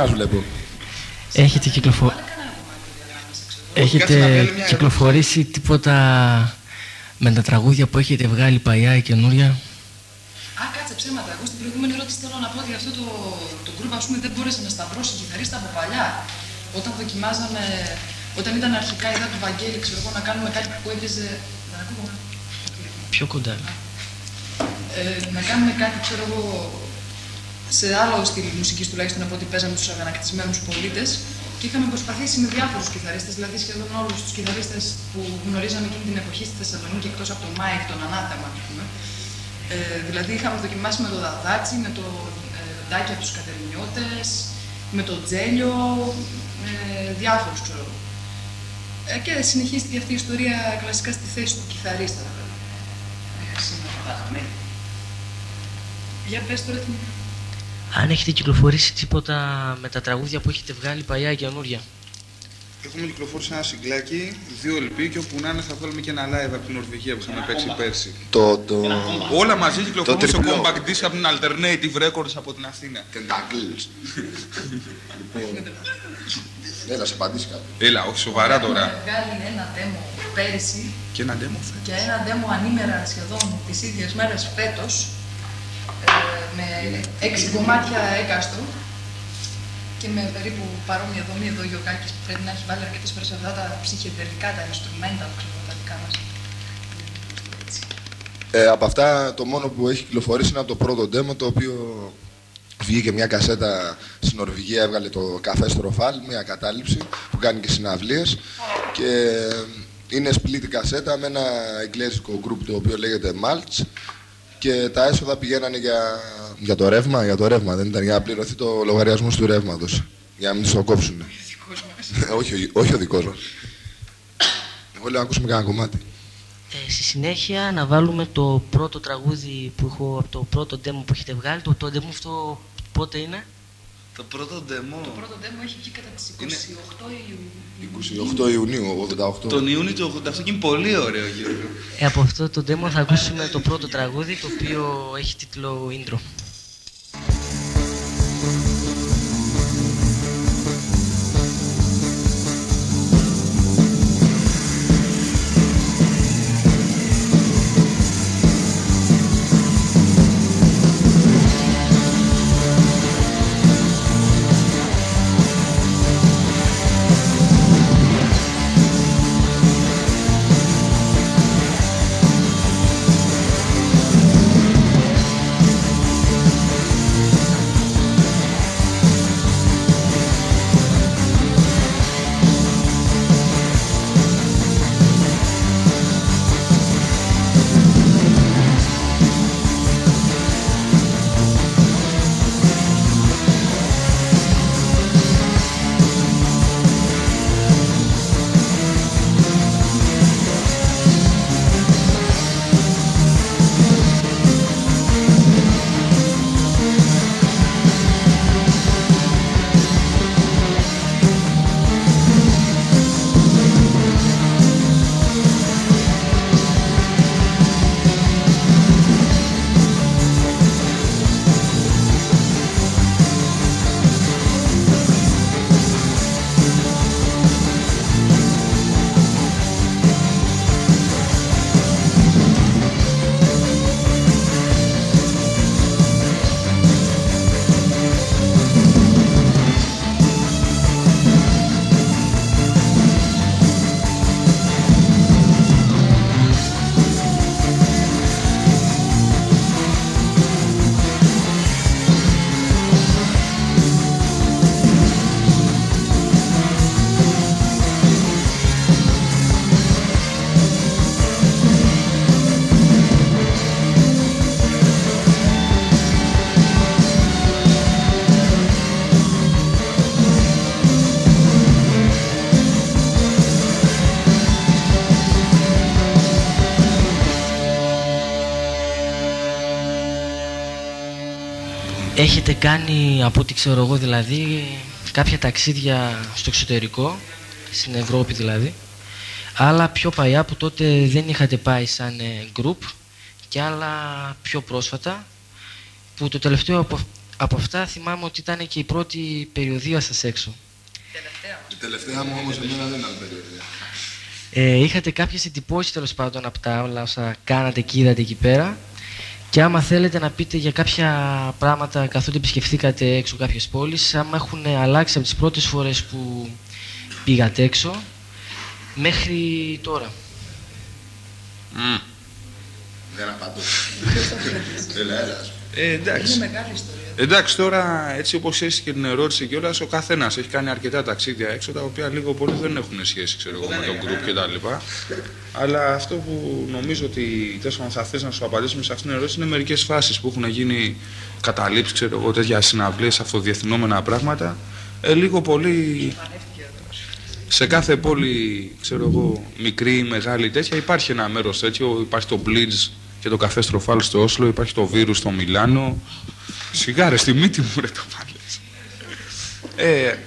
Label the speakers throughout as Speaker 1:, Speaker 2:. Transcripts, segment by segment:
Speaker 1: τεχνάς βλέπω.
Speaker 2: Έχετε, κυκλοφο... έχετε κυκλοφορήσει τίποτα με τα τραγούδια που έχετε βγάλει παλιά ή καινούρια;
Speaker 3: Α, κάτσε ψέματα. Εγώ στην προηγούμενη ερώτηση θέλω να πω ότι αυτό το, το group ας πούμε, δεν μπόρεσε να σταυρώσει κιθαρίστα από παλιά. Όταν δοκιμάζαμε, όταν ήταν αρχικά η ιδέα του Βαγγέλη, ξέρω εγώ, να κάνουμε κάτι που έβριζε. Δεν ακούγομαι.
Speaker 2: Πιο κοντά.
Speaker 3: Ε, να κάνουμε κάτι, ξέρω εγώ, σε άλλο στυλ μουσικής τουλάχιστον από ό,τι παίζαμε τους αγανακτισμένους πολίτες. Και είχαμε προσπαθήσει με διάφορους κιθαρίστες, δηλαδή σχεδόν όλους τους κιθαρίστες που γνωρίζαμε εκείνη την εποχή στη Θεσσαλονίκη, εκτός από τον Μάικ, τον Ανάθεμα, ας πούμε. Ε, δηλαδή είχαμε δοκιμάσει με τον Δαδάτσι, με τον ε, Ντάκη από τους Κατερινιώτες, με τον Τζέλιο, με διάφορους ξέρω εγώ. Ε, και συνεχίστηκε αυτή η ιστορία κλασικά στη θέση του κιθαρίστα. Ε, σήμερα Για πες τώρα την
Speaker 2: αν έχετε κυκλοφορήσει τίποτα με τα τραγούδια που έχετε βγάλει παλιά καινούρια.
Speaker 4: Έχουμε κυκλοφορήσει ένα συγκλάκι, δύο LP και όπου να είναι θα θέλουμε και ένα live από την Νορβηγία που είχαμε παίξει πέρσι.
Speaker 1: Το, το...
Speaker 4: Όλα μαζί κυκλοφορούν σε compact disc από την Alternative Records από την Αθήνα.
Speaker 1: Tentacles. Έλα, σε απαντήσει κάτι.
Speaker 4: Έλα, όχι σοβαρά τώρα.
Speaker 3: Έχουμε βγάλει ένα demo πέρσι
Speaker 4: Και ένα demo φέτος.
Speaker 3: και ένα demo ανήμερα σχεδόν τις ίδιες μέρες φέτος με έξι κομμάτια έκαστο και με περίπου παρόμοια δομή εδώ ο Γιωκάκης που πρέπει να έχει βάλει αρκετές φορές αυτά τα ψυχεδελικά, τα instrumental, ξέρω, τα δικά μας.
Speaker 1: Ε, από αυτά το μόνο που έχει κυκλοφορήσει είναι από το πρώτο demo το οποίο βγήκε μια κασέτα στην Νορβηγία, έβγαλε το καφέ Στροφάλ, μια κατάληψη που κάνει και συναυλίες και είναι split κασέτα με ένα εγγλέζικο group το οποίο λέγεται Maltz και τα έσοδα πηγαίνανε για, για το ρεύμα, για το ρεύμα, δεν ήταν για να πληρωθεί το λογαριασμό του ρεύματος. Για να μην το κόψουν. όχι, όχι ο δικός μας. Εγώ λέω να ακούσουμε κανένα κομμάτι.
Speaker 2: Ε, στη συνέχεια να βάλουμε το πρώτο τραγούδι που έχω από το πρώτο demo που έχετε βγάλει. Το, το demo αυτό πότε είναι;
Speaker 4: Το πρώτο demo.
Speaker 3: Το πρώτο demo έχει βγει κατά τις 28
Speaker 1: 28
Speaker 3: Ιουνίου.
Speaker 1: Ιουνίου, 88.
Speaker 4: Τον Ιούνιο του 88 και είναι πολύ ωραίο Γιώργο.
Speaker 2: Ε, από αυτό το demo θα ακούσουμε το πρώτο τραγούδι το οποίο έχει τίτλο Intro. Έχετε κάνει, από ό,τι ξέρω εγώ δηλαδή, κάποια ταξίδια στο εξωτερικό, στην Ευρώπη δηλαδή, άλλα πιο παλιά που τότε δεν είχατε πάει σαν group και άλλα πιο πρόσφατα, που το τελευταίο από, από αυτά θυμάμαι ότι ήταν και η πρώτη περιοδία σας έξω.
Speaker 3: Τελευταία.
Speaker 1: Η τελευταία μου όμως εμένα δεν ήταν περιοδία.
Speaker 2: Ε, είχατε κάποιες εντυπώσεις τέλος πάντων από τα όλα όσα κάνατε και είδατε εκεί πέρα και άμα θέλετε να πείτε για κάποια πράγματα καθότι επισκεφθήκατε έξω κάποιες πόλεις άμα έχουν αλλάξει από τις πρώτες φορές που πήγατε έξω μέχρι τώρα.
Speaker 4: Μμ.
Speaker 1: Δεν απαντώ.
Speaker 3: Ποιος θα απαντήσει.
Speaker 1: Έλα, έλα.
Speaker 4: Ε, εντάξει.
Speaker 3: Είναι μεγάλη ιστορία.
Speaker 4: Εντάξει, τώρα έτσι όπως έχει και την ερώτηση κιόλας, ο καθένας έχει κάνει αρκετά ταξίδια έξω τα οποία λίγο πολύ δεν έχουν σχέση ξέρω εγώ, με τον group κτλ. Αλλά αυτό που νομίζω ότι τέλος πάντων θα θες να σου απαντήσουμε σε αυτήν την ερώτηση είναι μερικές φάσεις που έχουν γίνει καταλήψεις, ξέρω εγώ, τέτοια συναυλίες, αυτοδιεθνόμενα πράγματα. Ε, λίγο πολύ
Speaker 3: Πανεύτηκε εδώ.
Speaker 4: σε κάθε πόλη, ξέρω εγώ, μικρή ή μεγάλη τέτοια, υπάρχει ένα μέρος τέτοιο. Υπάρχει το Blitz και το καφέ Στροφάλ στο Όσλο, υπάρχει το Βίρου στο Μιλάνο. Σιγάρες στη μύτη μου, ρε το βάλες. Ε,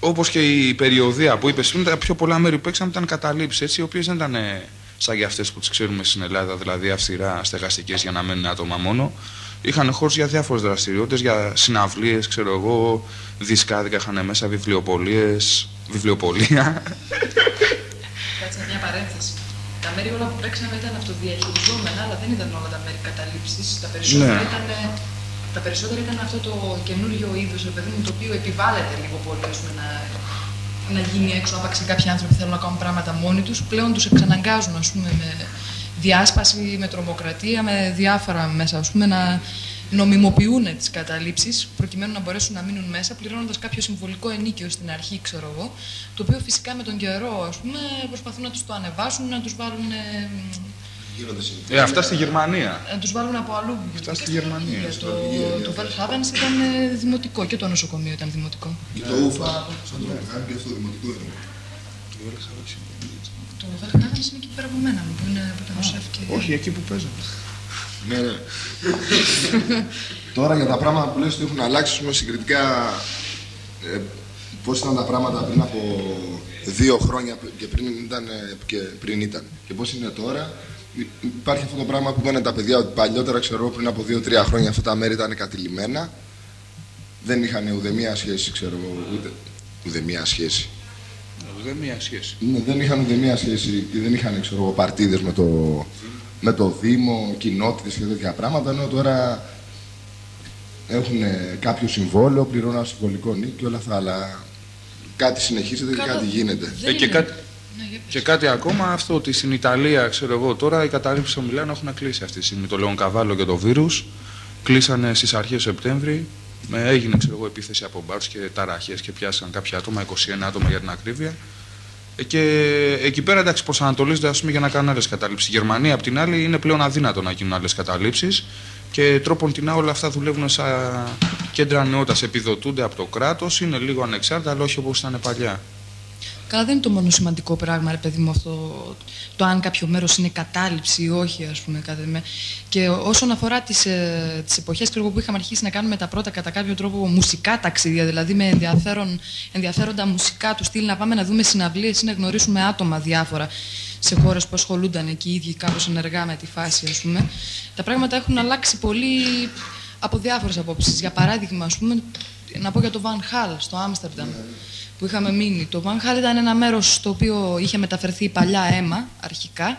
Speaker 4: Όπως και η περιοδία που είπες πριν, τα πιο πολλά μέρη που παίξαμε ήταν καταλήψεις, έτσι, οι οποίες δεν ήταν ε, σαν για αυτές που τις ξέρουμε στην Ελλάδα, δηλαδή αυστηρά στεγαστικές για να μένουν άτομα μόνο. Είχαν χώρου για διάφορες δραστηριότητες, για συναυλίες, ξέρω εγώ, δισκάδικα είχαν μέσα, βιβλιοπολίε, βιβλιοπολία.
Speaker 3: Κάτσε μια παρένθεση. Τα μέρη όλα που παίξαμε ήταν αυτοδιαχειριζόμενα, αλλά δεν ήταν όλα τα μέρη καταλήψεις. Τα περισσότερα
Speaker 4: Ναι.
Speaker 3: ήταν. Τα περισσότερα ήταν αυτό το καινούριο είδος, παιδί μου, το οποίο επιβάλλεται λίγο πολύ ας πούμε, να, να γίνει έξω άπαξ και κάποιοι άνθρωποι θέλουν να κάνουν πράγματα μόνοι τους. Πλέον τους εξαναγκάζουν ας πούμε, με διάσπαση, με τρομοκρατία, με διάφορα μέσα ας πούμε, να νομιμοποιούν τις καταλήψεις προκειμένου να μπορέσουν να μείνουν μέσα, πληρώνοντας κάποιο συμβολικό ενίκιο στην αρχή, ξέρω εγώ, το οποίο φυσικά με τον καιρό ας πούμε, προσπαθούν να τους το ανεβάσουν, να τους βάλουν ε,
Speaker 1: Γίνονται
Speaker 4: Ε, αυτά στη Γερμανία.
Speaker 3: να τους βάλουν από αλλού.
Speaker 4: Αυτά
Speaker 3: Και
Speaker 4: στη
Speaker 3: στην
Speaker 4: Γερμανία,
Speaker 3: Νορβηγία.
Speaker 4: στη
Speaker 3: Το,
Speaker 1: Νορβηγία,
Speaker 3: το
Speaker 1: ναι.
Speaker 3: Velhavens ήταν ε, δημοτικό και το νοσοκομείο ήταν δημοτικό.
Speaker 1: Και το ούφα. Σαν το κάνει και αυτό δημοτικό είναι.
Speaker 3: Το Velhavens είναι εκεί πέρα από μένα μου, που είναι από το νοσεφ και...
Speaker 4: Όχι, εκεί που παίζαμε.
Speaker 1: Ναι, ναι. Τώρα για τα πράγματα που λες ότι έχουν αλλάξει, ας πούμε, συγκριτικά ε, πώς ήταν τα πράγματα πριν από δύο χρόνια και πριν ήταν, ε, και πριν ήταν και πώς είναι τώρα. Υ- Υπάρχει αυτό το πράγμα που είπαν τα παιδιά ότι παλιότερα, ξέρω εγώ, πριν από δύο-τρία χρόνια αυτά τα μέρη ήταν κατηλημένα. Δεν είχαν ουδεμία σχέση, ξέρω εγώ, ούτε ουδεμία σχέση.
Speaker 4: Δεν μία σχέση.
Speaker 1: Ναι, δεν είχαν ούτε μία σχέση και δεν είχαν ξέρω, εγώ, παρτίδες με το, με το Δήμο, κοινότητες και τέτοια πράγματα, ενώ τώρα έχουν ε, κάποιο συμβόλαιο, πληρώνουν ένα συμβολικό νίκη και όλα αυτά, αλλά κάτι συνεχίζεται και
Speaker 3: Καλά,
Speaker 1: κάτι γίνεται.
Speaker 3: δεν
Speaker 4: Ε, και
Speaker 3: είναι-
Speaker 4: κάτι-
Speaker 3: Ναι, για πες.
Speaker 4: Και κάτι ακόμα, αυτό ότι στην Ιταλία, ξέρω εγώ, τώρα οι καταλήψει στο Μιλάνο έχουν κλείσει αυτή τη στιγμή. Το Λέον Καβάλο και το Βίρου. Κλείσανε στις αρχές Σεπτέμβρη. Με έγινε, ξέρω εγώ, επίθεση από μπάρου και ταραχές και πιάσαν κάποια άτομα, 21 άτομα για την ακρίβεια. Ε, Και εκεί πέρα εντάξει, προσανατολίζονται ας πούμε, για να κάνουν άλλες καταλήψεις. Η Γερμανία, απ' την άλλη, είναι πλέον αδύνατο να γίνουν άλλες καταλήψεις. Και τρόπον την όλα αυτά δουλεύουν σαν κέντρα νεότητας, επιδοτούνται από το κράτος, είναι λίγο ανεξάρτητα, αλλά όχι όπως ήταν παλιά.
Speaker 3: Καλά, δεν είναι το μόνο σημαντικό πράγμα, ρε παιδί μου, αυτό το αν κάποιο μέρος είναι κατάληψη ή όχι, ας πούμε. Κάθε με. Και όσον αφορά τις ε, τις εποχές που είχαμε αρχίσει να κάνουμε τα πρώτα κατά κάποιο τρόπο μουσικά ταξίδια, δηλαδή με ενδιαφέρον, ενδιαφέροντα μουσικά του στυλ, να πάμε να δούμε συναυλίες ή να γνωρίσουμε άτομα διάφορα σε χώρες που ασχολούνταν εκεί οι ίδιοι κάπως ενεργά με τη φάση, ας πούμε. Τα πράγματα έχουν αλλάξει πολύ από διάφορες απόψεις. Για παράδειγμα, ας πούμε, να πω για το Van Hal στο Άμστερνταμ που είχαμε μείνει. Το Van Hal ήταν ένα μέρος στο οποίο είχε μεταφερθεί παλιά αίμα αρχικά.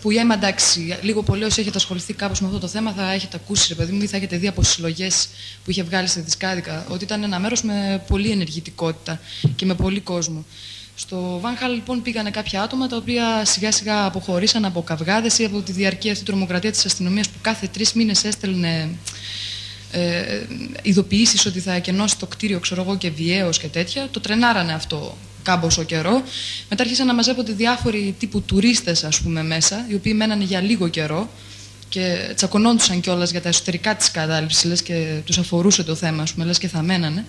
Speaker 3: Που η αίμα εντάξει, λίγο πολύ όσοι έχετε ασχοληθεί κάπως με αυτό το θέμα θα έχετε ακούσει, ρε παιδί μου, ή θα έχετε δει από συλλογές που είχε βγάλει σε δισκάδικα, ότι ήταν ένα μέρος με πολλή ενεργητικότητα και με πολύ κόσμο. Στο Van Hal λοιπόν πήγανε κάποια άτομα τα οποία σιγά σιγά αποχωρήσαν από καυγάδες ή από τη διαρκή αυτή τρομοκρατία της αστυνομίας που κάθε τρεις μήνες έστελνε ε, ειδοποιήσεις ότι θα εκενώσει το κτίριο ξέρω εγώ, και βιαίω και τέτοια. Το τρενάρανε αυτό κάμποσο καιρό. Μετά άρχισαν να μαζεύονται διάφοροι τύπου τουρίστες, ας πούμε, μέσα, οι οποίοι μένανε για λίγο καιρό και τσακωνόντουσαν κιόλας για τα εσωτερικά της κατάληψης, λες και τους αφορούσε το θέμα, ας πούμε, λες και θα μένανε.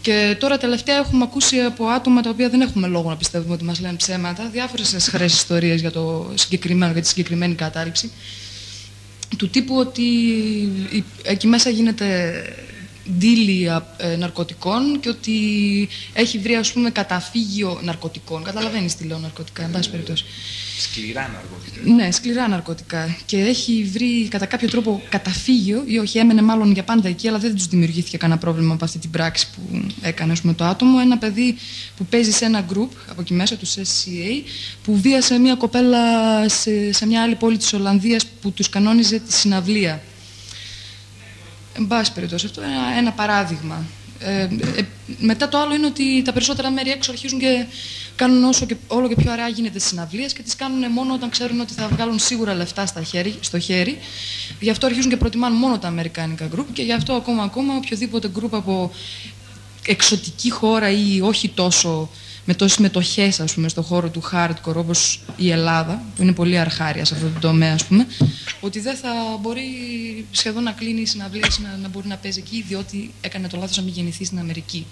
Speaker 3: Και τώρα τελευταία έχουμε ακούσει από άτομα τα οποία δεν έχουμε λόγο να πιστεύουμε ότι μας λένε ψέματα, διάφορες εσχρές ιστορίες για το συγκεκριμένο, για τη συγκεκριμένη κατάληψη του τύπου ότι η- εκεί μέσα γίνεται ντύλι ε, ναρκωτικών και ότι έχει βρει ας πούμε καταφύγιο ναρκωτικών. Καταλαβαίνεις τι λέω ναρκωτικά, εν πάση περιπτώσει.
Speaker 4: Σκληρά ναρκωτικά.
Speaker 3: Ναι, σκληρά ναρκωτικά. Και έχει βρει κατά κάποιο τρόπο καταφύγιο, ή όχι, έμενε μάλλον για πάντα εκεί, αλλά δεν τους δημιουργήθηκε κανένα πρόβλημα από αυτή την πράξη που έκανε με το άτομο. Ένα παιδί που παίζει σε ένα group από εκεί μέσα, του SCA, που βίασε μια κοπέλα σε, σε μια άλλη πόλη της Ολλανδίας που τους κανόνιζε τη συναυλία. Εν πάση περιπτώσει, αυτό είναι ένα, ένα παράδειγμα. Ε, ε, μετά το άλλο είναι ότι τα περισσότερα μέρη έξω αρχίζουν και κάνουν όσο και, όλο και πιο αραιά γίνεται τι συναυλίες και τις κάνουν μόνο όταν ξέρουν ότι θα βγάλουν σίγουρα λεφτά στα χέρι, στο χέρι. Γι' αυτό αρχίζουν και προτιμάνε μόνο τα αμερικάνικα group και γι' αυτό ακόμα ακόμα οποιοδήποτε group από εξωτική χώρα ή όχι τόσο με τόσες συμμετοχές, ας πούμε, στον χώρο του hardcore, όπως η Ελλάδα, που είναι πολύ αρχάρια σε αυτό το τομέα, ας πούμε, ότι δεν θα μπορεί σχεδόν να κλείνει συναυλίες να, να μπορεί να παίζει εκεί, διότι έκανε το λάθος να μην γεννηθεί στην Αμερική.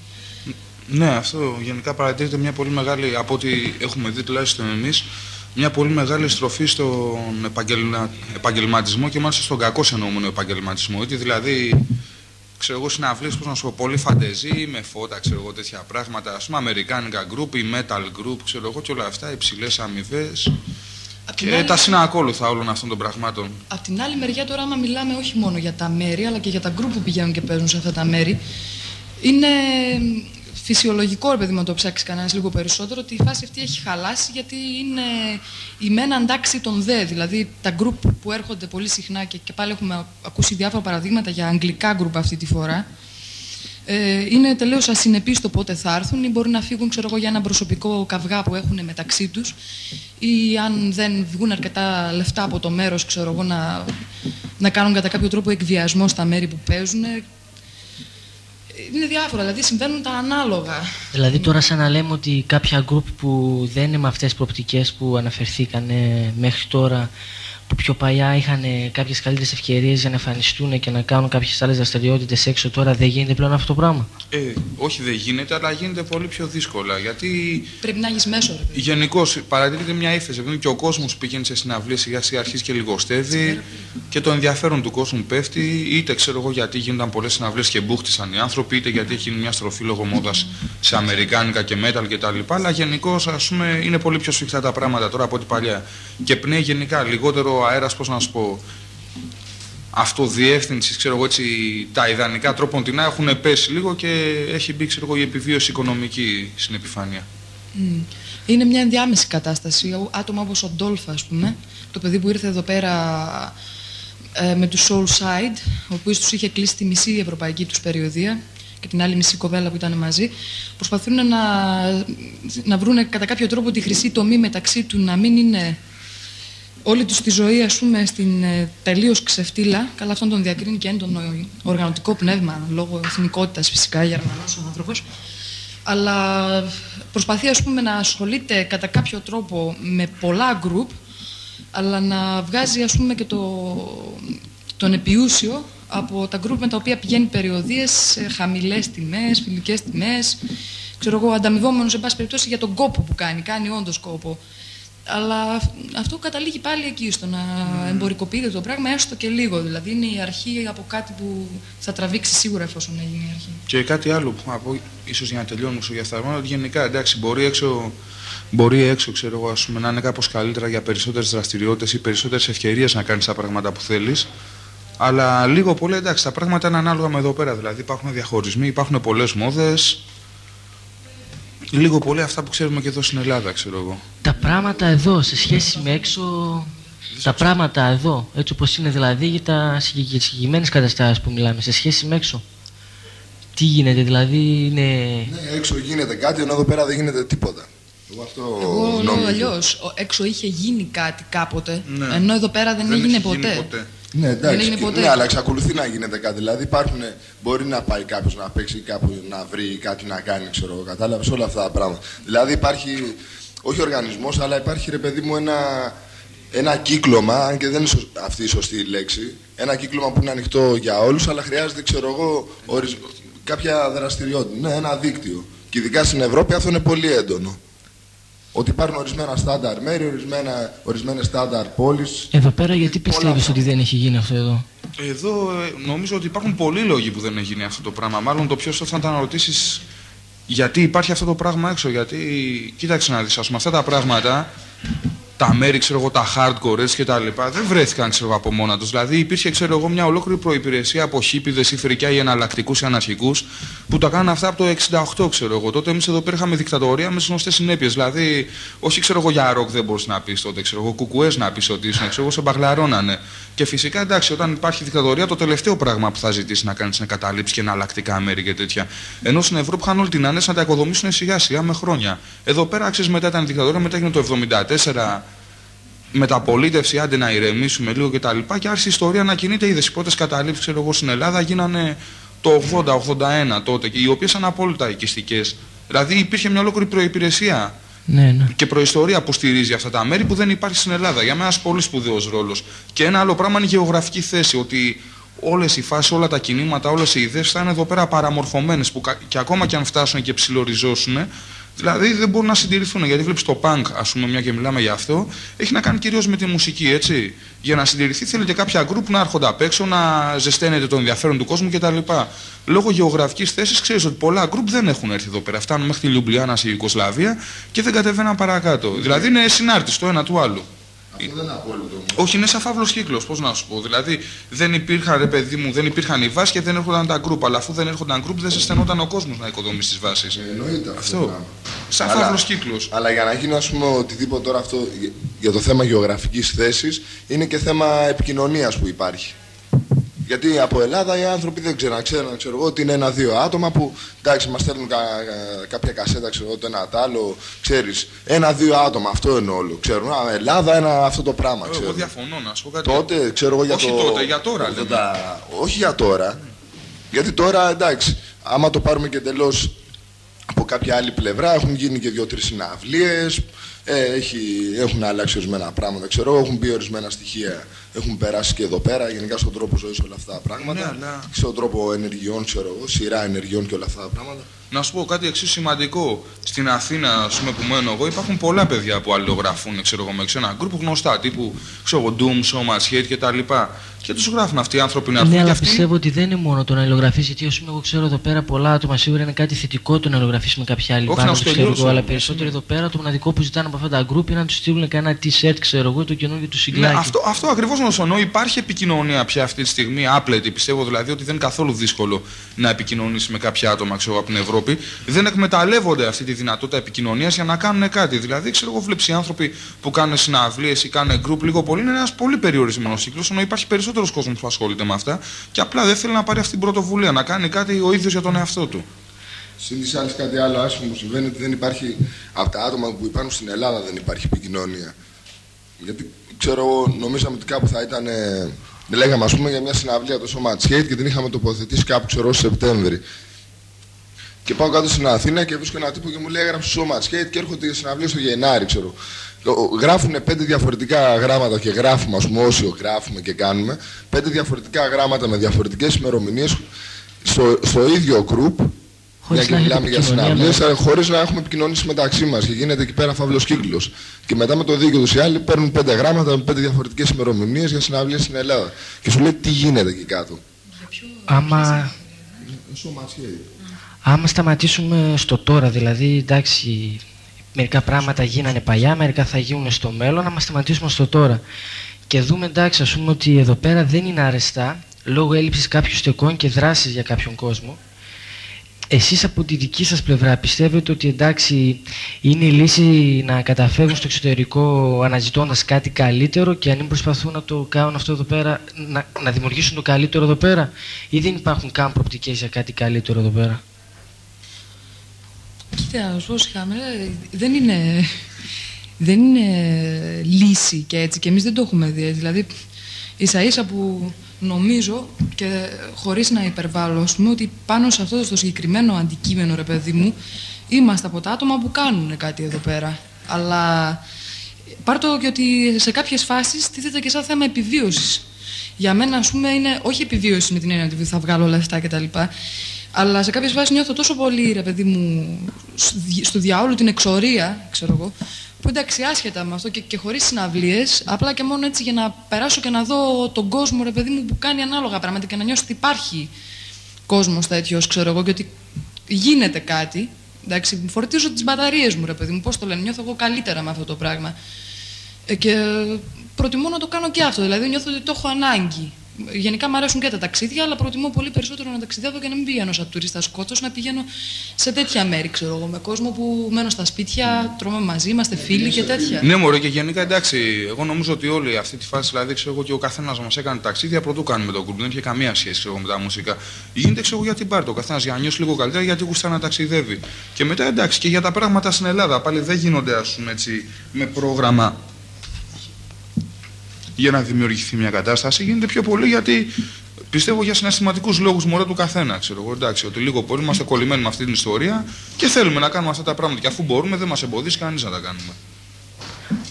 Speaker 4: Ναι, αυτό γενικά παρατηρείται μια πολύ μεγάλη, από ό,τι έχουμε δει τουλάχιστον εμείς, μια πολύ μεγάλη στροφή στον επαγγελμα... επαγγελματισμό και μάλιστα στον κακό εννοούμενο επαγγελματισμό. Ότι δηλαδή ξέρω εγώ, συναυλίες, πώς να σου πω, πολύ φαντεζή, με φώτα, ξέρω εγώ, τέτοια πράγματα, ας πούμε, αμερικάνικα group ή metal group, ξέρω εγώ, και όλα αυτά, υψηλές αμοιβές. Και άλλη... τα συνακόλουθα όλων αυτών των πραγμάτων.
Speaker 3: Απ' την άλλη μεριά τώρα, άμα μιλάμε όχι μόνο για τα μέρη, αλλά και για τα group που πηγαίνουν και παίζουν σε αυτά τα μέρη, είναι φυσιολογικό, ρε παιδί να το ψάξει κανένας λίγο περισσότερο, ότι η φάση αυτή έχει χαλάσει γιατί είναι η μένα αντάξει των δε. Δηλαδή τα γκρουπ που έρχονται πολύ συχνά και, και πάλι έχουμε ακούσει διάφορα παραδείγματα για αγγλικά γκρουπ αυτή τη φορά. Ε, είναι τελείως ασυνεπείς στο πότε θα έρθουν ή μπορεί να φύγουν ξέρω εγώ, για ένα προσωπικό καυγά που έχουν μεταξύ τους ή αν δεν βγουν αρκετά λεφτά από το μέρος να, να κάνουν κατά κάποιο τρόπο εκβιασμό στα μέρη που παίζουν είναι διάφορα, δηλαδή συμβαίνουν τα ανάλογα.
Speaker 2: Δηλαδή τώρα σαν να λέμε ότι κάποια γκρουπ που δεν είναι με αυτές τις προοπτικές που αναφερθήκαν μέχρι τώρα που πιο παλιά είχαν κάποιες καλύτερες ευκαιρίες για να εμφανιστούν και να κάνουν κάποιες άλλες δραστηριότητες έξω, τώρα δεν γίνεται πλέον αυτό το πράγμα;
Speaker 4: Ε, όχι, δεν γίνεται, αλλά γίνεται πολύ πιο δύσκολα. Γιατί.
Speaker 3: Πρέπει να έχεις μέσο, ρε.
Speaker 4: Γενικώς παρατηρείται μια ύφεση. Επειδή και ο κόσμος που πηγαίνει σε συναυλίες σιγά σιγά αρχίζει και λιγοστεύει και το ενδιαφέρον του κόσμου πέφτει. Είτε ξέρω εγώ γιατί γίνονταν πολλές συναυλίες και μπούχτησαν οι άνθρωποι, είτε γιατί έχει γίνει μια στροφή λόγω μόδας σε αμερικάνικα και metal κτλ. Αλλά γενικώς ας πούμε είναι πολύ πιο σφιχτά τα πράγματα τώρα από ό,τι παλιά. Και πνέει γενικά λιγότερο ο αέρας, πώς να σου πω, αυτοδιεύθυνσης, ξέρω εγώ έτσι, τα ιδανικά τρόπον την έχουν πέσει λίγο και έχει μπει, ξέρω εγώ, η επιβίωση οικονομική στην επιφάνεια.
Speaker 3: Είναι μια ενδιάμεση κατάσταση. Άτομα όπως ο Ντόλφα, ας πούμε, το παιδί που ήρθε εδώ πέρα ε, με τους Soulside, ο οποίος τους είχε κλείσει τη μισή ευρωπαϊκή τους περιοδία και την άλλη μισή κοβέλα που ήταν μαζί, προσπαθούν να, να βρουν κατά κάποιο τρόπο τη χρυσή τομή μεταξύ του να μην είναι όλη τους τη ζωή, ας πούμε, στην ε, τελείως ξεφτύλα. Καλά, αυτόν τον διακρίνει και έντονο οργανωτικό πνεύμα, λόγω εθνικότητας φυσικά, Γερμανό ο άνθρωπος. Αλλά προσπαθεί, ας πούμε, να ασχολείται κατά κάποιο τρόπο με πολλά γκρουπ, αλλά να βγάζει, ας πούμε, και το, τον επιούσιο από τα γκρουπ με τα οποία πηγαίνει περιοδίες σε χαμηλές τιμές, φιλικές τιμές, ξέρω εγώ, ανταμοιβόμενος σε πάση περιπτώσει για τον κόπο που κάνει. Κάνει όντως κόπο. Αλλά αυτό καταλήγει πάλι εκεί, στο να εμπορικοποιείται το πράγμα, έστω και λίγο. Δηλαδή είναι η αρχή από κάτι που θα τραβήξει σίγουρα εφόσον έγινε η αρχή.
Speaker 4: Και κάτι άλλο που να πω, ίσως για να τελειώνουμε στο διαφθαρμένο, ότι γενικά εντάξει, μπορεί έξω, μπορεί έξω ξέρω εγώ, ας πούμε, να είναι κάπως καλύτερα για περισσότερες δραστηριότητες ή περισσότερες ευκαιρίες να κάνεις τα πράγματα που θέλεις. Αλλά λίγο πολύ εντάξει, τα πράγματα είναι ανάλογα με εδώ πέρα. Δηλαδή υπάρχουν διαχωρισμοί, υπάρχουν πολλές μόδες, Λίγο πολύ αυτά που ξέρουμε και εδώ στην Ελλάδα, ξέρω εγώ.
Speaker 2: Τα πράγματα εδώ, σε σχέση με έξω, τα πράγματα εδώ, έτσι όπως είναι δηλαδή για τα συγκεκριμένες καταστάσεις που μιλάμε, σε σχέση με έξω. Τι γίνεται, δηλαδή είναι...
Speaker 1: Ναι, έξω γίνεται κάτι, ενώ εδώ πέρα δεν γίνεται τίποτα.
Speaker 3: Εγώ, αυτό Εγώ λέω αλλιώς. Έξω είχε γίνει κάτι κάποτε, ναι. ενώ εδώ πέρα δεν, δεν έγινε ποτέ. ποτέ.
Speaker 1: Ναι, εντάξει. ποτέ. Ναι, αλλά εξακολουθεί να γίνεται κάτι. Δηλαδή υπάρχουν, μπορεί να πάει κάποιος να παίξει κάπου να βρει κάτι να κάνει, ξέρω Κατάλαβες όλα αυτά τα πράγματα. Δηλαδή υπάρχει, όχι οργανισμός, αλλά υπάρχει ρε παιδί μου ένα, ένα κύκλωμα, αν και δεν είναι αυτή η σωστή λέξη. Ένα κύκλωμα που είναι ανοιχτό για όλους, αλλά χρειάζεται, ξέρω εγώ, κάποια δραστηριότητα. Ναι, ένα δίκτυο. Και ειδικά στην Ευρώπη αυτό είναι πολύ έντονο. Ότι υπάρχουν ορισμένα στάνταρ μέρη, ορισμένα, ορισμένες στάνταρ πόλεις.
Speaker 2: Εδώ πέρα γιατί
Speaker 1: Πολλά
Speaker 2: πιστεύεις
Speaker 1: πράγματα.
Speaker 2: ότι δεν έχει γίνει αυτό εδώ;
Speaker 4: Εδώ ε, νομίζω ότι υπάρχουν πολλοί λόγοι που δεν έχει γίνει αυτό το πράγμα. Μάλλον το πιο σωστό θα ήταν να ρωτήσεις γιατί υπάρχει αυτό το πράγμα έξω. Γιατί, κοίταξε να δεις, ας πούμε, αυτά τα πράγματα, τα μέρη, ξέρω εγώ, τα hardcore έτσι και τα λοιπά, δεν βρέθηκαν ξέρω, εγώ, από μόνα τους. Δηλαδή υπήρχε, ξέρω εγώ, μια ολόκληρη προπηρεσία από χίπηδες ή φρικιά ή εναλλακτικούς ή αναρχικούς που τα κάνουν αυτά από το 68, ξέρω εγώ. Τότε εμείς εδώ πέρα είχαμε δικτατορία με τις γνωστές συνέπειες. Δηλαδή, όχι ξέρω εγώ για ροκ δεν μπορείς να πεις τότε, ξέρω εγώ, κουκουές να πεις ότι ήσουν, ξέρω εγώ, σε μπαγλαρώνανε. Και φυσικά εντάξει, όταν υπάρχει δικτατορία, το τελευταίο πράγμα που θα ζητήσεις να κάνεις είναι καταλήψεις και εναλλακτικά μέρη και τέτοια. Ενώ στην Ευρώπη είχαν όλη την άνεση να τα οικοδομήσουν σιγά σιγά με χρόνια. Εδώ πέρα, ξέρεις, μετά ήταν η δικτατορία, μετά έγινε το 74, μεταπολίτευση, άντε να ηρεμήσουμε λίγο κτλ. Και, και άρχισε η ιστορία να κινείται. Είδες οι πρώτες καταλήψεις, ξέρω εγώ, στην Ελλάδα γίνανε το 80-81 τότε, και οι οποίες ήταν απόλυτα οικιστικές. Δηλαδή υπήρχε μια ολόκληρη προπηρεσία
Speaker 2: Ναι, ναι.
Speaker 4: και προϊστορία που στηρίζει αυτά τα μέρη που δεν υπάρχει στην Ελλάδα. Για μένα ένα πολύ σπουδαίος ρόλος. Και ένα άλλο πράγμα είναι η γεωγραφική θέση. Ότι όλες οι φάσεις, όλα τα κινήματα, όλες οι ιδέες θα είναι εδώ πέρα παραμορφωμένες. Που κα- και ακόμα και αν φτάσουν και ψιλοριζώσουν, δηλαδή δεν μπορούν να συντηρηθούν. Γιατί βλέπεις το punk, ας πούμε, μια και μιλάμε για αυτό, έχει να κάνει κυρίως με τη μουσική, έτσι. Για να συντηρηθεί θέλει και κάποια γκρουπ να έρχονται απ' έξω, να ζεσταίνεται το ενδιαφέρον του κόσμου κτλ. Λόγω γεωγραφικής θέσης ξέρεις ότι πολλά γκρουπ δεν έχουν έρθει εδώ πέρα. Φτάνουν μέχρι τη Λιουμπλιάνα στη Ιουγκοσλαβία και δεν κατεβαίναν παρακάτω. Δηλαδή είναι συνάρτηση το ένα του άλλου.
Speaker 1: Αυτό δεν είναι απόλυτο. όμως.
Speaker 4: Όχι, είναι σαν φαύλος κύκλος. Πώς να σου πω. Δηλαδή δεν υπήρχαν, ρε παιδί μου, δεν υπήρχαν οι βάσει και δεν έρχονταν τα γκρουπ. Αλλά αφού δεν έρχονταν γκρουπ, δεν ζεσθενόταν ο κόσμος να οικοδομήσει τι βάσεις.
Speaker 1: Ε, Εννοείται αυτό.
Speaker 4: Αυτό.
Speaker 1: το πράγμα.
Speaker 4: Σαν
Speaker 1: Αλλά-
Speaker 4: φαύλος κύκλος.
Speaker 1: Αλλά για να γίνει ας πούμε, οτιδήποτε τώρα αυτό για- για το θέμα γεωγραφικής θέσης είναι και θέμα επικοινωνίας που υπάρχει. Γιατί από Ελλάδα οι άνθρωποι δεν ξέρουν, ξέρουν ξέρω εγώ, ότι είναι ένα-δύο άτομα που εντάξει, μας στέλνουν κα, κα- κάποια κασέτα, ξέρω εγώ, το ένα το άλλο, ξέρεις. Ένα-δύο άτομα, αυτό είναι όλο. Ξέρουν. Α, Ελλάδα, ένα αυτό το πράγμα.
Speaker 4: Εγώ
Speaker 1: Ξέρουν.
Speaker 4: διαφωνώ να σου πω κάτι.
Speaker 1: Τότε, ξέρω εγώ για
Speaker 4: Όχι
Speaker 1: το.
Speaker 4: τότε, για τώρα,
Speaker 1: το-
Speaker 4: λέμε.
Speaker 1: τα- Όχι για τώρα. Γιατί τώρα, εντάξει, άμα το πάρουμε και εντελώς από κάποια άλλη πλευρά, έχουν γίνει και δύο-τρεις συναυλίες. Ε, έχει, έχουν αλλάξει ορισμένα πράγματα, ξέρω εγώ, έχουν μπει ορισμένα στοιχεία. Έχουν περάσει και εδώ πέρα, γενικά στον τρόπο ζωής όλα αυτά τα πράγματα.
Speaker 4: Ναι, αλλά-
Speaker 1: Στον τρόπο ενεργειών, ξέρω εγώ, σειρά ενεργειών και όλα αυτά τα πράγματα.
Speaker 4: Να σου πω κάτι εξίσου σημαντικό. Στην Αθήνα, ας πούμε, που μένω εγώ, υπάρχουν πολλά παιδιά που αλληλογραφούν, ξέρω εγώ, με ξένα γκρουπ γνωστά, τύπου ξέρω εγώ, Doom, So Much Hate κτλ. Και τους γράφουν αυτοί οι άνθρωποι να έρθουν.
Speaker 2: Ναι,
Speaker 4: και
Speaker 2: αλλά
Speaker 4: αυτοί...
Speaker 2: πιστεύω ότι δεν είναι μόνο το να αλληλογραφείς, γιατί ας πούμε, εγώ ξέρω εδώ πέρα πολλά άτομα σίγουρα είναι κάτι θετικό το να αλληλογραφείς με κάποια άλλη
Speaker 4: Όχι,
Speaker 2: μπάντα
Speaker 4: να
Speaker 2: που
Speaker 4: σου
Speaker 2: ξέρω
Speaker 4: τελειώσω,
Speaker 2: εγώ, αλλά
Speaker 4: ναι.
Speaker 2: περισσότερο εδώ πέρα το μοναδικό που ζητάνε από αυτά τα group είναι να τους στείλουν κανένα t-shirt, ξέρω εγώ, το καινούργιο του
Speaker 4: Ναι,
Speaker 2: συγκλάκι.
Speaker 4: αυτό, αυτό ακριβώς εννοώ. Υπάρχει επικοινωνία πια αυτή τη στιγμή, άπλετη. Πιστεύω δηλαδή ότι δεν είναι καθόλου δύσκολο να επικοινωνήσει με κάποια άτομα ξέρω, εγώ, από την Ευρώπη. Δεν εκμεταλλεύονται αυτή τη δυνατότητα επικοινωνίας για να κάνουν κάτι. Δηλαδή, ξέρω εγώ, βλέπεις οι άνθρωποι που κάνουν συναυλίες ή κάνουν group λίγο πολύ. Είναι ένας πολύ περιορισμένος κύκλος, ενώ υπάρχει περισσότερος κόσμος που ασχολείται με αυτά και απλά δεν θέλει να πάρει αυτή την πρωτοβουλία, να κάνει κάτι ο ίδιος για τον εαυτό του.
Speaker 1: Συν της άλλης, κάτι άλλο άσχημο που συμβαίνει ότι δεν υπάρχει. Από τα άτομα που υπάρχουν στην Ελλάδα δεν υπάρχει επικοινωνία. Γιατί ξέρω εγώ, νομίζαμε ότι κάπου θα ήταν. ε, Λέγαμε ας πούμε για μια συναυλία το σώμα Skate και την είχαμε τοποθετήσει κάπου ξέρω εγώ, Σεπτέμβρη. Και πάω κάτω στην Αθήνα και βρίσκω ένα τύπο και μου λέει έγραψε σώμα Skate και έρχονται οι συναυλίε στο Γενάρη, ξέρω. Γράφουν πέντε διαφορετικά γράμματα και γράφουμε, ας πούμε, όσοι γράφουμε και κάνουμε, πέντε διαφορετικά γράμματα με διαφορετικές ημερομηνίες στο, στο ίδιο group
Speaker 2: Χωρίς
Speaker 1: μια
Speaker 2: να
Speaker 1: και
Speaker 2: έχετε
Speaker 1: μιλάμε για
Speaker 2: επικοινωνία,
Speaker 1: συναυλίες, χωρίς να έχουμε επικοινωνήσει μεταξύ μας και γίνεται εκεί πέρα φαύλος κύκλος. Και μετά με το δίκαιο τους οι άλλοι παίρνουν πέντε γράμματα με πέντε διαφορετικές ημερομηνίες για συναυλίες στην Ελλάδα. Και σου λέει τι γίνεται εκεί κάτω;
Speaker 2: Άμα, άμα σταματήσουμε στο τώρα, δηλαδή εντάξει, μερικά πράγματα γίνανε παλιά, μερικά θα γίνουν στο μέλλον, άμα σταματήσουμε στο τώρα και δούμε εντάξει, ας πούμε ότι εδώ πέρα δεν είναι αρεστά λόγω έλλειψης κάποιων στεκών και δράσης για κάποιον κόσμο. Εσείς από τη δική σας πλευρά πιστεύετε ότι εντάξει είναι η λύση να καταφέρουν στο εξωτερικό αναζητώντας κάτι καλύτερο και αν μην προσπαθούν να το κάνουν αυτό εδώ πέρα, να, να δημιουργήσουν το καλύτερο εδώ πέρα ή δεν υπάρχουν καν προπτικές για κάτι καλύτερο εδώ πέρα;
Speaker 3: Κοίτα, να σου πω συγχαμένα, δεν είναι, δεν είναι λύση και έτσι και εμείς δεν το έχουμε δει. Δηλαδή, ίσα ίσα που νομίζω και χωρίς να υπερβάλλω, ας πούμε, ότι πάνω σε αυτό το συγκεκριμένο αντικείμενο, ρε παιδί μου, είμαστε από τα άτομα που κάνουν κάτι εδώ πέρα. Αλλά πάρ' το και ότι σε κάποιες φάσεις τίθεται και σαν θέμα επιβίωσης. Για μένα, ας πούμε, είναι όχι επιβίωση με την έννοια ότι θα βγάλω λεφτά κτλ. Αλλά σε κάποιες φάσεις νιώθω τόσο πολύ, ρε παιδί μου, στο διάολο την εξορία, ξέρω εγώ, που εντάξει, άσχετα με αυτό και, και χωρίς συναυλίες, απλά και μόνο έτσι για να περάσω και να δω τον κόσμο, ρε παιδί μου, που κάνει ανάλογα πράγματα και να νιώσω ότι υπάρχει κόσμος τέτοιος, ξέρω εγώ, και ότι γίνεται κάτι. Εντάξει, φορτίζω τις μπαταρίες μου, ρε παιδί μου, πώς το λένε, νιώθω εγώ καλύτερα με αυτό το πράγμα. Ε, και προτιμώ να το κάνω και αυτό. Δηλαδή, νιώθω ότι το έχω ανάγκη. Γενικά μου αρέσουν και τα ταξίδια, αλλά προτιμώ πολύ περισσότερο να ταξιδεύω και να μην πηγαίνω σαν τουρίστας σκότως, να πηγαίνω σε τέτοια μέρη, ξέρω εγώ, με κόσμο που μένω στα σπίτια, τρώμε μαζί, είμαστε φίλοι και τέτοια.
Speaker 4: Ναι, μωρέ, και γενικά εντάξει, εγώ νομίζω ότι όλη αυτή τη φάση, δηλαδή ξέρω εγώ και ο καθένας μας έκανε ταξίδια πρωτού κάνουμε το γκρουπ, δεν είχε καμία σχέση ξέρω, με τα μουσικά. Γίνεται ξέρω για την πάρτι, ο καθένας για να νιώσει λίγο καλύτερα γιατί γουστά να ταξιδεύει. Και μετά εντάξει, και για τα πράγματα στην Ελλάδα πάλι δεν γίνονται ας πούμε έτσι με πρόγραμμα για να δημιουργηθεί μια κατάσταση. Γίνεται πιο πολύ γιατί πιστεύω για συναισθηματικούς λόγους μωρέ του καθένα. Ξέρω εγώ, εντάξει, ότι λίγο πολύ είμαστε κολλημένοι με αυτή την ιστορία και θέλουμε να κάνουμε αυτά τα πράγματα. Και αφού μπορούμε, δεν μας εμποδίσει κανείς να τα κάνουμε.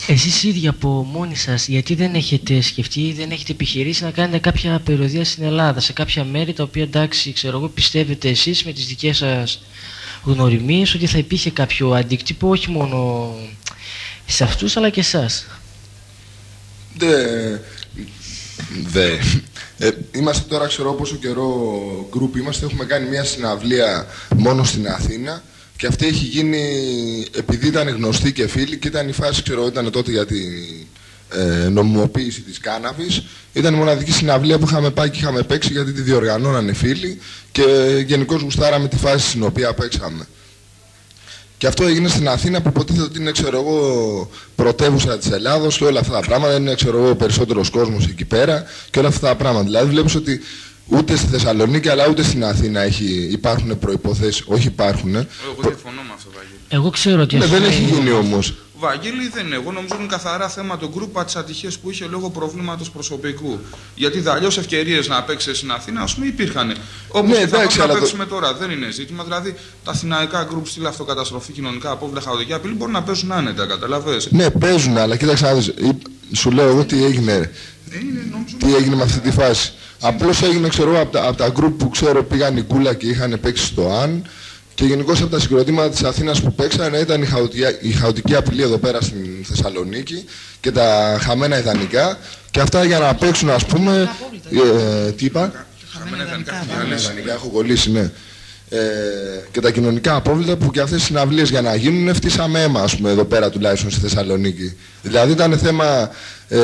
Speaker 2: Εσείς ίδια από μόνοι σας, γιατί δεν έχετε σκεφτεί, δεν έχετε επιχειρήσει να κάνετε κάποια περιοδία στην Ελλάδα, σε κάποια μέρη τα οποία εντάξει, ξέρω εγώ, πιστεύετε εσείς με τις δικές σας γνωριμίες ότι θα υπήρχε κάποιο αντίκτυπο όχι μόνο σε αυτούς αλλά και εσάς;
Speaker 1: Δε... Δε. Ε, είμαστε τώρα, ξέρω πόσο καιρό γκρουπ είμαστε. Έχουμε κάνει μια συναυλία μόνο στην Αθήνα. Και αυτή έχει γίνει επειδή ήταν γνωστή και φίλοι και ήταν η φάση, ξέρω, ήταν τότε για τη ε, νομιμοποίηση της κάναβης. Ήταν η μοναδική συναυλία που είχαμε πάει και είχαμε παίξει γιατί τη διοργανώνανε φίλοι και γενικώς γουστάραμε τη φάση στην οποία παίξαμε. Και αυτό έγινε στην Αθήνα που υποτίθεται ότι είναι ξέρω εγώ, πρωτεύουσα της Ελλάδος και όλα αυτά τα πράγματα. Είναι ξέρω εγώ, περισσότερος κόσμος εκεί πέρα και όλα αυτά τα πράγματα. Δηλαδή βλέπεις ότι ούτε στη Θεσσαλονίκη αλλά ούτε στην Αθήνα έχει, υπάρχουν προποθέσει. Όχι υπάρχουν. Εγώ
Speaker 4: διαφωνώ με αυτό, Βαγγέλη.
Speaker 2: Εγώ ξέρω ότι.
Speaker 1: Ναι, δεν έχει γίνει όμως.
Speaker 4: Βαγγέλη δεν είναι. Εγώ νομίζω είναι καθαρά θέμα το γκρουπ τι ατυχίες που είχε λόγω προβλήματος προσωπικού. Γιατί αλλιώς ευκαιρίες να παίξεις στην Αθήνα, ας πούμε, υπήρχαν. Όπως ναι, θα να παίξουμε το... τώρα. Δεν είναι ζήτημα. Δηλαδή τα αθηναϊκά γκρουπ στυλ αυτοκαταστροφή, κοινωνικά απόβλητα, χαοτική απειλή μπορεί να παίζουν άνετα, καταλαβέ.
Speaker 1: Ναι, παίζουν, αλλά κοίταξε να δεις. Σου λέω εγώ τι έγινε. Είναι, τι έγινε με αυτή τη φάση. Απλώς έγινε, ξέρω από τα, τα γκρουπ που ξέρω πήγαν η κούλα και είχαν παίξει στο Αν και γενικώς από τα συγκροτήματα της Αθήνας που παίξανε ήταν η, χαοτική, η χαοτική απειλή εδώ πέρα στην Θεσσαλονίκη και τα χαμένα ιδανικά. Και αυτά για να παίξουν, ας πούμε. Ε, τι είπα;
Speaker 3: Χαμένα
Speaker 1: ιδανικά. Έχω κολλήσει, ναι. Ε, και τα κοινωνικά απόβλητα που και αυτές οι συναυλίες για να γίνουν φτύσαμε αίμα ας πούμε εδώ πέρα τουλάχιστον στη Θεσσαλονίκη. Δηλαδή ήταν θέμα ε,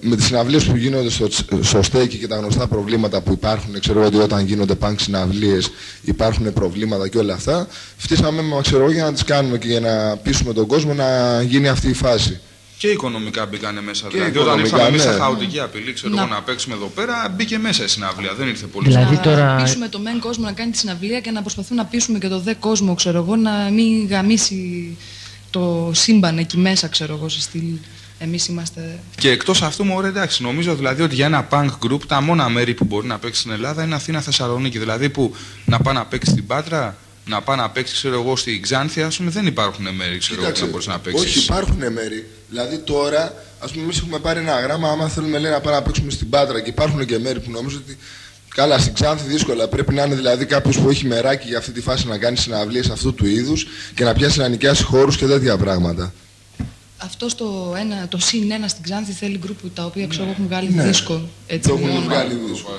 Speaker 1: με τις συναυλίες που γίνονται στο, στο στέκι και τα γνωστά προβλήματα που υπάρχουν ξέρω ότι όταν γίνονται πανκ συναυλίες υπάρχουν προβλήματα και όλα αυτά φτύσαμε αίμα ξέρω για να τις κάνουμε και για να πείσουμε τον κόσμο να γίνει αυτή η φάση.
Speaker 4: Και οικονομικά μπήκανε μέσα. Και δηλαδή, όταν ήρθαμε ναι. μέσα χαοτική απειλή, ξέρω να... εγώ να παίξουμε εδώ πέρα, μπήκε μέσα η συναυλία. Δεν ήρθε πολύ
Speaker 2: δηλαδή, τώρα...
Speaker 3: Να πείσουμε το μεν κόσμο να κάνει τη συναυλία και να προσπαθούμε να πείσουμε και το δε κόσμο, ξέρω εγώ, να μην γαμίσει το σύμπαν εκεί μέσα, ξέρω εγώ, σε στυλ. Εμείς είμαστε.
Speaker 4: Και εκτός αυτού, μου ωραία, εντάξει, νομίζω δηλαδή ότι για ένα punk group τα μόνα μέρη που μπορεί να παίξει στην Ελλάδα είναι Αθήνα Θεσσαλονίκη. Δηλαδή που να πάει να παίξει στην Πάτρα, να πάει να παίξει, ξέρω εγώ, στη Ξάνθια, ας πούμε, δεν υπάρχουν μέρη, ξέρω εγώ, να μπορείς να παίξεις.
Speaker 1: Όχι, υπάρχουν μέρη. Δηλαδή τώρα, ας πούμε, εμείς έχουμε πάρει ένα γράμμα, άμα θέλουμε λέει, να πάμε να παίξουμε στην Πάτρα και υπάρχουν και μέρη που νομίζω ότι. Καλά, στην Ξάνθη δύσκολα. Πρέπει να είναι δηλαδή κάποιος που έχει μεράκι για αυτή τη φάση να κάνει συναυλίες αυτού του είδους και να πιάσει να νοικιάσει χώρους και τέτοια πράγματα
Speaker 3: αυτό το, ένα, το συν ένα στην Ξάνθη θέλει γκρουπ τα οποία ξέρω, έχουν βγάλει ναι. δίσκο.
Speaker 1: Έτσι, το έχουν βγάλει δίσκο.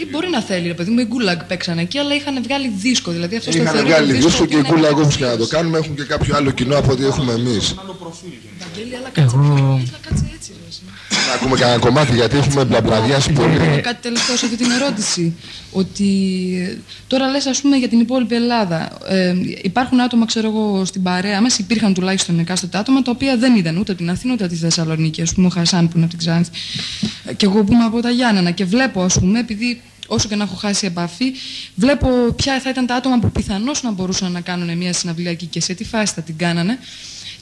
Speaker 3: Ή μπορεί να θέλει, ρε παιδί μου, οι Γκούλαγκ παίξαν εκεί, αλλά είχαν βγάλει δίσκο. Δηλαδή αυτό
Speaker 1: είχαν
Speaker 3: το
Speaker 1: βγάλει δίσκο και οι Γκούλαγκ όμως και να το κάνουμε έχουν και κάποιο άλλο κοινό από ό,τι έχουμε εμείς.
Speaker 3: Εγώ... έτσι,
Speaker 1: να ακούμε κανένα κομμάτι γιατί έχουμε μπλαμπλαδιάσει πολύ.
Speaker 3: Κάτι τελευταίο σε αυτή την ερώτηση. Ότι τώρα λες ας πούμε για την υπόλοιπη Ελλάδα. Ε, υπάρχουν άτομα, ξέρω εγώ, στην παρέα μας, υπήρχαν τουλάχιστον εκάστοτε άτομα, τα οποία δεν είδαν ούτε την Αθήνα ούτε της Θεσσαλονίκη. Ας πούμε ο Χασάν που είναι από την Ξάνθη. Και εγώ που είμαι από τα Γιάννενα. Και βλέπω, ας πούμε, επειδή όσο και να έχω χάσει επαφή, βλέπω ποια θα ήταν τα άτομα που πιθανώς να μπορούσαν να κάνουν μια συναυλία εκεί και σε τι φάση θα την κάνανε.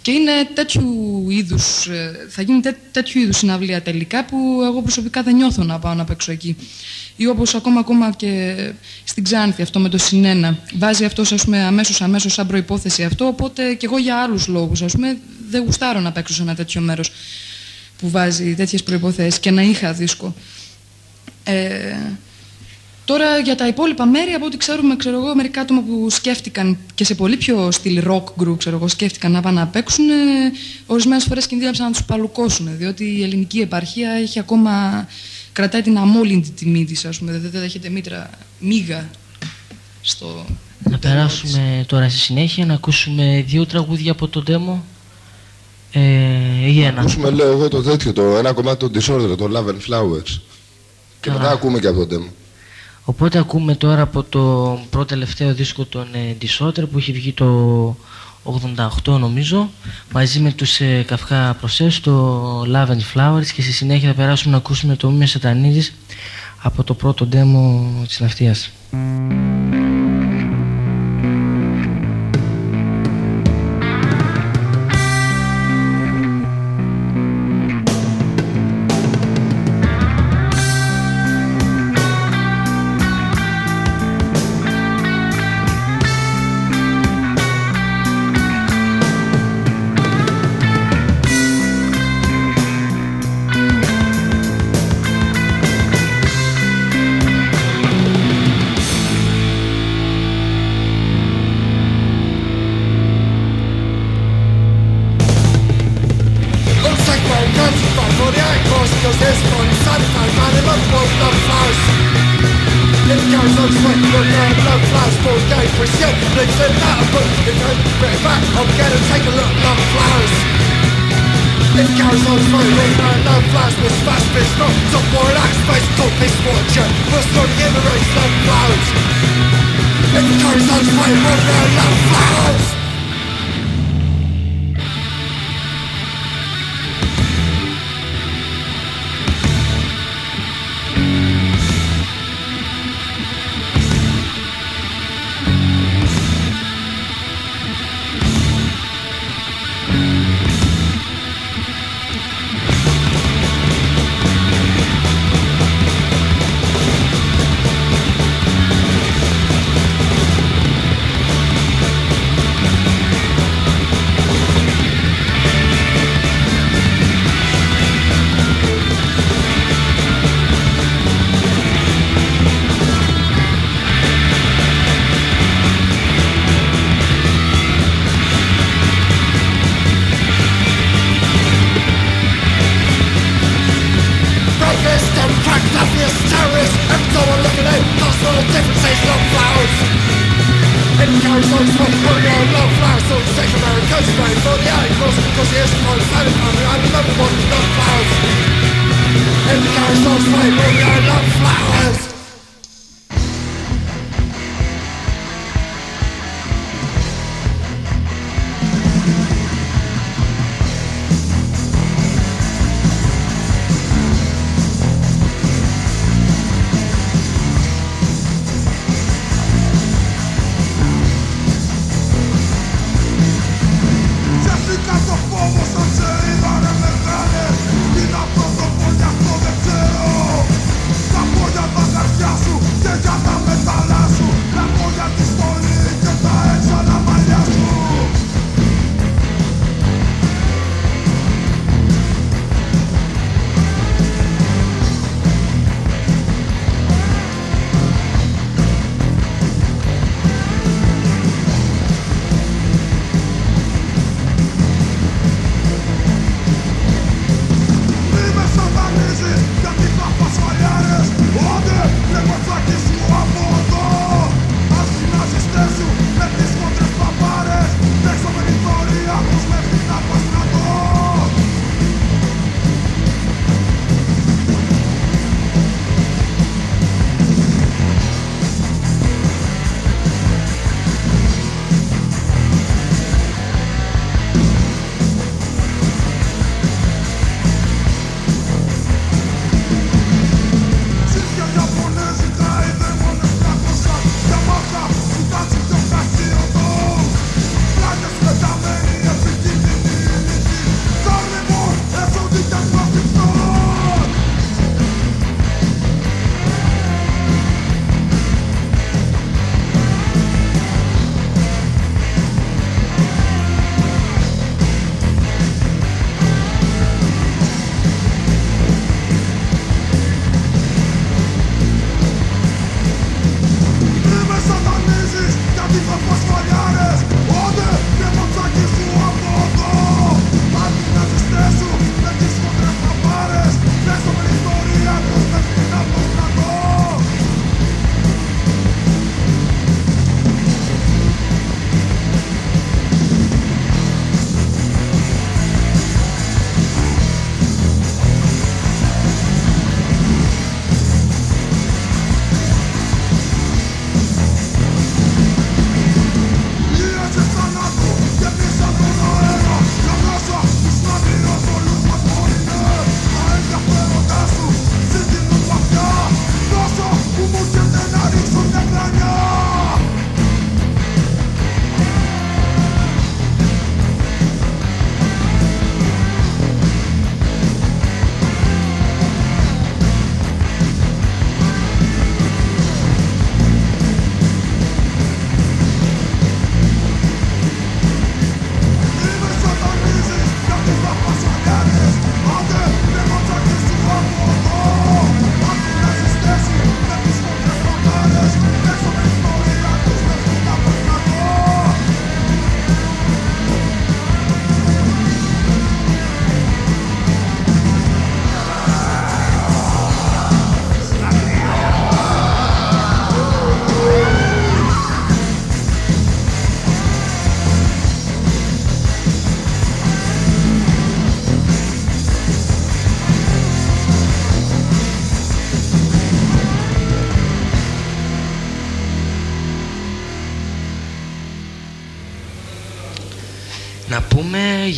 Speaker 3: Και είναι τέτοιου είδους, ε, θα γίνει τέ, τέτοιου είδους συναυλία τελικά που εγώ προσωπικά δεν νιώθω να πάω να παίξω εκεί. Ή όπως ακόμα, ακόμα και στην Ξάνθη αυτό με το συνένα. Βάζει αυτός αμέσως αμέσως σαν προπόθεση αυτό. Οπότε και εγώ για άλλους λόγους δεν γουστάρω να παίξω σε ένα τέτοιο μέρος που βάζει τέτοιες προποθέσει και να είχα δίσκο. Ε, Τώρα για τα υπόλοιπα μέρη, από ό,τι ξέρουμε, ξέρω εγώ, μερικά άτομα που σκέφτηκαν και σε πολύ πιο στυλ rock group, ξέρω εγώ, σκέφτηκαν να πάνε να παίξουν, ορισμένες ορισμένες φορές να τους παλουκώσουν, διότι η ελληνική επαρχία έχει ακόμα κρατάει την αμόλυντη τιμή της, ας πούμε. Δεν έχετε μήτρα μίγα στο.
Speaker 5: Να περάσουμε τώρα στη συνέχεια να ακούσουμε δύο τραγούδια από τον Τέμο. Ε, ή ένα.
Speaker 1: Ακούσουμε, λέω εγώ, το τέτοιο, το ένα κομμάτι του Disorder, το Love and Flowers. Και μετά ακούμε και από τον Τέμο.
Speaker 5: Οπότε ακούμε τώρα από το πρώτο τελευταίο δίσκο των ε, Disorder που έχει βγει το 88 νομίζω, μαζί με τους ε, Καυχά στο το Love and Flowers και στη συνέχεια θα περάσουμε να ακούσουμε το Μίμιο Σατανίδης από το πρώτο demo της ναυτίας.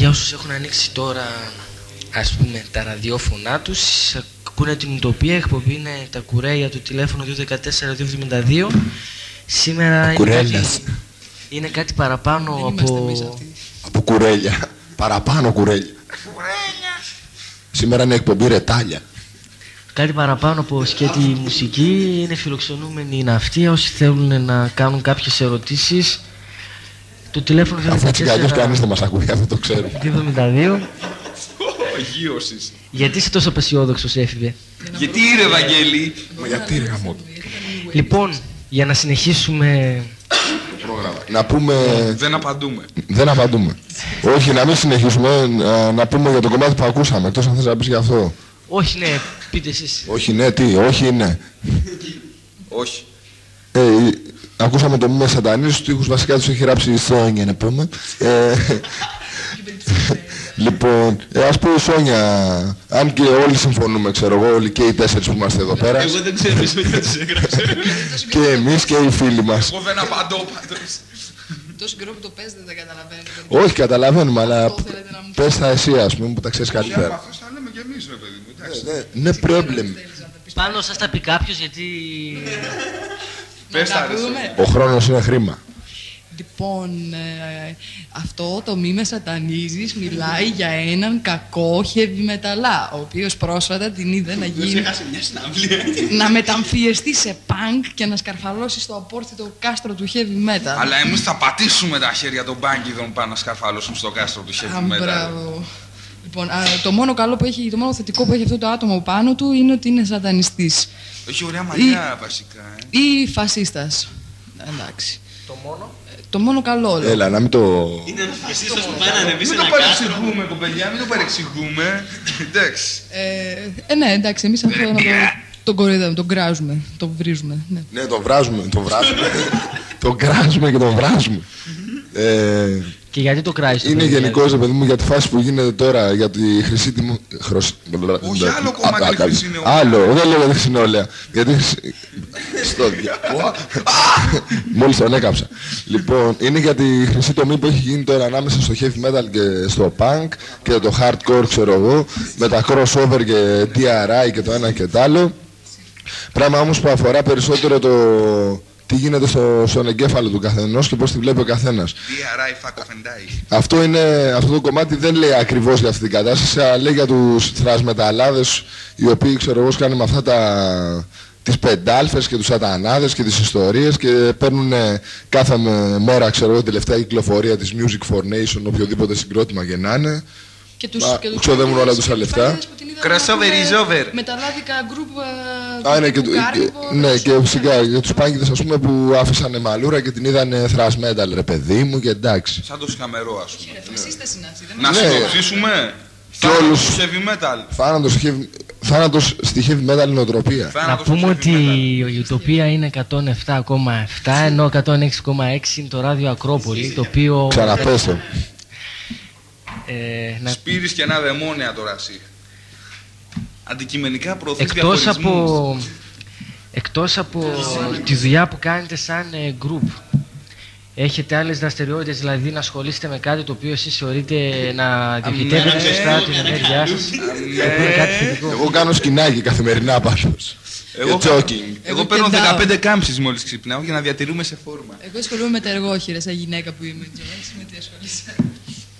Speaker 6: Για
Speaker 2: όσους έχουν ανοίξει τώρα ας πούμε τα ραδιόφωνά τους ακούνε την Ουτοπία, εκπομπή είναι τα κουρέλια του τηλέφωνο 214-272 Σήμερα είναι κάτι,
Speaker 1: κουρέλιας.
Speaker 2: είναι κάτι παραπάνω
Speaker 3: Δεν είμαστε εμείς
Speaker 2: από...
Speaker 3: αυτοί.
Speaker 1: Από κουρέλια. Παραπάνω κουρέλια. Σήμερα είναι εκπομπή ρετάλια.
Speaker 2: Κάτι παραπάνω από σκέτη μουσική είναι φιλοξενούμενοι είναι αυτοί όσοι θέλουν να κάνουν κάποιες ερωτήσεις το τηλέφωνο
Speaker 1: Αφού έτσι κι αλλιώς
Speaker 2: 214
Speaker 1: κανείς δεν μας ακούει, αυτό το ξέρουμε.
Speaker 2: 272
Speaker 4: Αγίωσης.
Speaker 2: Γιατί είσαι τόσο απεσιόδοξος έφηβε;
Speaker 4: Γιατί ρε Βαγγέλη;
Speaker 1: Μα γιατί ρε γαμό το
Speaker 2: Λοιπόν, για να συνεχίσουμε
Speaker 1: πρόγραμμα. Να πούμε...
Speaker 4: Δεν απαντούμε.
Speaker 1: Δεν απαντούμε. Όχι, να μην συνεχίσουμε. να- Να πούμε για το κομμάτι που ακούσαμε. Εκτός αν θες να πεις για αυτό;
Speaker 2: Όχι ναι, πείτε εσείς
Speaker 1: Όχι, ναι, τι, όχι, ναι.
Speaker 4: Όχι.
Speaker 1: Ε, ακούσαμε το Μίμε Σαντανής, τους τοίχους βασικά τους έχει γράψει η Σόνια, να πούμε. Ε, λοιπόν, ε, ας πούμε η Σόνια, αν και όλοι συμφωνούμε, ξέρω εγώ, όλοι και οι τέσσερις που είμαστε εδώ πέρα,
Speaker 4: Εγώ δεν ξέρω εσύ γιατί τους έγραψε.
Speaker 1: και εμείς και οι φίλοι μας.
Speaker 4: Εγώ δεν απαντώ πάντως.
Speaker 3: Τόσο καιρό που το παίζετε δεν καταλαβαίνετε.
Speaker 1: Όχι, καταλαβαίνουμε, αλλά
Speaker 3: Αυτό θέλετε να μου
Speaker 1: πες τα εσύ, ας πούμε, που τα ξέρεις καλύτερα.
Speaker 4: Αυτός τα λέμε κι εμείς ρε παιδί μου. εντάξει.
Speaker 1: Ναι, problem.
Speaker 2: Πάνω σας τα πει κάποιος γιατί
Speaker 4: Πες τα
Speaker 3: Να
Speaker 4: ρε.
Speaker 3: πούμε.
Speaker 1: Ο χρόνος είναι χρήμα.
Speaker 3: Λοιπόν, ε, αυτό το μη με σατανίζεις μιλάει για έναν κακό heavy μεταλλά, ο οποίος πρόσφατα την είδε να γίνει...
Speaker 4: μια συναυλία.
Speaker 3: να μεταμφιεστεί σε punk και να σκαρφαλώσει στο απόρθητο κάστρο του heavy metal.
Speaker 4: Αλλά εμείς θα πατήσουμε τα χέρια των μπάνκιδων πάνω να σκαρφαλώσουν στο κάστρο του
Speaker 3: Α,
Speaker 4: heavy metal.
Speaker 3: μπράβο. Λοιπόν, α, το μόνο καλό που έχει, το μόνο θετικό που έχει αυτό το άτομο πάνω του είναι ότι είναι σατανιστής
Speaker 4: Έχει ωραία μαλλιά βασικά. ε.
Speaker 3: ή φασίστας. Εντάξει.
Speaker 2: το μόνο;
Speaker 3: Το μόνο καλό. λέω.
Speaker 1: Έλα, να μην το...
Speaker 7: Είναι ένα φασίστας που πάει να ανεβεί σε
Speaker 4: Μην το
Speaker 7: ένα κάστρο.
Speaker 4: παρεξηγούμε κοπελιά, μην το παρεξηγούμε. Εντάξει.
Speaker 3: Ε, ε, ναι, εντάξει, εμείς αυτό να το, τον κοροϊδεύουμε, τον κράζουμε, τον βρίζουμε. Ναι.
Speaker 1: Ναι, τον βράζουμε, τον βράζουμε. τον κράζουμε και τον βράζουμε. Ε,
Speaker 2: Και γιατί το κράζεις το
Speaker 1: είναι
Speaker 2: παιδί,
Speaker 1: γενικώ, ρε παιδί μου, για τη φάση που γίνεται τώρα για τη χρυσή τιμή. Χρωσ...
Speaker 4: Όχι, άλλο κομμάτι
Speaker 1: Α,
Speaker 4: είναι
Speaker 1: α,
Speaker 4: χρυσή νεολαία.
Speaker 1: Άλλο, δεν λέω για τη χρυσή νεολαία. Γιατί. χρυσή- Στο δια- Μόλις τον έκαψα. Λοιπόν, είναι για τη χρυσή τομή που έχει γίνει τώρα ανάμεσα στο heavy metal και στο punk και το hardcore, ξέρω εγώ, με τα crossover και DRI και το ένα και το άλλο. Πράγμα όμως που αφορά περισσότερο το τι γίνεται στο, στον εγκέφαλο του καθενός και πώς τη βλέπει ο καθένας.
Speaker 4: DRI, fuck off and die.
Speaker 1: Αυτό, είναι, αυτό το κομμάτι δεν λέει ακριβώς για αυτή την κατάσταση, αλλά λέει για τους θρασμεταλλάδες οι οποίοι ξέρω εγώ σκάνε με αυτά τα, τις πεντάλφες και τους σατανάδες και τις ιστορίες και παίρνουν ε, κάθε με- μέρα ξέρω εγώ τελευταία κυκλοφορία της Music for Nation οποιοδήποτε συγκρότημα γεννάνε.
Speaker 3: Και τους,
Speaker 1: Μα,
Speaker 3: και τους
Speaker 1: ξοδεύουν όλα
Speaker 3: πάνιδες
Speaker 1: τους
Speaker 3: και
Speaker 1: τα
Speaker 3: τους
Speaker 1: λεφτά.
Speaker 3: πάνιδες που την είδα να
Speaker 4: Crossover
Speaker 3: έχουμε
Speaker 4: is over.
Speaker 3: Μεταλλάδικα γκρουπ ε,
Speaker 1: Α, ναι, και,
Speaker 3: του
Speaker 1: του-
Speaker 3: Κάρνιβο,
Speaker 1: και- ναι, και
Speaker 3: Crossover.
Speaker 1: φυσικά για τους πάγκηδες ας πούμε που άφησαν μαλούρα και την είδανε thrash metal ρε παιδί μου και εντάξει.
Speaker 4: Σαν το σκαμερό, ας πούμε.
Speaker 3: Ρε, φασίστες είναι αυτοί, δεν
Speaker 4: Να
Speaker 3: μας-
Speaker 1: Ναι.
Speaker 4: συνοψίσουμε.
Speaker 1: Και
Speaker 4: Θάνατος
Speaker 1: όλους.
Speaker 4: του heavy metal.
Speaker 1: Θάνατος, heavy- θάνατος στη heavy metal νοοτροπία.
Speaker 2: Να
Speaker 4: Θάνατος του
Speaker 2: πούμε
Speaker 4: heavy
Speaker 2: ότι
Speaker 4: metal.
Speaker 2: η Ουτοπία είναι 107,7 ενώ 106,6 είναι το ράδιο Ακρόπολη το οποίο
Speaker 1: Ξαναπέσω.
Speaker 2: Ε, να,
Speaker 4: Σπύρεις και ένα δαιμόνια τώρα εσύ. Αντικειμενικά προωθείς
Speaker 2: εκτός
Speaker 4: διαχωρισμούς.
Speaker 2: από εκτός από τη δουλειά που κάνετε σαν ε, group έχετε άλλες δραστηριότητες δηλαδή να ασχολείστε με κάτι το οποίο εσείς θεωρείτε να διοχετεύετε
Speaker 4: ναι,
Speaker 2: σωστά την ενέργειά σας; Είναι κάτι θετικό;
Speaker 1: Εγώ κάνω σκηνάκι καθημερινά πάντως.
Speaker 4: Εγώ,
Speaker 1: Και jogging.
Speaker 4: εγώ
Speaker 3: Εγώ
Speaker 4: παίρνω
Speaker 3: κεντάω.
Speaker 4: 15 κάμψεις μόλις ξυπνάω για να διατηρούμε σε φόρμα.
Speaker 3: Εγώ ασχολούμαι με τα εργόχειρα σαν γυναίκα που είμαι. Τζονάκης, με τι ασχολείσαι.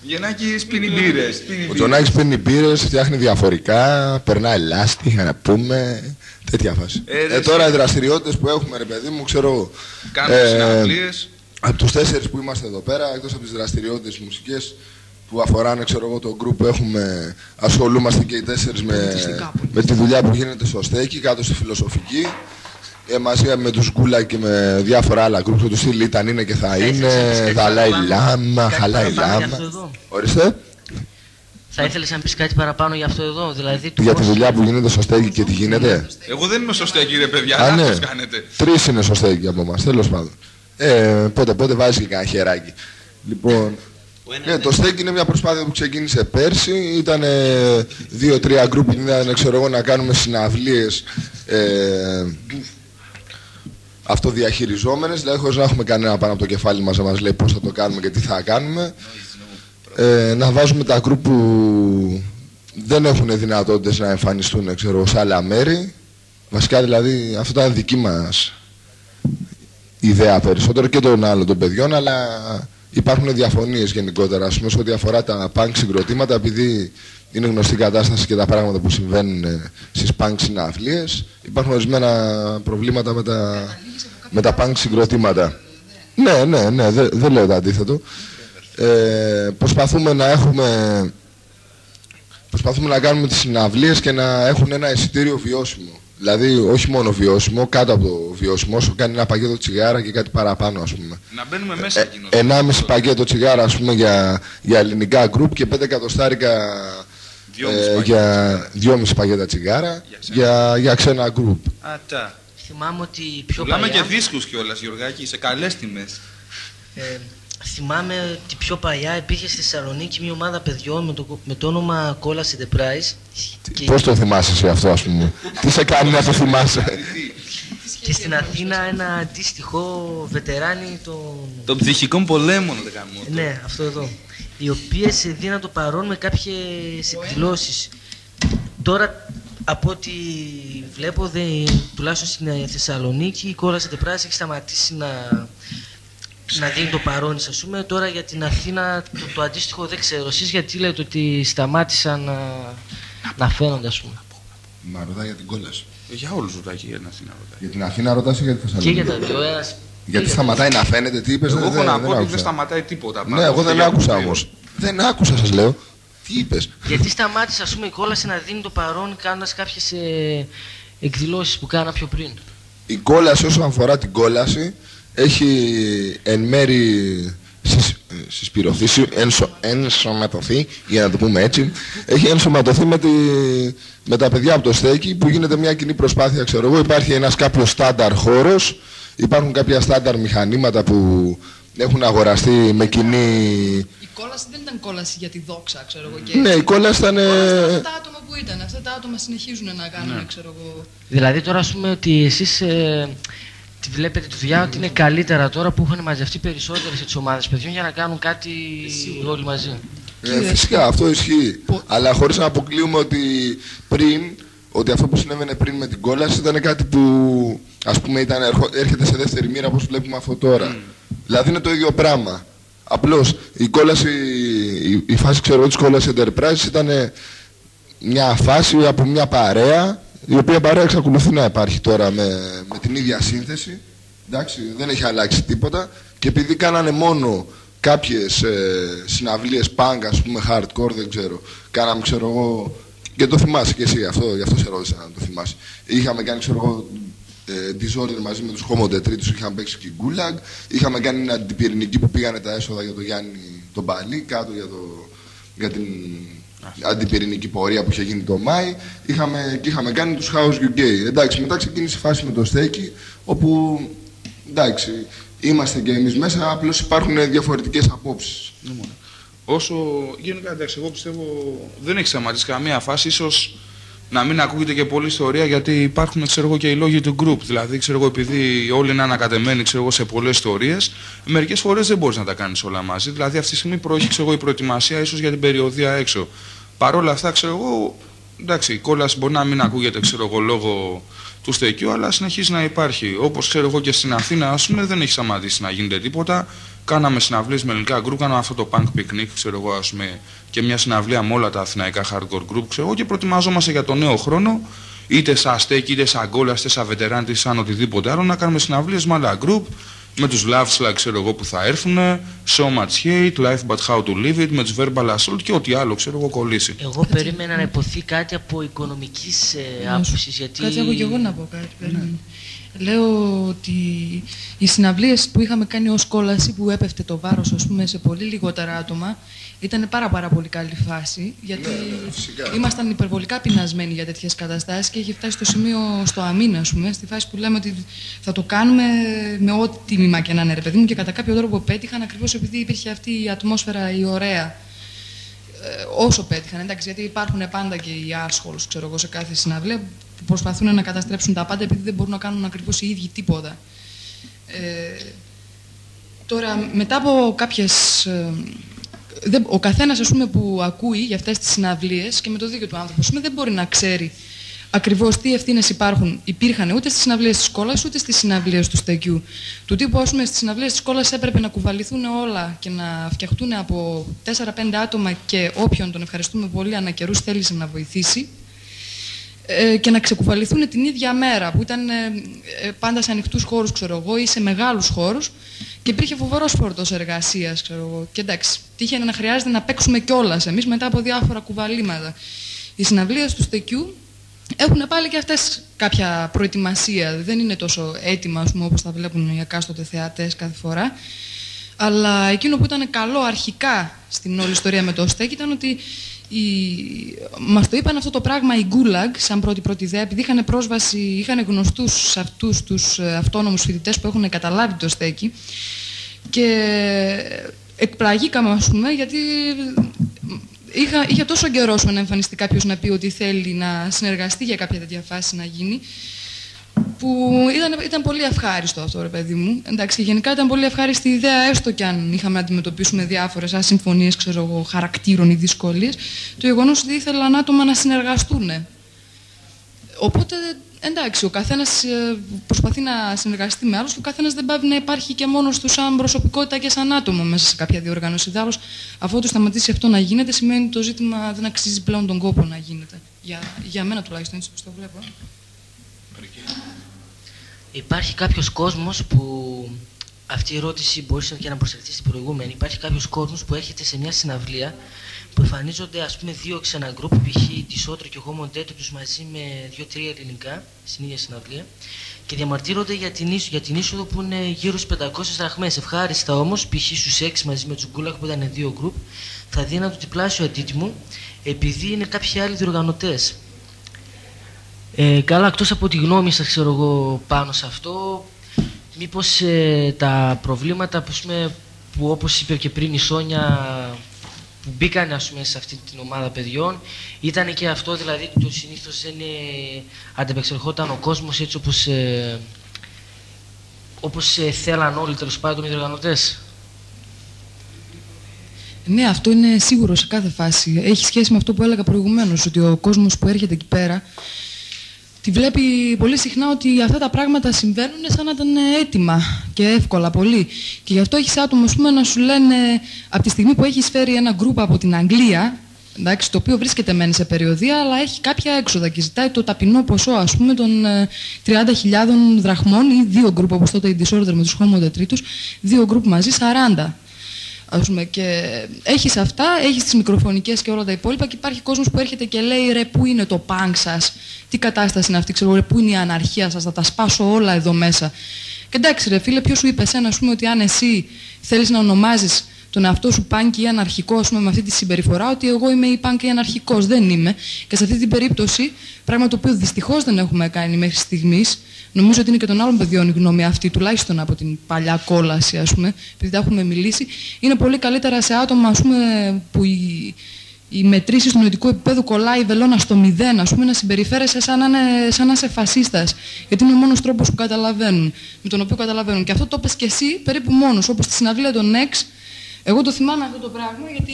Speaker 4: Γεννάκι σπίνει μπύρες. σπίνει
Speaker 1: Ο
Speaker 4: μπύρες.
Speaker 1: Τζονάκης παίρνει μπύρες, φτιάχνει διαφορικά, περνάει λάστιχα να πούμε. Τέτοια φάση.
Speaker 4: Ε, ρε,
Speaker 1: Ε, τώρα οι δραστηριότητες που έχουμε ρε παιδί μου, ξέρω εγώ.
Speaker 4: Κάνουμε
Speaker 1: ε,
Speaker 4: συναυλίες.
Speaker 1: Από τους τέσσερις που είμαστε εδώ πέρα, εκτός από τις δραστηριότητες μουσικές που αφοράνε ξέρω εγώ, το group έχουμε, ασχολούμαστε και οι τέσσερις με,
Speaker 3: Πολιτιστικά,
Speaker 1: με τη δουλειά που γίνεται στο στέκι, κάτω στη φιλοσοφική. Ε, μαζί με τους Γκούλα και με διάφορα άλλα group, του στυλ ήταν, είναι και θα είναι,
Speaker 2: κάτι
Speaker 1: Δαλάη
Speaker 2: παραπάνω-
Speaker 1: Λάμα,
Speaker 2: κάτι
Speaker 1: Χαλάη
Speaker 2: παραπάνω για
Speaker 1: Λάμα.
Speaker 2: αυτό εδώ;
Speaker 1: Ορίστε,
Speaker 2: Θα ήθελες να πεις κάτι παραπάνω για αυτό εδώ δηλαδή το
Speaker 1: για τη
Speaker 2: πώς-
Speaker 1: δουλειά που γίνεται στο στέκι και τι γίνεται.
Speaker 4: Εγώ δεν είμαι σωστά κύριε παιδιά,
Speaker 1: Α, ναι.
Speaker 4: λάθος κάνετε.
Speaker 1: Τρεις είναι στο στέκι από εμάς, τέλος πάντων. Ε, πότε, πότε βάζεις και κανένα χεράκι. Λοιπόν,
Speaker 7: Ο ένας
Speaker 1: ναι, το στέκι είναι μια προσπάθεια που ξεκίνησε πέρσι. Ήταν δύο-τρία γκρουπ που ήταν, ξέρω εγώ, να κάνουμε συναυλίες ε, αυτοδιαχειριζόμενες, δηλαδή χωρίς να έχουμε κανένα πάνω από το κεφάλι μας να μας λέει πώς θα το κάνουμε και τι θα κάνουμε. ε, να βάζουμε τα γκρουπ που δεν έχουν δυνατότητες να εμφανιστούν ξέρω, σε άλλα μέρη. Βασικά δηλαδή αυτό ήταν δική μας ιδέα περισσότερο και των άλλων των παιδιών, αλλά υπάρχουν διαφωνίες γενικότερα. Ας πούμε, σε ό,τι αφορά τα punk συγκροτήματα, επειδή είναι γνωστή η κατάσταση και τα πράγματα που συμβαίνουν ε, στις punk συναυλίες, υπάρχουν ορισμένα προβλήματα με τα, με τα punk συγκροτήματα. Ναι, ναι, ναι, δεν δεν λέω το αντίθετο. Ε, προσπαθούμε να έχουμε προσπαθούμε να κάνουμε τις συναυλίες και να έχουν ένα εισιτήριο βιώσιμο. Δηλαδή όχι μόνο βιώσιμο, κάτω από το βιώσιμο, όσο κάνει ένα πακέτο τσιγάρα και κάτι παραπάνω ας πούμε.
Speaker 4: Να μπαίνουμε μέσα εκείνο.
Speaker 1: Ε, ενάμιση πακέτο τσιγάρα ας πούμε για, για ελληνικά γκρουπ και πέντε εκατοστάρικα
Speaker 4: Δυόμιση
Speaker 1: ε,
Speaker 4: πακέτα
Speaker 1: για δυόμιση πακέτα τσιγάρα
Speaker 4: Για ξένα.
Speaker 1: για, για ξένα γκρουπ.
Speaker 4: Α, τα.
Speaker 2: Θυμάμαι ότι πιο
Speaker 4: Πουλάμε
Speaker 2: παλιά...
Speaker 4: και δίσκους κιόλας, Γιωργάκη, σε καλές τιμές.
Speaker 2: Ε, θυμάμαι ότι πιο παλιά υπήρχε στη Θεσσαλονίκη μια ομάδα παιδιών με το, με το όνομα Cola Enterprise και,
Speaker 1: Πώς το θυμάσαι εσύ αυτό ας πούμε; Τι σε κάνει να το θυμάσαι;
Speaker 2: Και στην Αθήνα ένα αντίστοιχο βετεράνι των...
Speaker 4: Των ψυχικών πολέμων δεν κάνουμε.
Speaker 2: Ναι, αυτό εδώ. Οι οποίες δίναν το παρόν με κάποιες εκδηλώσεις. Τώρα από ό,τι βλέπω, δε, τουλάχιστον στην ε, Θεσσαλονίκη, η Cola Enterprise έχει σταματήσει να, να δίνει το παρόν, ας πούμε. Τώρα για την Αθήνα το, το αντίστοιχο δεν ξέρω. Εσείς γιατί λέτε ότι σταμάτησαν να, να φαίνονται, ας πούμε;
Speaker 1: Μα ρωτάει για την κόλαση.
Speaker 4: Ε, Για όλους ρωτάκι ένα Αθήνα ρωτάει.
Speaker 1: Για την Αθήνα ρωτάς ή για τη
Speaker 2: Και
Speaker 1: Θεσσαλονίκη.
Speaker 2: για τα δύο, ένας...
Speaker 1: Γιατί
Speaker 2: και για
Speaker 1: σταματάει να φαίνεται, τι είπες,
Speaker 4: Εγώ
Speaker 1: δεν,
Speaker 4: έχω να
Speaker 1: δεν,
Speaker 4: πω
Speaker 1: δεν
Speaker 4: ότι δεν
Speaker 1: άκουσα.
Speaker 4: σταματάει τίποτα.
Speaker 1: Ναι, εγώ δεν
Speaker 4: Για
Speaker 1: άκουσα
Speaker 4: τους δύο.
Speaker 1: όμως. Δεν άκουσα σας λέω. Τι είπες;
Speaker 2: Γιατί σταμάτησε ας πούμε, η κόλαση να δίνει το παρόν κάνοντας κάποιες ε, εκδηλώσεις που κάνα πιο πριν.
Speaker 1: Η κόλαση όσον αφορά την κόλαση έχει εν μέρη συσ- ε, συσπηρωθεί, συ- ενσω, ενσωματωθεί, για να το πούμε έτσι, έχει ενσωματωθεί με, τη, με τα παιδιά από το στέκι που γίνεται μια κοινή προσπάθεια, ξέρω εγώ. Υπάρχει ένας κάποιος στάνταρ χώρος, υπάρχουν κάποια στάνταρ μηχανήματα που έχουν αγοραστεί με κοινή...
Speaker 3: Η κόλαση δεν ήταν κόλαση για τη δόξα, ξέρω εγώ. Και
Speaker 1: Ναι, η κόλαση ήταν...
Speaker 3: η κόλαση ήταν
Speaker 1: ε,
Speaker 3: αυτά τα άτομα που ήταν. Αυτά τα άτομα συνεχίζουν να κάνουν, ξέρω εγώ.
Speaker 2: Δηλαδή τώρα ας πούμε ότι εσείς ε, τη βλέπετε τη δουλειά ότι είναι καλύτερα τώρα που έχουν μαζευτεί περισσότερες τις ομάδες παιδιών για να κάνουν κάτι όλοι μαζί.
Speaker 1: Ε, φυσικά αυτό ισχύει. Αλλά χωρίς να αποκλείουμε ότι πριν, ότι αυτό που συνέβαινε πριν με την κόλαση ήταν κάτι που ας πούμε ήταν, ερχο- έρχεται σε δεύτερη μοίρα όπως βλέπουμε αυτό τώρα. Δηλαδή είναι το ίδιο πράγμα. Απλώς η κόλαση, η, η φάση ξέρω εγώ, της κόλασης Enterprise ήταν μια φάση από μια παρέα η οποία παρέα εξακολουθεί να υπάρχει τώρα με, με την ίδια σύνθεση. Εντάξει, δεν έχει αλλάξει τίποτα. Και επειδή κάνανε μόνο κάποιες ε, συναυλίες punk ας πούμε hardcore δεν ξέρω. Κάναμε ξέρω εγώ και το θυμάσαι και εσύ αυτό, γι' αυτό σε ρώτησα αν το θυμάσαι. Είχαμε κάνει ξέρω εγώ ε, Disorder μαζί με τους Homo Detritus είχαμε παίξει και Gulag. Είχαμε κάνει μια αντιπυρηνική που πήγανε τα έσοδα για το Γιάννη τον Παλί κάτω για, το, για την αντιπυρηνική πορεία που είχε γίνει το Μάη είχαμε, και είχαμε κάνει τους House UK εντάξει μετά ξεκίνησε η φάση με το στέκι όπου εντάξει είμαστε και εμείς μέσα απλώς υπάρχουν διαφορετικές απόψεις
Speaker 4: Ναι, μωρέ. Όσο γενικά εντάξει, εγώ πιστεύω δεν έχει σταματήσει καμία φάση. ίσως να μην ακούγεται και πολλή ιστορία γιατί υπάρχουν ξέρω εγώ, και οι λόγοι του group. Δηλαδή, ξέρω εγώ, επειδή όλοι είναι ανακατεμένοι ξέρω εγώ, σε πολλές ιστορίες, μερικές φορές δεν μπορείς να τα κάνεις όλα μαζί. Δηλαδή, αυτή τη στιγμή προέχει ξέρω εγώ, η προετοιμασία ίσως για την περιοδία έξω. Παρ' όλα αυτά, ξέρω εγώ, εντάξει, η κόλαση μπορεί να μην ακούγεται ξέρω εγώ, λόγω του στεκιού, αλλά συνεχίζει να υπάρχει. Όπως ξέρω εγώ και στην Αθήνα, ας πούμε, δεν έχει σταματήσει να γίνεται τίποτα. Κάναμε συναυλίες με ελληνικά group, κάναμε αυτό το punk picnic, ξέρω εγώ, ας πούμε, και μια συναυλία με όλα τα αθηναϊκά hardcore group, ξέρω εγώ, και προετοιμαζόμαστε για τον νέο χρόνο, είτε σαν στέκι, είτε σαν γκόλα, είτε σαν βετεράν, είτε σαν οτιδήποτε άλλο, να κάνουμε συναυλίες με άλλα group, με τους love slugs, ξέρω εγώ, που θα έρθουν, so much hate, life but how to live it, με τους verbal assault και ό,τι άλλο, ξέρω εγώ, κολλήσει.
Speaker 2: Εγώ περίμενα να υποθεί κάτι από οικονομικής ε,
Speaker 3: Να σου-
Speaker 2: άποψης γιατί...
Speaker 3: Κάτσε έχω και εγώ να πω κάτι. περίμενε. Λέω ότι οι συναυλίες που είχαμε κάνει ως κόλαση που έπεφτε το βάρος ας πούμε, σε πολύ λιγότερα άτομα ήταν πάρα πάρα πολύ καλή φάση γιατί
Speaker 1: ναι, φυσικά.
Speaker 3: ήμασταν υπερβολικά πεινασμένοι για τέτοιες καταστάσεις και είχε φτάσει στο σημείο στο αμήν ας πούμε, στη φάση που λέμε ότι θα το κάνουμε με ό,τι τίμημα και να είναι ρε παιδί μου και κατά κάποιο τρόπο πέτυχαν ακριβώς επειδή υπήρχε αυτή η ατμόσφαιρα η ωραία ε, όσο πέτυχαν, εντάξει, γιατί υπάρχουν πάντα και οι άσχολους, ξέρω εγώ, σε κάθε συναυλία που προσπαθούν να καταστρέψουν τα πάντα επειδή δεν μπορούν να κάνουν ακριβώς οι ίδιοι τίποτα. Ε, τώρα, μετά από κάποιες, ε, δεν, ο καθένας που ακούει για αυτές τις συναυλίες και με το δίκιο του άνθρωπου, ας πούμε, δεν μπορεί να ξέρει ακριβώς τι ευθύνες υπάρχουν, υπήρχαν ούτε στις συναυλίες της κόλλα ούτε στις συναυλίες του στεκιού. Του τύπου, ας πούμε, στις συναυλίες της κόλλα έπρεπε να κουβαληθούν όλα και να φτιαχτούν από 4-5 άτομα και όποιον τον ευχαριστούμε πολύ ανά καιρούς θέλησε να βοηθήσει ε, και να ξεκουβαληθούν την ίδια μέρα που ήταν ε, ε, πάντα σε ανοιχτούς χώρους, ξέρω εγώ, ή σε μεγάλους χώρους και υπήρχε φοβερός φόρτος εργασίας, ξέρω εγώ. Και εντάξει, τύχε να χρειάζεται να παίξουμε κιόλας εμείς μετά από διάφορα κουβαλήματα. Οι συναυλίες του στεκιού έχουν πάλι και αυτές κάποια προετοιμασία. Δεν είναι τόσο έτοιμα όπως τα βλέπουν οι εκάστοτε θεατές κάθε φορά. Αλλά εκείνο που ήταν καλό αρχικά στην όλη ιστορία με το ΣΤΕΚ ήταν ότι η... μας το είπαν αυτό το πράγμα οι Γκούλαγκ σαν πρώτη πρώτη ιδέα επειδή είχαν πρόσβαση, είχαν γνωστούς σε αυτούς τους ε, αυτόνομους φοιτητές που έχουν καταλάβει το στέκι και εκπλαγήκαμε ας πούμε γιατί είχα, είχε τόσο καιρό σου να εμφανιστεί κάποιος να πει ότι θέλει να συνεργαστεί για κάποια τέτοια φάση να γίνει. Που ήταν, ήταν πολύ ευχάριστο αυτό, ρε παιδί μου. Εντάξει, γενικά ήταν πολύ ευχάριστη η ιδέα, έστω κι αν είχαμε να αντιμετωπίσουμε διάφορες ασυμφωνίες χαρακτήρων ή δυσκολίες, το γεγονός ότι ήθελαν άτομα να συνεργαστούν. Οπότε εντάξει, ο καθένας ε, προσπαθεί να συνεργαστεί με άλλους και ο καθένας δεν πάβει να υπάρχει και μόνος του σαν προσωπικότητα και σαν άτομο μέσα σε κάποια διοργάνωση. Δάλλω, αφού το σταματήσει αυτό να γίνεται, σημαίνει ότι το ζήτημα δεν αξίζει πλέον τον κόπο να γίνεται. Για, για μένα τουλάχιστον, έτσι όπως το βλέπω.
Speaker 2: Υπάρχει κάποιος κόσμος που. Αυτή η ερώτηση μπορεί και να προσεχθεί στην προηγούμενη. Υπάρχει κάποιος κόσμος που έρχεται σε μια συναυλία που εμφανίζονται ας πούμε δύο ξένα γκρουπ, π.χ. της Σότρο και εγώ Μοντέτρου μαζί με δύο-τρία ελληνικά στην ίδια συναυλία και διαμαρτύρονται για την, είσοδο, για την είσοδο που είναι γύρω στις 500 δραχμές. Ευχάριστα όμως, π.χ. στους 6 μαζί με του Γκούλακ που ήταν δύο γκρουπ, θα δίναν το διπλάσιο αντίτιμο επειδή είναι κάποιοι άλλοι διοργανωτές. Ε, καλά, εκτός από τη γνώμη σας, ξέρω εγώ, πάνω σε αυτό, μήπως ε, τα προβλήματα που, που όπως είπε και πριν η Σόνια που μπήκαν ας πούμε, σε αυτή την ομάδα παιδιών ήταν και αυτό δηλαδή ότι συνήθως δεν ε, αντεπεξερχόταν ο κόσμος έτσι όπως, ε, όπως ε, θέλαν όλοι τέλος πάντων οι διοργανωτές;
Speaker 3: Ναι, αυτό είναι σίγουρο σε κάθε φάση. Έχει σχέση με αυτό που έλεγα προηγουμένως, ότι ο κόσμος που έρχεται εκεί πέρα τη βλέπει πολύ συχνά ότι αυτά τα πράγματα συμβαίνουν σαν να ήταν έτοιμα και εύκολα πολύ. Και γι' αυτό έχεις άτομα πούμε, να σου λένε από τη στιγμή που έχεις φέρει ένα γκρουπ από την Αγγλία, εντάξει, το οποίο βρίσκεται μεν σε περιοδία, αλλά έχει κάποια έξοδα και ζητάει το ταπεινό ποσό ας πούμε, των 30.000 ε, δραχμών ή δύο γκρουπ, όπως τότε η Disorder με τους Homo δύο γκρουπ μαζί 40. Ας πούμε, και έχεις αυτά, έχεις τις μικροφωνικές και όλα τα υπόλοιπα και υπάρχει κόσμος που έρχεται και λέει ρε πού είναι το πανκ σας, τι κατάσταση είναι αυτή, ξέρω ρε πού είναι η αναρχία σας, θα τα σπάσω όλα εδώ μέσα. Και εντάξει ρε φίλε, ποιος σου είπε εσένα, πούμε, ότι αν εσύ θέλεις να ονομάζεις τον εαυτό σου πανκ ή αναρχικό πούμε, με αυτή τη συμπεριφορά, ότι εγώ είμαι η πανκ ή αναρχικός. Δεν είμαι. Και σε αυτή την περίπτωση, πράγμα το οποίο δυστυχώς δεν έχουμε κάνει μέχρι στιγμής, Νομίζω ότι είναι και των άλλων παιδιών η γνώμη αυτή, τουλάχιστον από την παλιά κόλαση, ας πούμε, επειδή τα έχουμε μιλήσει. Είναι πολύ καλύτερα σε άτομα ας πούμε, που η, η μετρήση του νοητικού επίπεδου κολλάει η βελόνα στο μηδέν, ας πούμε, να συμπεριφέρεσαι σαν να, είναι, σαν να είσαι φασίστας. Γιατί είναι ο μόνος τρόπος που καταλαβαίνουν, με τον οποίο καταλαβαίνουν. Και αυτό το πες και εσύ περίπου μόνος, όπως στη συναυλία των Next, εγώ το θυμάμαι αυτό το πράγμα γιατί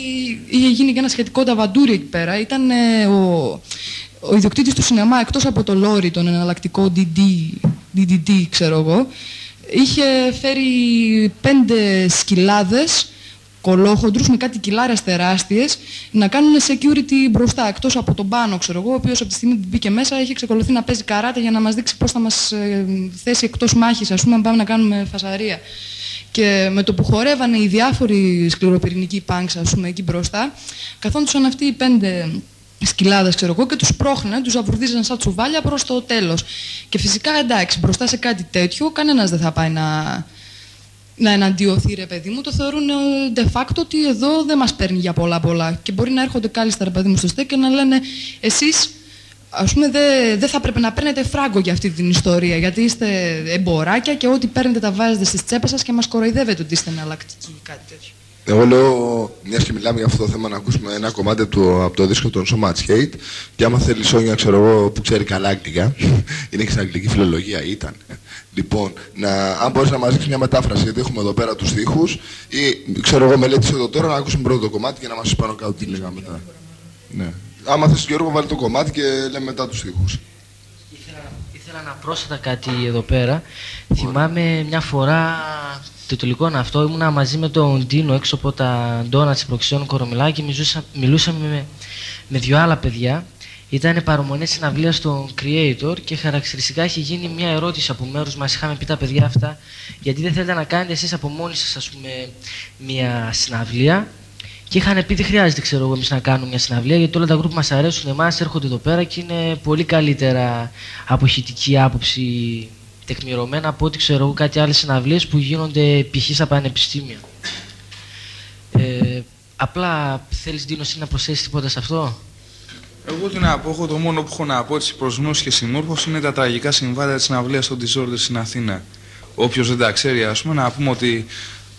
Speaker 3: είχε γίνει και ένα σχετικό ταβαντούρι εκεί πέρα. Ήταν ε, ο, ο ιδιοκτήτης του σινεμά, εκτός από το λόρι, τον εναλλακτικό DD, DDD, ξέρω εγώ, είχε φέρει πέντε σκυλάδες κολόχοντρους με κάτι κιλάρες τεράστιες να κάνουν security μπροστά, εκτός από τον πάνω, ξέρω εγώ, ο οποίος από τη στιγμή που μπήκε μέσα είχε ξεκολουθεί να παίζει καράτε για να μας δείξει πώς θα μας ε, θέσει εκτός μάχης, ας πούμε, αν πάμε να κάνουμε φασαρία. Και με το που χορεύανε οι διάφοροι σκληροπυρηνικοί punks, ας πούμε, εκεί μπροστά, καθόντουσαν αυτοί οι πέντε σκυλάδες, ξέρω εγώ, και τους πρόχναν, τους αβουρδίζαν σαν τσουβάλια προς το τέλος. Και φυσικά εντάξει, μπροστά σε κάτι τέτοιο, κανένας δεν θα πάει να, να εναντιωθεί, ρε παιδί μου. Το θεωρούν ε, de facto ότι εδώ δεν μας παίρνει για πολλά πολλά. Και μπορεί να έρχονται κάλλιστα, ρε παιδί μου, στο στέκ και να λένε εσείς. Α πούμε, δεν δε θα πρέπει να παίρνετε φράγκο για αυτή την ιστορία. Γιατί είστε εμποράκια και ό,τι παίρνετε τα βάζετε στις τσέπες σας και μας κοροϊδεύετε ότι είστε εναλλακτικοί ή κάτι τέτοιο.
Speaker 1: Εγώ λέω, μιας και μιλάμε για αυτό το θέμα, να ακούσουμε ένα κομμάτι του, από το δίσκο των So Much Hate. Και άμα θέλει Σόνια, ξέρω εγώ, που ξέρει καλά αγγλικά, είναι και στην αγγλική φιλολογία, ήταν. Λοιπόν, να, αν μπορείς να μας δείξεις μια μετάφραση, γιατί έχουμε εδώ πέρα τους στίχους, ή ξέρω εγώ, μελέτησε εδώ τώρα να ακούσουμε πρώτο το κομμάτι και να μας πεις πάνω κάτω τι λέγαμε μετά. Ναι. Άμα θες Γιώργο, βάλει το κομμάτι και λέμε μετά τους στίχους.
Speaker 2: Ήθελα, ήθελα να πρόσθετα κάτι εδώ πέρα. Θυμάμαι μια φορά το τελικό αυτό, ήμουνα μαζί με τον Ντίνο έξω από τα ντόνατς προξιών Κορομιλά και μιλούσα, μιλούσαμε με, με δύο άλλα παιδιά. Ήταν παρομονές συναυλίας στον Creator και χαρακτηριστικά έχει γίνει μια ερώτηση από μέρους μας. Είχαμε πει τα παιδιά αυτά, γιατί δεν θέλετε να κάνετε εσείς από μόνοι σας, ας πούμε, μια συναυλία. Και είχαν πει δεν χρειάζεται ξέρω εγώ εμείς να κάνουμε μια συναυλία γιατί όλα τα γκρουπ μας αρέσουν εμάς, έρχονται εδώ πέρα και είναι πολύ καλύτερα από ηχητική άποψη τεκμηρωμένα από ό,τι ξέρω εγώ κάτι άλλες συναυλίες που γίνονται π.χ. στα πανεπιστήμια. Ε, απλά θέλεις Ντίνος εσύ να προσθέσεις τίποτα σε αυτό;
Speaker 4: Εγώ τι να πω, εγώ το μόνο που έχω να πω έτσι προς γνώση και συμμόρφωση είναι τα τραγικά συμβάντα της συναυλίας των Disorder στην Αθήνα. Όποιος δεν τα ξέρει, ας πούμε, να πούμε ότι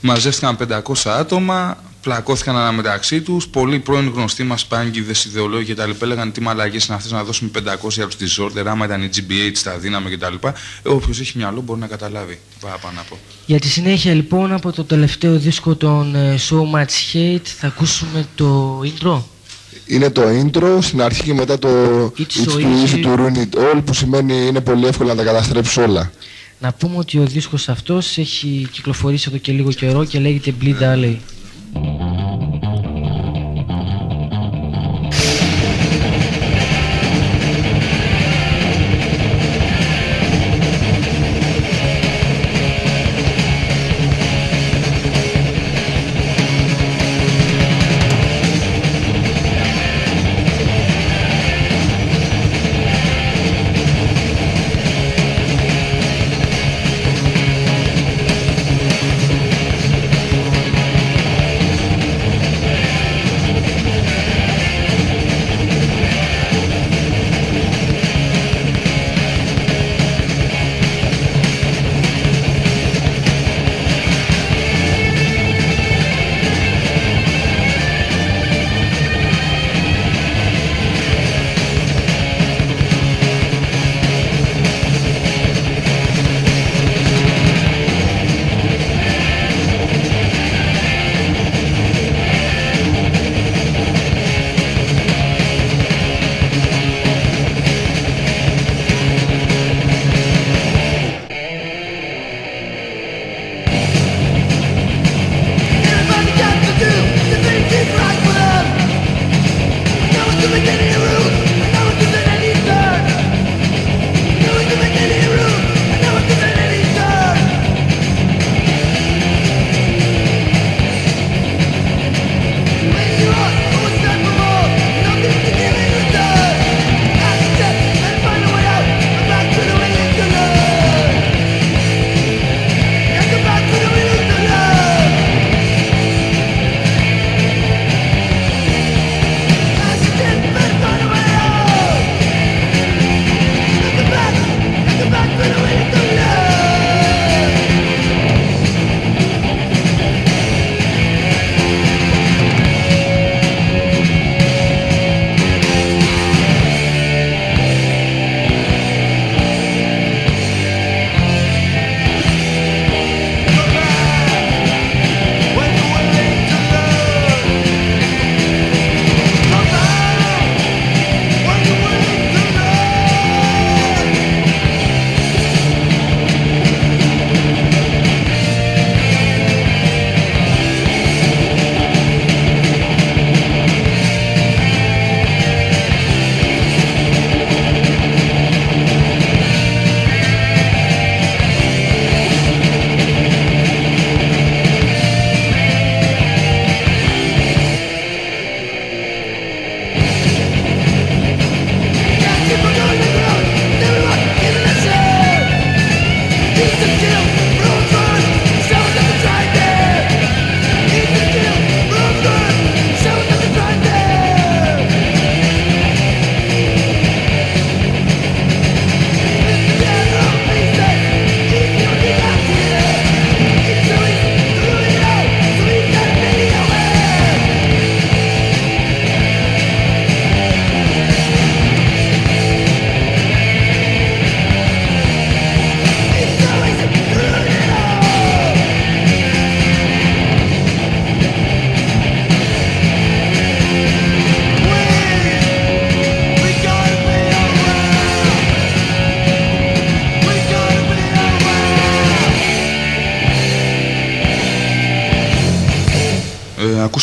Speaker 4: μαζεύτηκαν 500 άτομα, πλακώθηκαν αναμεταξύ τους. Πολλοί πρώην γνωστοί μας, πάγκηδε, ιδεολόγοι κτλ. έλεγαν τι μαλακίε είναι αυτές να δώσουμε 500 για του disorder, άμα ήταν η GBH στα δύναμη κτλ. Ε, Όποιος έχει μυαλό μπορεί να καταλάβει. Παραπάνω να πω.
Speaker 2: Για τη συνέχεια λοιπόν από το τελευταίο δίσκο των ε, So Much Hate θα ακούσουμε το intro.
Speaker 1: Είναι το intro, στην αρχή και μετά το
Speaker 2: It's
Speaker 1: It's,
Speaker 2: so
Speaker 1: too easy
Speaker 2: easy.
Speaker 1: to ruin it all, που σημαίνει είναι πολύ εύκολο να τα καταστρέψεις όλα.
Speaker 2: Να πούμε ότι ο δίσκος αυτός έχει κυκλοφορήσει εδώ και λίγο καιρό και λέγεται Bleed Alley.
Speaker 8: Thank you.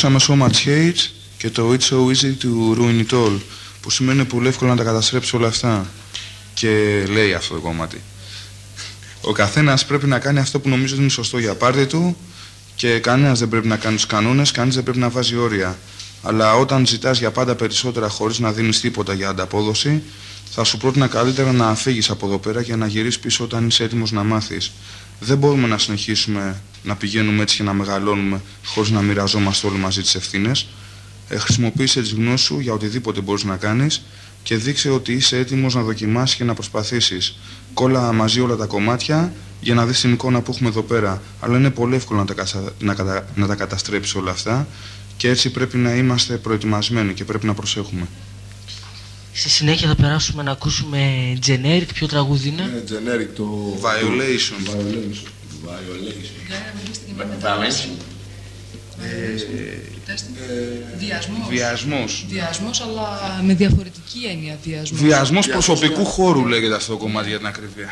Speaker 4: Ακούσαμε So Much Hate και το It's So Easy to Ruin It All, που σημαίνει πολύ εύκολο να τα καταστρέψει όλα αυτά. Και λέει αυτό το κομμάτι. Ο καθένας πρέπει να κάνει αυτό που νομίζεις ότι είναι σωστό για πάρτι του και κανένας δεν πρέπει να κάνει τους κανόνες, κανείς δεν πρέπει να βάζει όρια. Αλλά όταν ζητάς για πάντα περισσότερα χωρίς να δίνεις τίποτα για ανταπόδοση, θα σου πρότεινα καλύτερα να φύγεις από εδώ πέρα και να γυρίσεις πίσω όταν είσαι έτοιμος να μάθεις. Δεν μπορούμε να συνεχίσουμε να πηγαίνουμε έτσι και να μεγαλώνουμε χωρίς να μοιραζόμαστε όλοι μαζί τις ευθύνες. Ε, χρησιμοποίησε τις γνώσεις σου για οτιδήποτε μπορείς να κάνεις και δείξε ότι είσαι έτοιμος να δοκιμάσεις και να προσπαθήσεις. Κόλλα μαζί όλα τα κομμάτια για να δεις την εικόνα που έχουμε εδώ πέρα. Αλλά είναι πολύ εύκολο να τα, κατα... να, κατα... να τα καταστρέψεις όλα αυτά και έτσι πρέπει να είμαστε προετοιμασμένοι και πρέπει να προσέχουμε.
Speaker 2: Στη συνέχεια θα περάσουμε να ακούσουμε generic, ποιο τραγούδι είναι;
Speaker 1: Είναι generic το...
Speaker 4: Violation.
Speaker 1: Violation. Violation.
Speaker 3: Violation. Διασμός.
Speaker 4: Βιασμός.
Speaker 3: Διασμός, αλλά με διαφορετική έννοια διασμός.
Speaker 4: Βιασμός προσωπικού χώρου λέγεται αυτό το κομμάτι για την ακρίβεια.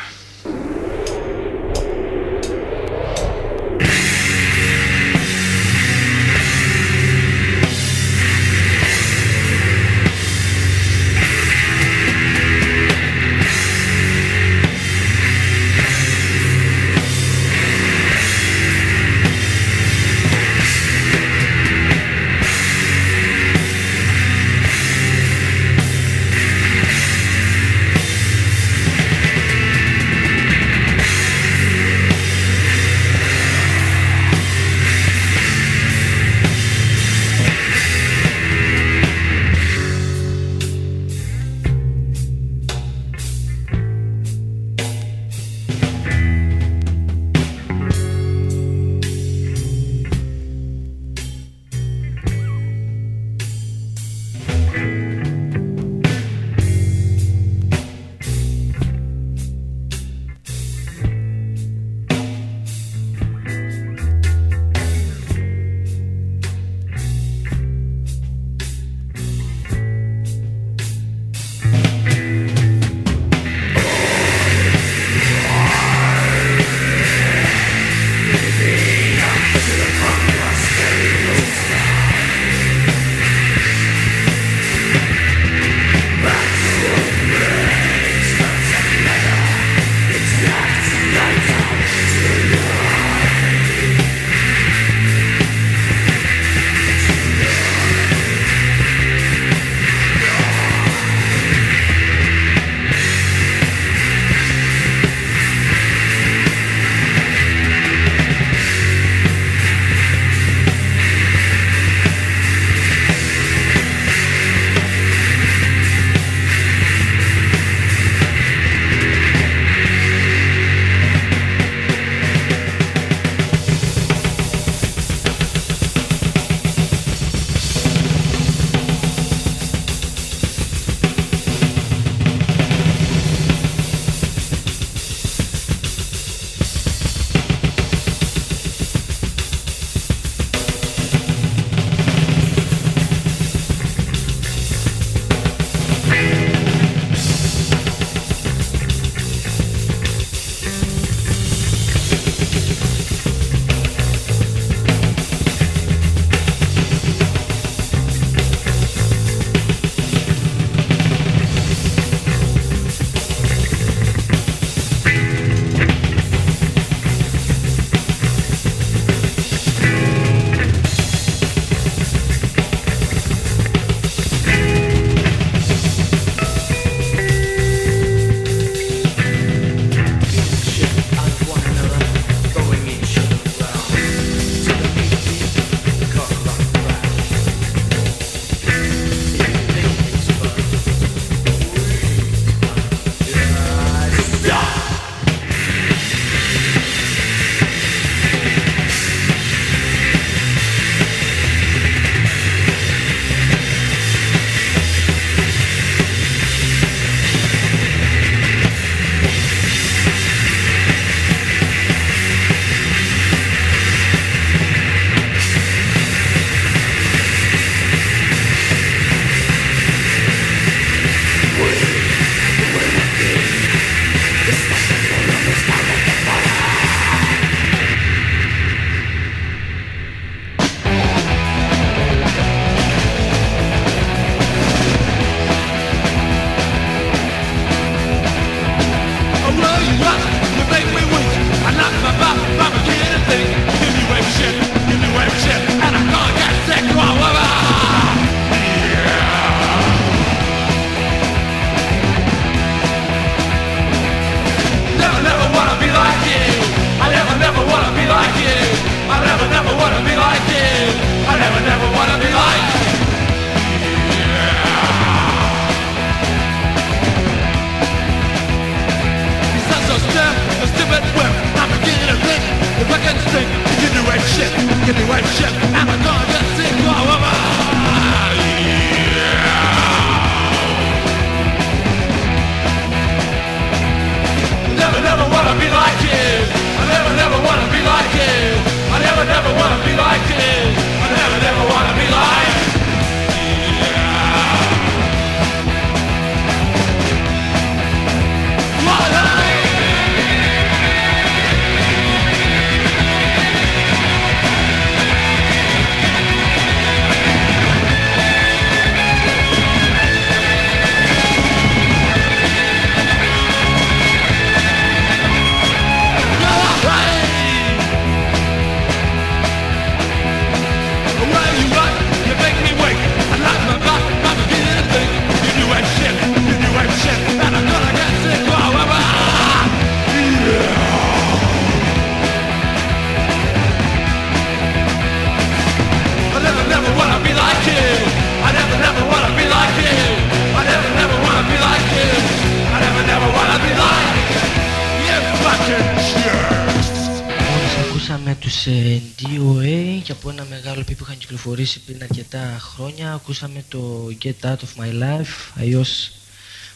Speaker 2: DOA και από ένα μεγάλο EP που είχαν κυκλοφορήσει πριν αρκετά χρόνια ακούσαμε το Get Out of My Life αλλιώς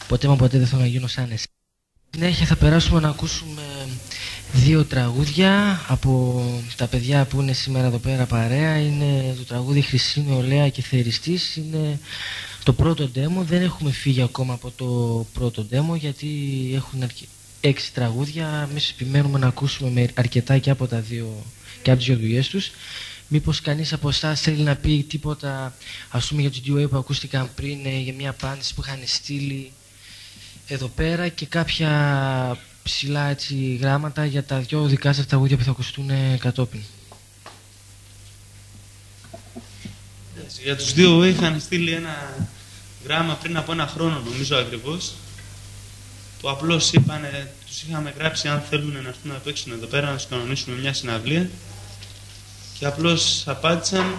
Speaker 2: ποτέ μα ποτέ δεν θέλω να γίνω σαν εσύ. Συνέχεια θα περάσουμε να ακούσουμε δύο τραγούδια από τα παιδιά που είναι σήμερα εδώ πέρα παρέα. Είναι το τραγούδι Χρυσή Νεολαία και Θεριστής. Είναι το πρώτο demo. Δεν έχουμε φύγει ακόμα από το πρώτο demo γιατί έχουν αρκε... έξι τραγούδια. Εμείς επιμένουμε να ακούσουμε με αρκετά και από τα δύο και από τις δύο δουλειές τους. Μήπως κανείς από εσάς θέλει να πει τίποτα ας πούμε για τους δύο που ακούστηκαν πριν ε, για μια απάντηση που είχαν στείλει εδώ πέρα και κάποια ψηλά έτσι, γράμματα για τα δυο δικά σας τραγούδια που θα ακουστούν ε, κατόπιν.
Speaker 7: Για τους δύο είχαν στείλει ένα γράμμα πριν από ένα χρόνο νομίζω ακριβώς που απλώς είπανε, τους είχαμε γράψει αν θέλουν να έρθουν να παίξουν εδώ πέρα να τους κανονίσουμε μια συναυλία και απλώς απάντησαν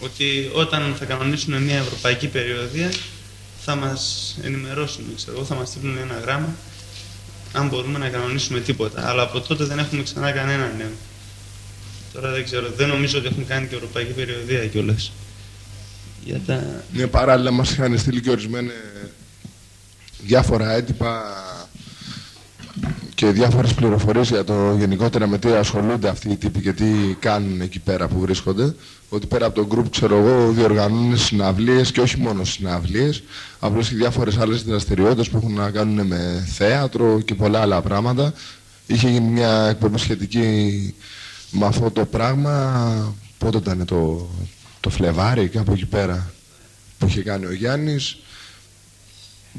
Speaker 7: ότι όταν θα κανονίσουν μια ευρωπαϊκή περιοδία θα μας ενημερώσουν, ξέρω, θα μας στείλουν ένα γράμμα αν μπορούμε να κανονίσουμε τίποτα. Αλλά από τότε δεν έχουμε ξανά κανένα νέο. Τώρα δεν ξέρω, δεν νομίζω ότι έχουν κάνει και ευρωπαϊκή περιοδία κιόλας. Για τα...
Speaker 1: Ναι, παράλληλα μας είχαν στείλει και ορισμένα διάφορα έντυπα και διάφορες πληροφορίες για το γενικότερα με τι ασχολούνται αυτοί οι τύποι και τι κάνουν εκεί πέρα που βρίσκονται. Ότι πέρα από το group, ξέρω εγώ, διοργανώνουν συναυλίες και όχι μόνο συναυλίες, απλώς και διάφορες άλλες δραστηριότητες που έχουν να κάνουν με θέατρο και πολλά άλλα πράγματα. Είχε γίνει μια εκπομπή σχετική με αυτό το πράγμα, πότε ήταν το, το Φλεβάρι, κάπου εκεί πέρα που είχε κάνει ο Γιάννης.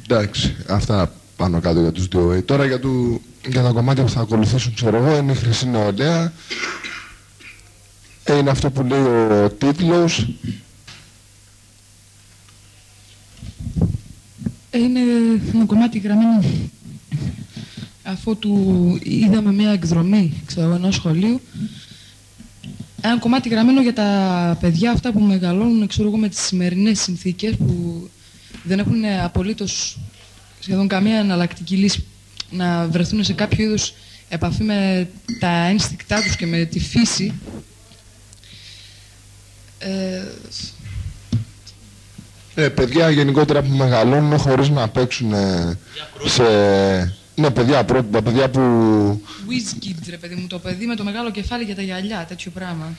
Speaker 1: Εντάξει, αυτά πάνω κάτω για τους δύο. Τώρα για, του, για τα κομμάτια που θα ακολουθήσουν, ξέρω εγώ, είναι η Χρυσή Νεολαία. Είναι αυτό που λέει ο τίτλος.
Speaker 3: Είναι ένα κομμάτι γραμμένο αφού του είδαμε μια εκδρομή ξέρω, ενός σχολείου ένα κομμάτι γραμμένο για τα παιδιά αυτά που μεγαλώνουν ξέρω εγώ, με τις σημερινές συνθήκες που δεν έχουν απολύτως σχεδόν καμία εναλλακτική λύση να βρεθούν σε κάποιο είδους επαφή με τα ένστικτά τους και με τη φύση. Ε,
Speaker 1: Ε, παιδιά γενικότερα που μεγαλώνουν χωρίς να παίξουν ε, σε... Ναι, παιδιά πρότυπα, παιδιά που...
Speaker 3: whiz kids, ρε παιδί μου, το παιδί με το μεγάλο κεφάλι για τα γυαλιά, τέτοιο πράγμα.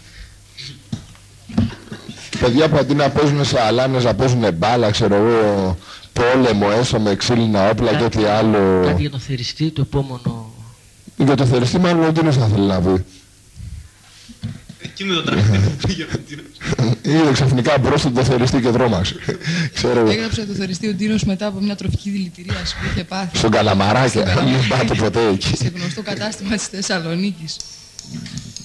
Speaker 1: Παιδιά που αντί να παίζουν σε αλάνες, να παίζουν μπάλα, ξέρω εγώ, πόλεμο, έσω με ξύλινα όπλα και ό,τι άλλο.
Speaker 2: Κάτι για τον θεριστή, το επόμενο...
Speaker 1: Για το θεριστή μάλλον ο Τίνος θα θέλει να πει.
Speaker 7: Εκεί με το τραγούδι που πήγε ο Τίνος.
Speaker 1: Είδε ξαφνικά μπρος του το θεριστή και δρόμαξε. ξέρω εγώ.
Speaker 3: Έγραψε το θεριστή ο Ντίνος μετά από μια τροφική δηλητηρία που είχε πάθει
Speaker 1: Στον Καλαμαράκια, μην πάτε ποτέ εκεί.
Speaker 3: σε γνωστό κατάστημα της Θεσσαλονίκης.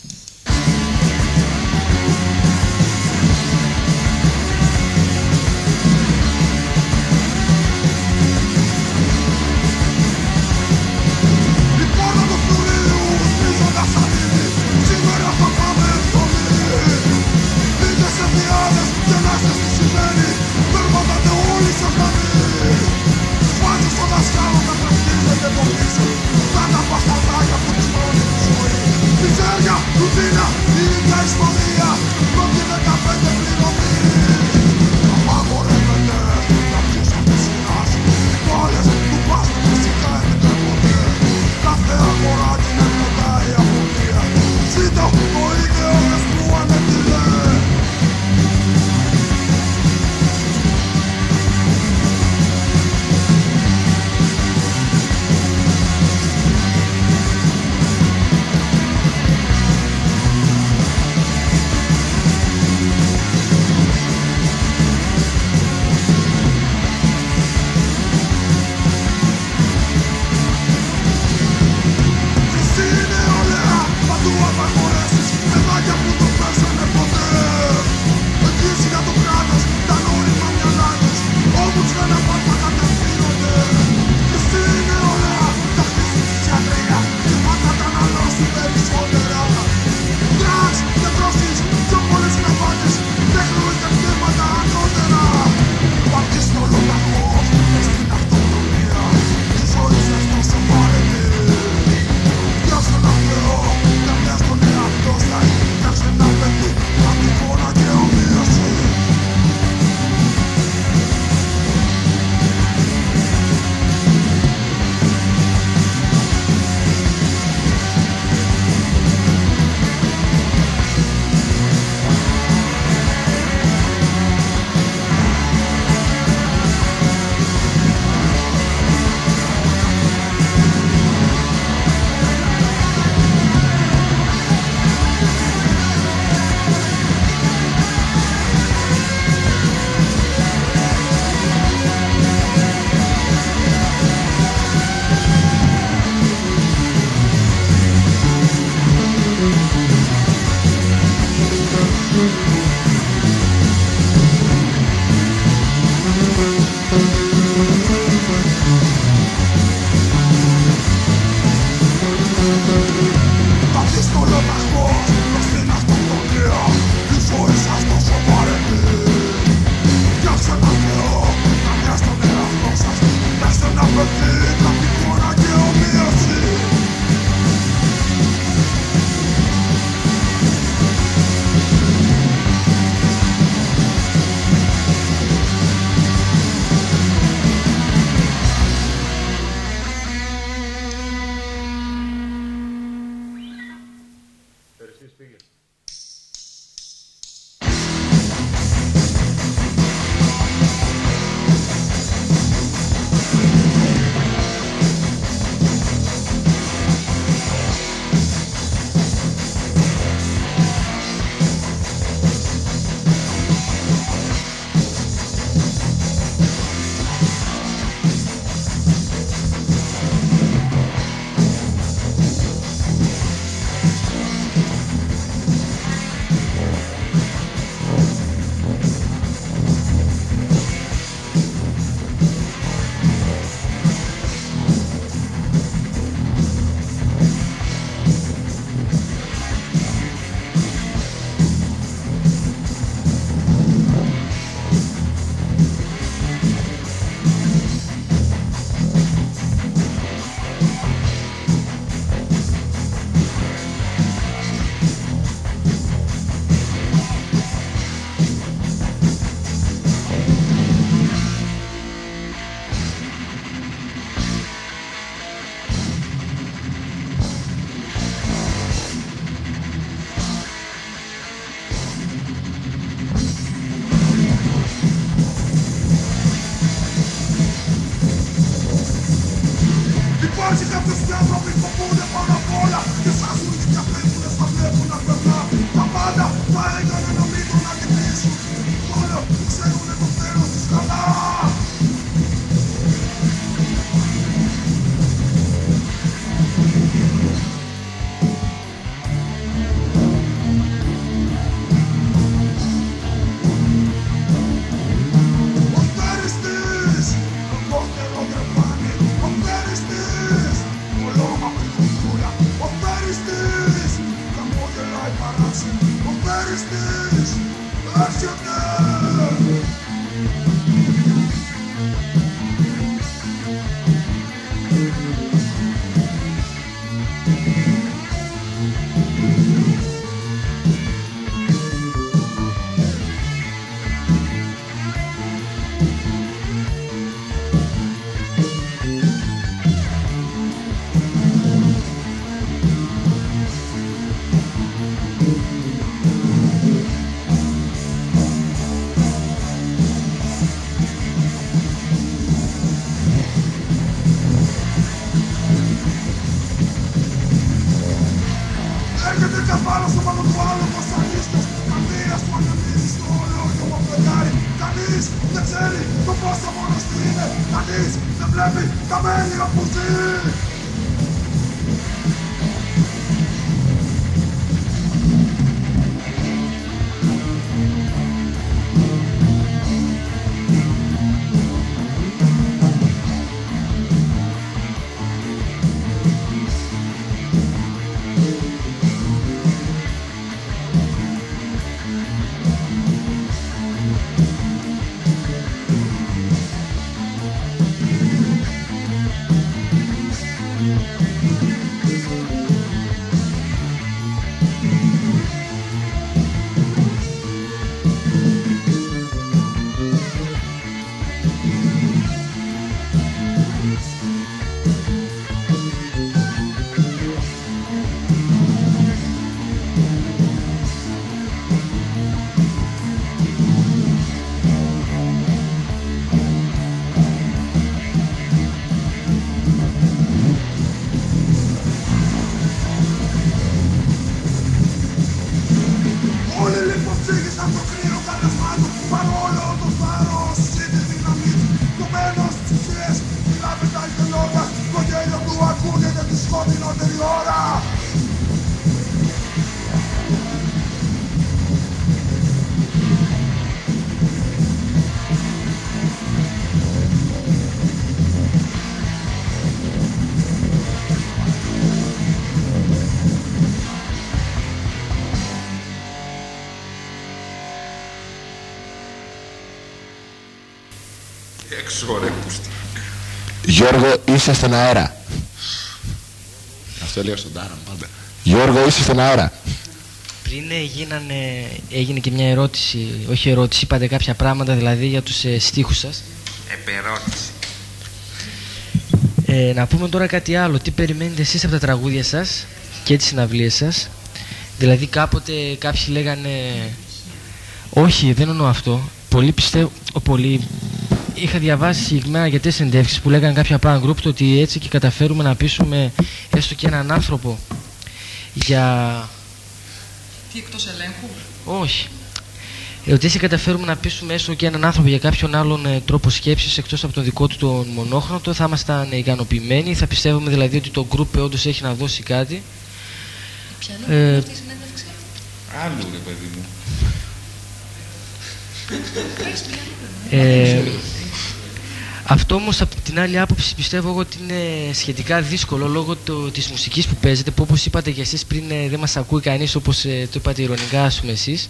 Speaker 1: Γιώργο, είσαι στον αέρα. Αυτό έλεγα στον Τάραν πάντα. Γιώργο, είσαι στον αέρα.
Speaker 2: Πριν ε, γίνανε, έγινε και μια ερώτηση, όχι ερώτηση, είπατε κάποια πράγματα δηλαδή για τους ε, στίχους σας.
Speaker 9: Επερώτηση.
Speaker 2: Ε, να πούμε τώρα κάτι άλλο. Τι περιμένετε εσείς από τα τραγούδια σας και τις συναυλίες σας; Δηλαδή κάποτε κάποιοι λέγανε όχι δεν εννοώ αυτό. Πολλοί πιστεύω, ο, πολλοί είχα διαβάσει συγκεκριμένα αρκετέ συνεντεύξεις που λέγανε κάποια pan group το ότι έτσι και καταφέρουμε να πείσουμε έστω και έναν άνθρωπο για
Speaker 3: Τι εκτός ελέγχου;
Speaker 2: όχι. Ε, ότι έτσι καταφέρουμε να πείσουμε έστω και έναν άνθρωπο για κάποιον άλλον ε, τρόπο σκέψης εκτός από τον δικό του τον μονόχρονο, θα ήμασταν ε, ικανοποιημένοι. Θα πιστεύουμε δηλαδή ότι το group όντως έχει να δώσει κάτι.
Speaker 3: Ποια
Speaker 2: Ε,
Speaker 3: είναι αυτή η συνέντευξη;
Speaker 9: Άλλου ρε παιδί μου.
Speaker 2: Ε, αυτό όμως από την άλλη άποψη πιστεύω εγώ ότι είναι σχετικά δύσκολο λόγω το, της μουσικής που παίζετε που όπως είπατε και εσείς πριν ε, δεν μας ακούει κανείς όπως ε, το είπατε ηρωνικά ας πούμε εσείς.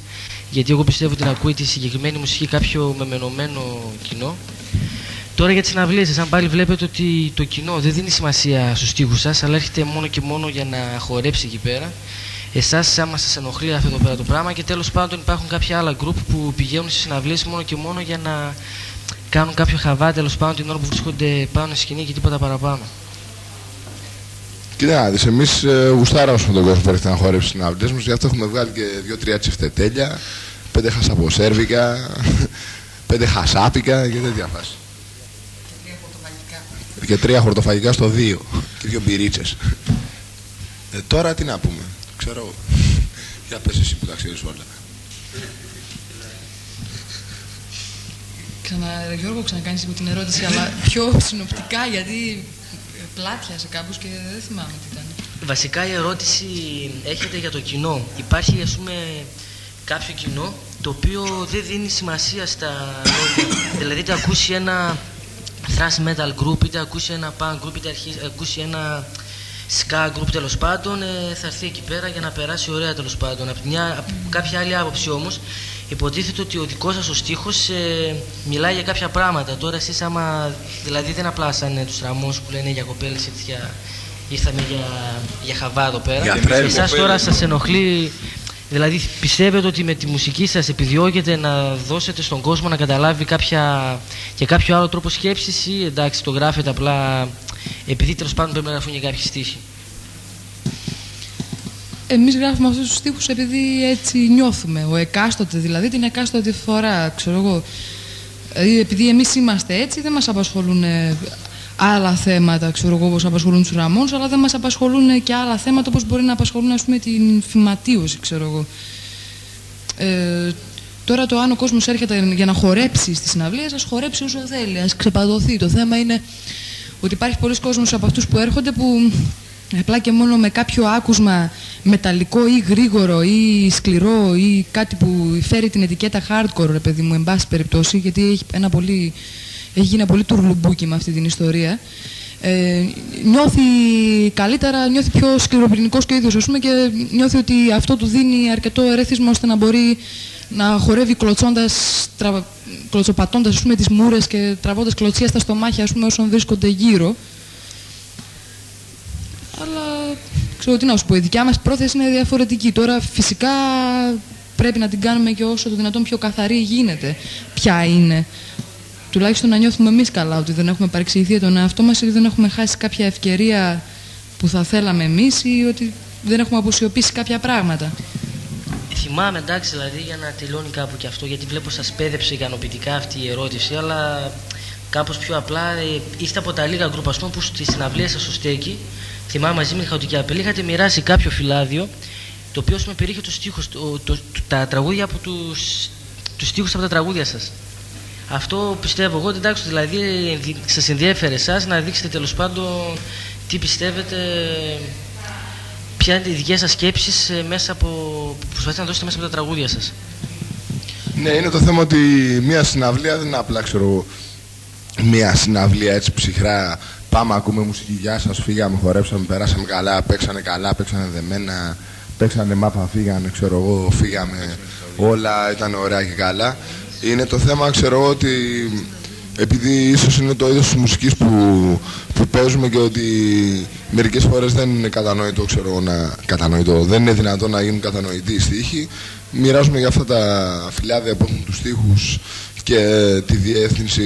Speaker 2: Γιατί εγώ πιστεύω ότι να ακούει τη συγκεκριμένη μουσική κάποιο μεμενωμένο κοινό. Τώρα για τις συναυλίες σας, αν πάλι βλέπετε ότι το κοινό δεν δίνει σημασία στους στίχους σας αλλά έρχεται μόνο και μόνο για να χορέψει εκεί πέρα. Εσάς άμα σας ενοχλεί αυτό το πέρα το πράγμα και τέλος πάντων υπάρχουν κάποια άλλα γκρουπ που πηγαίνουν στις συναυλίες μόνο και μόνο για να κάνουν κάποιο χαβά τέλος πάντων την ώρα που βρίσκονται πάνω στη σκηνή και τίποτα παραπάνω.
Speaker 1: Κοίτα να δεις, εμείς ε, γουστάραμε με τον κόσμο που έρχεται να χορέψει στην αυλές μας, γι' αυτό έχουμε βγάλει και δύο-τρία τσιφτετέλια, πέντε χασαποσέρβικα, πέντε χασάπικα και τέτοια φάση.
Speaker 3: Τρία πορτογαλικά.
Speaker 1: Και τρία χορτοφαγικά στο δύο. Και δύο μπυρίτσες. Ε, τώρα τι να πούμε. Ξέρω εγώ. Για πες εσύ που τα ξέρεις όλα.
Speaker 3: Ξανα, Γιώργο, ξανακάνεις λίγο την ερώτηση, αλλά πιο συνοπτικά, γιατί πλάτιασε κάπως και δεν θυμάμαι τι ήταν.
Speaker 2: Βασικά η ερώτηση έχετε για το κοινό. Υπάρχει ας πούμε κάποιο κοινό το οποίο δεν δίνει σημασία στα λόγια. δηλαδή είτε ακούσει ένα thrash metal group, είτε ακούσει ένα punk group, είτε αρχίσει- ακούσει ένα ska group τέλος πάντων, ε, θα έρθει εκεί πέρα για να περάσει ωραία τέλος πάντων. Από, μια, από κάποια άλλη άποψη όμως, υποτίθεται ότι ο δικός σας ο στίχος ε, μιλάει για κάποια πράγματα. Τώρα εσείς, άμα δηλαδή δεν απλά σαν ε, τους ραμού που λένε για κοπέλες για ήρθαμε για, για χαβά εδώ πέρα.
Speaker 1: Για τρέλ.
Speaker 2: Εσάς τώρα σας ενοχλεί, δηλαδή πιστεύετε ότι με τη μουσική σας επιδιώκετε να δώσετε στον κόσμο να καταλάβει κάποια, και κάποιο άλλο τρόπο σκέψης ή εντάξει το γράφετε απλά επειδή τέλος πάντων πρέπει να γραφούν για κάποιοι στίχοι;
Speaker 3: Εμείς γράφουμε αυτούς τους στίχους επειδή έτσι νιώθουμε. Ο εκάστοτε δηλαδή την εκάστοτε φορά, ξέρω εγώ. Δηλαδή επειδή εμείς είμαστε έτσι δεν μας απασχολούν ε, άλλα θέματα, ξέρω εγώ, όπως απασχολούν τους Ραμόνς, αλλά δεν μας απασχολούν και άλλα θέματα όπως μπορεί να απασχολούν ας πούμε την φυματίωση, ξέρω εγώ. Ε, τώρα το αν ο κόσμος έρχεται για να χορέψει στη συναυλία, ας χορέψει όσο θέλει, ας ξεπαδοθεί. Το θέμα είναι ότι υπάρχει πολλοί κόσμος από αυτούς που έρχονται που απλά και μόνο με κάποιο άκουσμα μεταλλικό ή γρήγορο ή σκληρό ή κάτι που φέρει την ετικέτα hardcore, ρε παιδί μου, εν πάση περιπτώσει, γιατί έχει, ένα πολύ, έχει γίνει ένα πολύ τουρλουμπούκι με αυτή την ιστορία. Ε, νιώθει καλύτερα, νιώθει πιο σκληροπυρηνικός και ο ίδιος, ας πούμε, και νιώθει ότι αυτό του δίνει αρκετό ερέθισμα ώστε να μπορεί να χορεύει κλωτσώντας, τρα, κλωτσοπατώντας, ας πούμε, τις μούρες και τραβώντας κλωτσία στα στομάχια, ας πούμε, όσων βρίσκονται γύρω. Αλλά ξέρω τι να σου πω, η δικιά μας πρόθεση είναι διαφορετική. Τώρα φυσικά πρέπει να την κάνουμε και όσο το δυνατόν πιο καθαρή γίνεται. Ποια είναι. Τουλάχιστον να νιώθουμε εμείς καλά ότι δεν έχουμε παρεξηγηθεί τον εαυτό μας ή δεν έχουμε χάσει κάποια ευκαιρία που θα θέλαμε εμείς ή ότι δεν έχουμε αποσιωπήσει κάποια πράγματα.
Speaker 2: Θυμάμαι εντάξει δηλαδή για να τελειώνει κάπου και αυτό γιατί βλέπω σας πέδεψε ικανοποιητικά αυτή η ερώτηση αλλά κάπως πιο απλά ε, είστε από τα λίγα γκρουπ ας πούμε που στη συναυλία σας στο στέκι θυμάμαι μαζί με τη Χαοτική Απελή είχατε μοιράσει κάποιο φυλάδιο το οποίο με περιείχε το στίχος, το, το, το- τα τραγούδια από τους, τους στίχους από τα τραγούδια σας. Αυτό πιστεύω εγώ, ότι εντάξει, δηλαδή ενδι- σας ενδιέφερε εσάς να δείξετε τέλος πάντων τι πιστεύετε, ποια είναι οι δικές σας σκέψεις ε, μέσα από, που προσπαθείτε να δώσετε μέσα από τα τραγούδια σας.
Speaker 1: Ναι, είναι το θέμα ότι μια συναυλία δεν είναι απλά, ξέρω εγώ, μια συναυλία έτσι ψυχρά. Πάμε, ακούμε μουσική, γεια σας, φύγαμε, χορέψαμε, περάσαμε καλά, παίξανε καλά, παίξανε δεμένα, παίξανε μάπα, φύγανε, ξέρω εγώ, φύγαμε, όλα ήταν ωραία και καλά. Είναι το θέμα, ξέρω εγώ, ότι επειδή ίσως είναι το είδος της μουσικής που, που παίζουμε και ότι μερικές φορές δεν είναι κατανοητό, ξέρω εγώ, να, κατανοητό, δεν είναι δυνατό να γίνουν κατανοητοί οι στίχοι, μοιράζουμε για αυτά τα φυλάδια που έχουν τους στίχους και τη διεύθυνση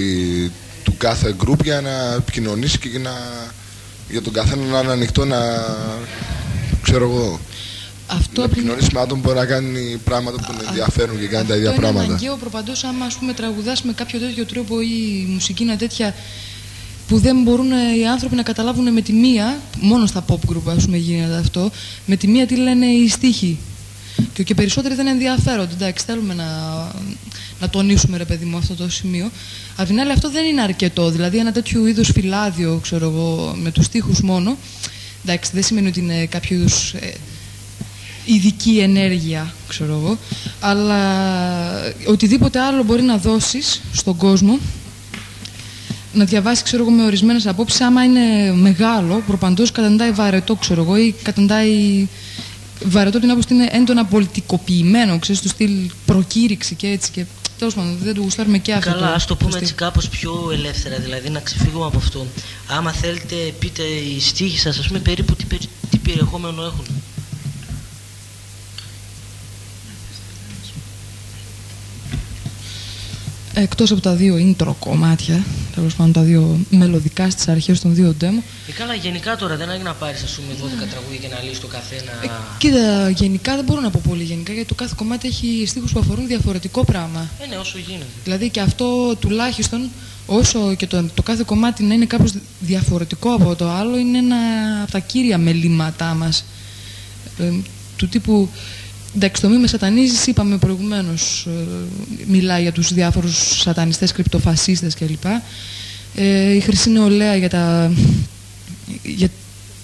Speaker 1: του κάθε group για να επικοινωνήσει και για, να, για τον καθένα να είναι ανοιχτό να, ξέρω εγώ,
Speaker 3: Αυτό
Speaker 1: να
Speaker 3: από την-
Speaker 1: επικοινωνήσει με άτομο που μπορεί να κάνει πράγματα που τον ενδιαφέρουν και κάνει τα ίδια
Speaker 3: Αυτό είναι
Speaker 1: πράγματα.
Speaker 3: αναγκαίο προπαντός άμα ας πούμε τραγουδάς με κάποιο τέτοιο τρόπο ή η μουσική είναι τέτοια που δεν μπορούν ε, οι άνθρωποι να καταλάβουν με τη μία, μόνο στα pop group ας πούμε γίνεται αυτό, με τη μία τι λένε οι στίχοι. Και, και περισσότεροι δεν ενδιαφέρονται. Εντάξει, θέλουμε να, να τονίσουμε ρε παιδί μου αυτό το σημείο. Απ' την άλλη αυτό δεν είναι αρκετό. Δηλαδή ένα τέτοιο είδους φυλάδιο, ξέρω εγώ, με τους στίχους μόνο, εντάξει, δεν σημαίνει ότι είναι κάποιο είδους ε, ειδική ενέργεια, ξέρω εγώ, αλλά οτιδήποτε άλλο μπορεί να δώσεις στον κόσμο, να διαβάσει, ξέρω εγώ, με ορισμένες απόψεις, άμα είναι μεγάλο, προπαντός καταντάει βαρετό, ξέρω εγώ, ή καταντάει βαρετό την άποψη ότι είναι έντονα πολιτικοποιημένο, ξέρεις, του στυλ προκήρυξη και έτσι και τέλος πάντων δεν του γουστάρουμε και αυτό
Speaker 2: Καλά, ας το πούμε
Speaker 3: στυλ.
Speaker 2: έτσι κάπως πιο ελεύθερα, δηλαδή να ξεφύγουμε από αυτό. Άμα θέλετε, πείτε οι στίχοι σας, ας πούμε, περίπου τι, πε- τι περιεχόμενο έχουν.
Speaker 3: Εκτός από τα δύο intro κομμάτια, τέλος πάντων τα δύο μελωδικά στις αρχές των δύο demo,
Speaker 2: Ε, καλά, γενικά τώρα δεν έγινε να πάρεις, ας πούμε, 12 τραγούδια και να λύσεις το καθένα.
Speaker 3: Ε, κοίτα, γενικά δεν μπορώ να πω πολύ γενικά, γιατί το κάθε κομμάτι έχει στίχους που αφορούν διαφορετικό πράγμα.
Speaker 2: Ε, ναι, όσο γίνεται.
Speaker 3: Δηλαδή και αυτό τουλάχιστον, όσο και το, το κάθε κομμάτι να είναι κάπως διαφορετικό από το άλλο, είναι ένα από τα κύρια μελήματά μας. Ε, του τύπου, εντάξει, το μη με σατανίζεις, είπαμε προηγουμένως, ε, μιλάει για τους διάφορους σατανιστές, κρυπτοφασίστες κλπ. Ε, η Χρυσή Νεολαία για, τα, για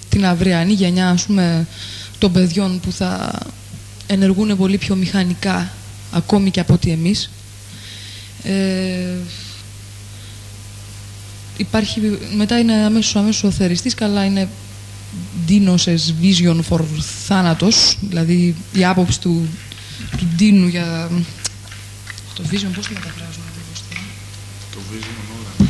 Speaker 3: την αυριανή γενιά, ας πούμε, των παιδιών που θα ενεργούν πολύ πιο μηχανικά, ακόμη και από ότι εμείς. Ε, υπάρχει, μετά είναι αμέσως, αμέσως ο θεριστής, καλά είναι Dino's vision for θάνατος, δηλαδή η άποψη του, του Ντίνου για το vision, πώς το μεταφράζουμε ακριβώς τώρα;
Speaker 4: Το vision όλα.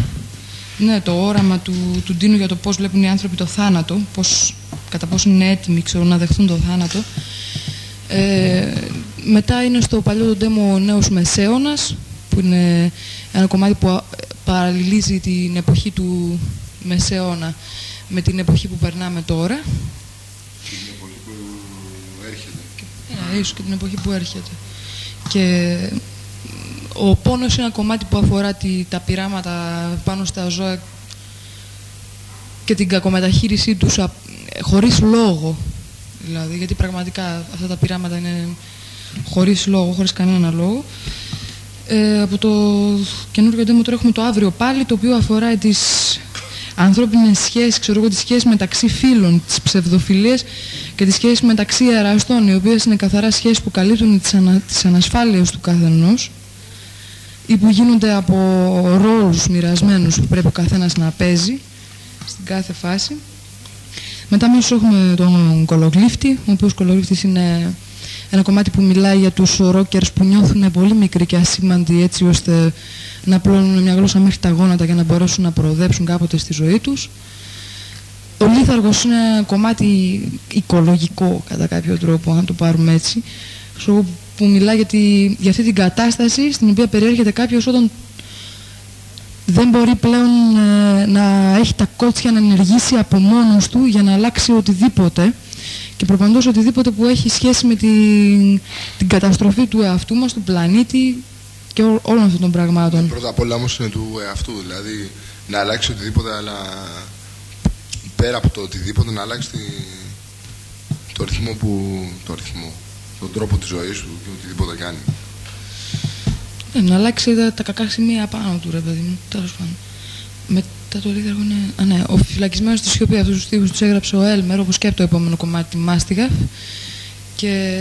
Speaker 3: Ναι, το όραμα του, του Ντίνου για το πώς βλέπουν οι άνθρωποι το θάνατο, πώς, κατά πόσο είναι έτοιμοι ξέρω, να δεχθούν το θάνατο. Ε, μετά είναι στο παλιό το demo ο Νέος Μεσαίωνας, που είναι ένα κομμάτι που α- παραλληλίζει την εποχή του Μεσαίωνα με την εποχή που περνάμε τώρα.
Speaker 1: Την εποχή που έρχεται.
Speaker 3: Ε, ίσως και την εποχή που έρχεται. Και ο πόνος είναι ένα κομμάτι που αφορά τη, τα πειράματα πάνω στα ζώα και την κακομεταχείρισή τους α, χωρίς λόγο. Δηλαδή, γιατί πραγματικά αυτά τα πειράματα είναι χωρίς λόγο, χωρίς κανένα λόγο. Ε, από το καινούργιο demo τώρα έχουμε το αύριο πάλι, το οποίο αφορά τις ανθρώπινες σχέσεις, ξέρω εγώ, τις σχέσεις μεταξύ φίλων, τις ψευδοφιλίες και τις σχέσεις μεταξύ εραστών, οι οποίες είναι καθαρά σχέσεις που καλύπτουν τις, ανα, τις ανασφάλειες του καθενός ή που γίνονται από ρόλους μοιρασμένους που πρέπει ο καθένας να παίζει στην κάθε φάση. Μετά μέσα έχουμε τον κολογλύφτη, ο οποίος κολογλύφτης είναι ένα κομμάτι που μιλάει για τους ρόκερς που νιώθουν πολύ μικροί και ασήμαντοι έτσι ώστε να πλώνουν μια γλώσσα μέχρι τα γόνατα για να μπορέσουν να προοδέψουν κάποτε στη ζωή τους. Ο λίθαργος είναι ένα κομμάτι οικολογικό κατά κάποιο τρόπο, αν το πάρουμε έτσι, ξέρω, που μιλάει για, τη, για αυτή την κατάσταση στην οποία περιέρχεται κάποιος όταν δεν μπορεί πλέον ε, να έχει τα κότσια να ενεργήσει από μόνος του για να αλλάξει οτιδήποτε και προπαντός οτιδήποτε που έχει σχέση με την, την καταστροφή του εαυτού μας, του πλανήτη και ό, όλων αυτών των πραγμάτων.
Speaker 1: Πρώτα απ' όλα όμως είναι του εαυτού, δηλαδή να αλλάξει οτιδήποτε, αλλά πέρα από το οτιδήποτε να αλλάξει τη, το ρυθμό που, το ρυθμό, τον τρόπο της ζωής σου και οτιδήποτε κάνει.
Speaker 3: Ε, να αλλάξει τα, τα κακά σημεία πάνω του, ρε παιδί μου, τέλος πάντων. Μετά το λίθαργο είναι... Α, ναι, ο φυλακισμένος στη σιωπή αυτούς τους στίχους τους έγραψε ο Έλμερ, όπως και από το επόμενο κομμάτι, Μάστιγαφ. Και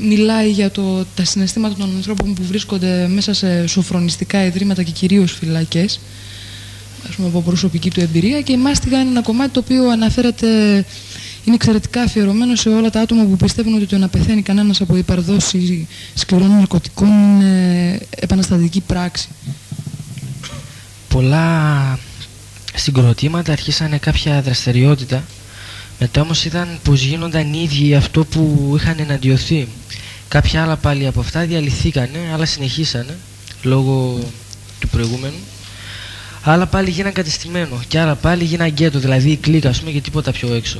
Speaker 3: μιλάει για το, τα συναισθήματα των ανθρώπων που βρίσκονται μέσα σε σοφρονιστικά ιδρύματα και κυρίως φυλακές. Ας πούμε από προσωπική του εμπειρία. Και η Μάστιγα είναι ένα κομμάτι το οποίο αναφέρεται είναι εξαιρετικά αφιερωμένο σε όλα τα άτομα που πιστεύουν ότι το να πεθαίνει κανένας από υπερδόση σκληρών ναρκωτικών είναι επαναστατική πράξη.
Speaker 2: Πολλά συγκροτήματα αρχίσανε κάποια δραστηριότητα. Μετά όμως είδαν πως γίνονταν οι ίδιοι αυτό που είχαν εναντιωθεί. Κάποια άλλα πάλι από αυτά διαλυθήκανε, άλλα συνεχίσανε λόγω του προηγούμενου. Άλλα πάλι γίναν κατεστημένο και άλλα πάλι γίναν γκέτο, δηλαδή η κλίκα ας πούμε και τίποτα πιο έξω.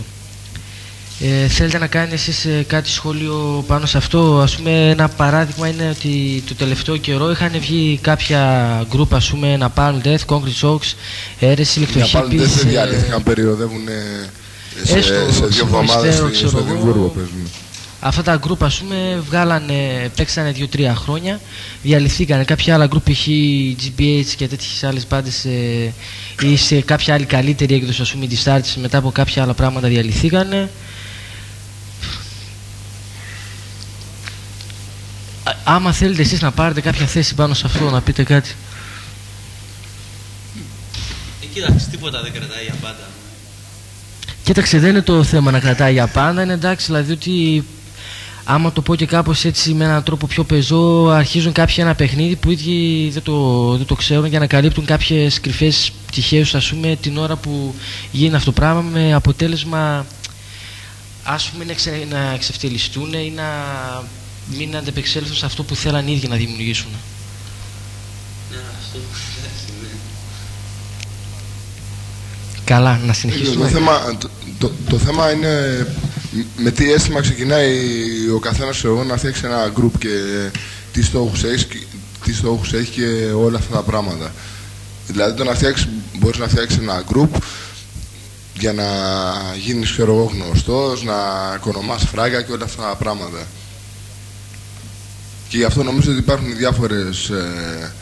Speaker 2: Ε, θέλετε να κάνετε εσείς ε, κάτι σχόλιο πάνω σε αυτό; Ας πούμε ένα παράδειγμα είναι ότι το τελευταίο καιρό είχαν βγει κάποια γκρουπ ας πούμε Napalm Death, Concrete Shocks, Αίρεση,
Speaker 1: Οι απάντητες δεν
Speaker 2: Electrohippies, ε,
Speaker 1: διαλύθηκαν, περιοδεύουν ε, σε,
Speaker 2: έστω
Speaker 1: σε δύο εβδομάδες
Speaker 2: Ξημεριστέρο,
Speaker 1: στη-
Speaker 2: ξέρω
Speaker 1: στο
Speaker 2: εγώ.
Speaker 1: Εδιμβούργο παίζουν.
Speaker 2: Αυτά τα γκρουπ ας πούμε βγάλανε, παίξανε 2-3 χρόνια, διαλυθήκανε. Κάποια άλλα γκρουπ π.χ. GBH και τέτοιες άλλες μπάντες ε, ή σε κάποια άλλη καλύτερη έκδοση ας πούμε της Arts μετά από κάποια άλλα πράγματα διαλυθήκανε. Άμα θέλετε εσείς να πάρετε κάποια θέση πάνω σε αυτό, να πείτε κάτι.
Speaker 7: Ε, κοίταξε, τίποτα δεν κρατάει για πάντα.
Speaker 2: Κοίταξε, δεν είναι το θέμα να κρατάει για πάντα. Είναι εντάξει, δηλαδή ότι άμα το πω και κάπως έτσι με έναν τρόπο πιο πεζό, αρχίζουν κάποιοι ένα παιχνίδι που οι ίδιοι δεν το, δεν το ξέρουν για να καλύπτουν κάποιες κρυφές πτυχές, ας πούμε, την ώρα που γίνει αυτό το πράγμα με αποτέλεσμα ας πούμε να, ξε, να εξευτελιστούν ή να μην αντεπεξέλθουν σε αυτό που θέλαν οι ίδιοι να δημιουργήσουν.
Speaker 7: Ναι,
Speaker 2: Καλά, να
Speaker 1: Το
Speaker 2: συνεχίσουμε.
Speaker 1: θέμα, το, το, το θέμα είναι με τι αίσθημα ξεκινάει ο καθένας εγώ να φτιάξει ένα group και τι στόχους έχει, και- τι στόχους έχει και όλα αυτά τα πράγματα. Δηλαδή το να φτιάξεις, μπορείς να φτιάξεις ένα group για να γίνεις ξέρω εγώ γνωστός, να οικονομάς φράγκα και όλα αυτά τα πράγματα. Και γι' αυτό νομίζω ότι υπάρχουν διάφορες, ε,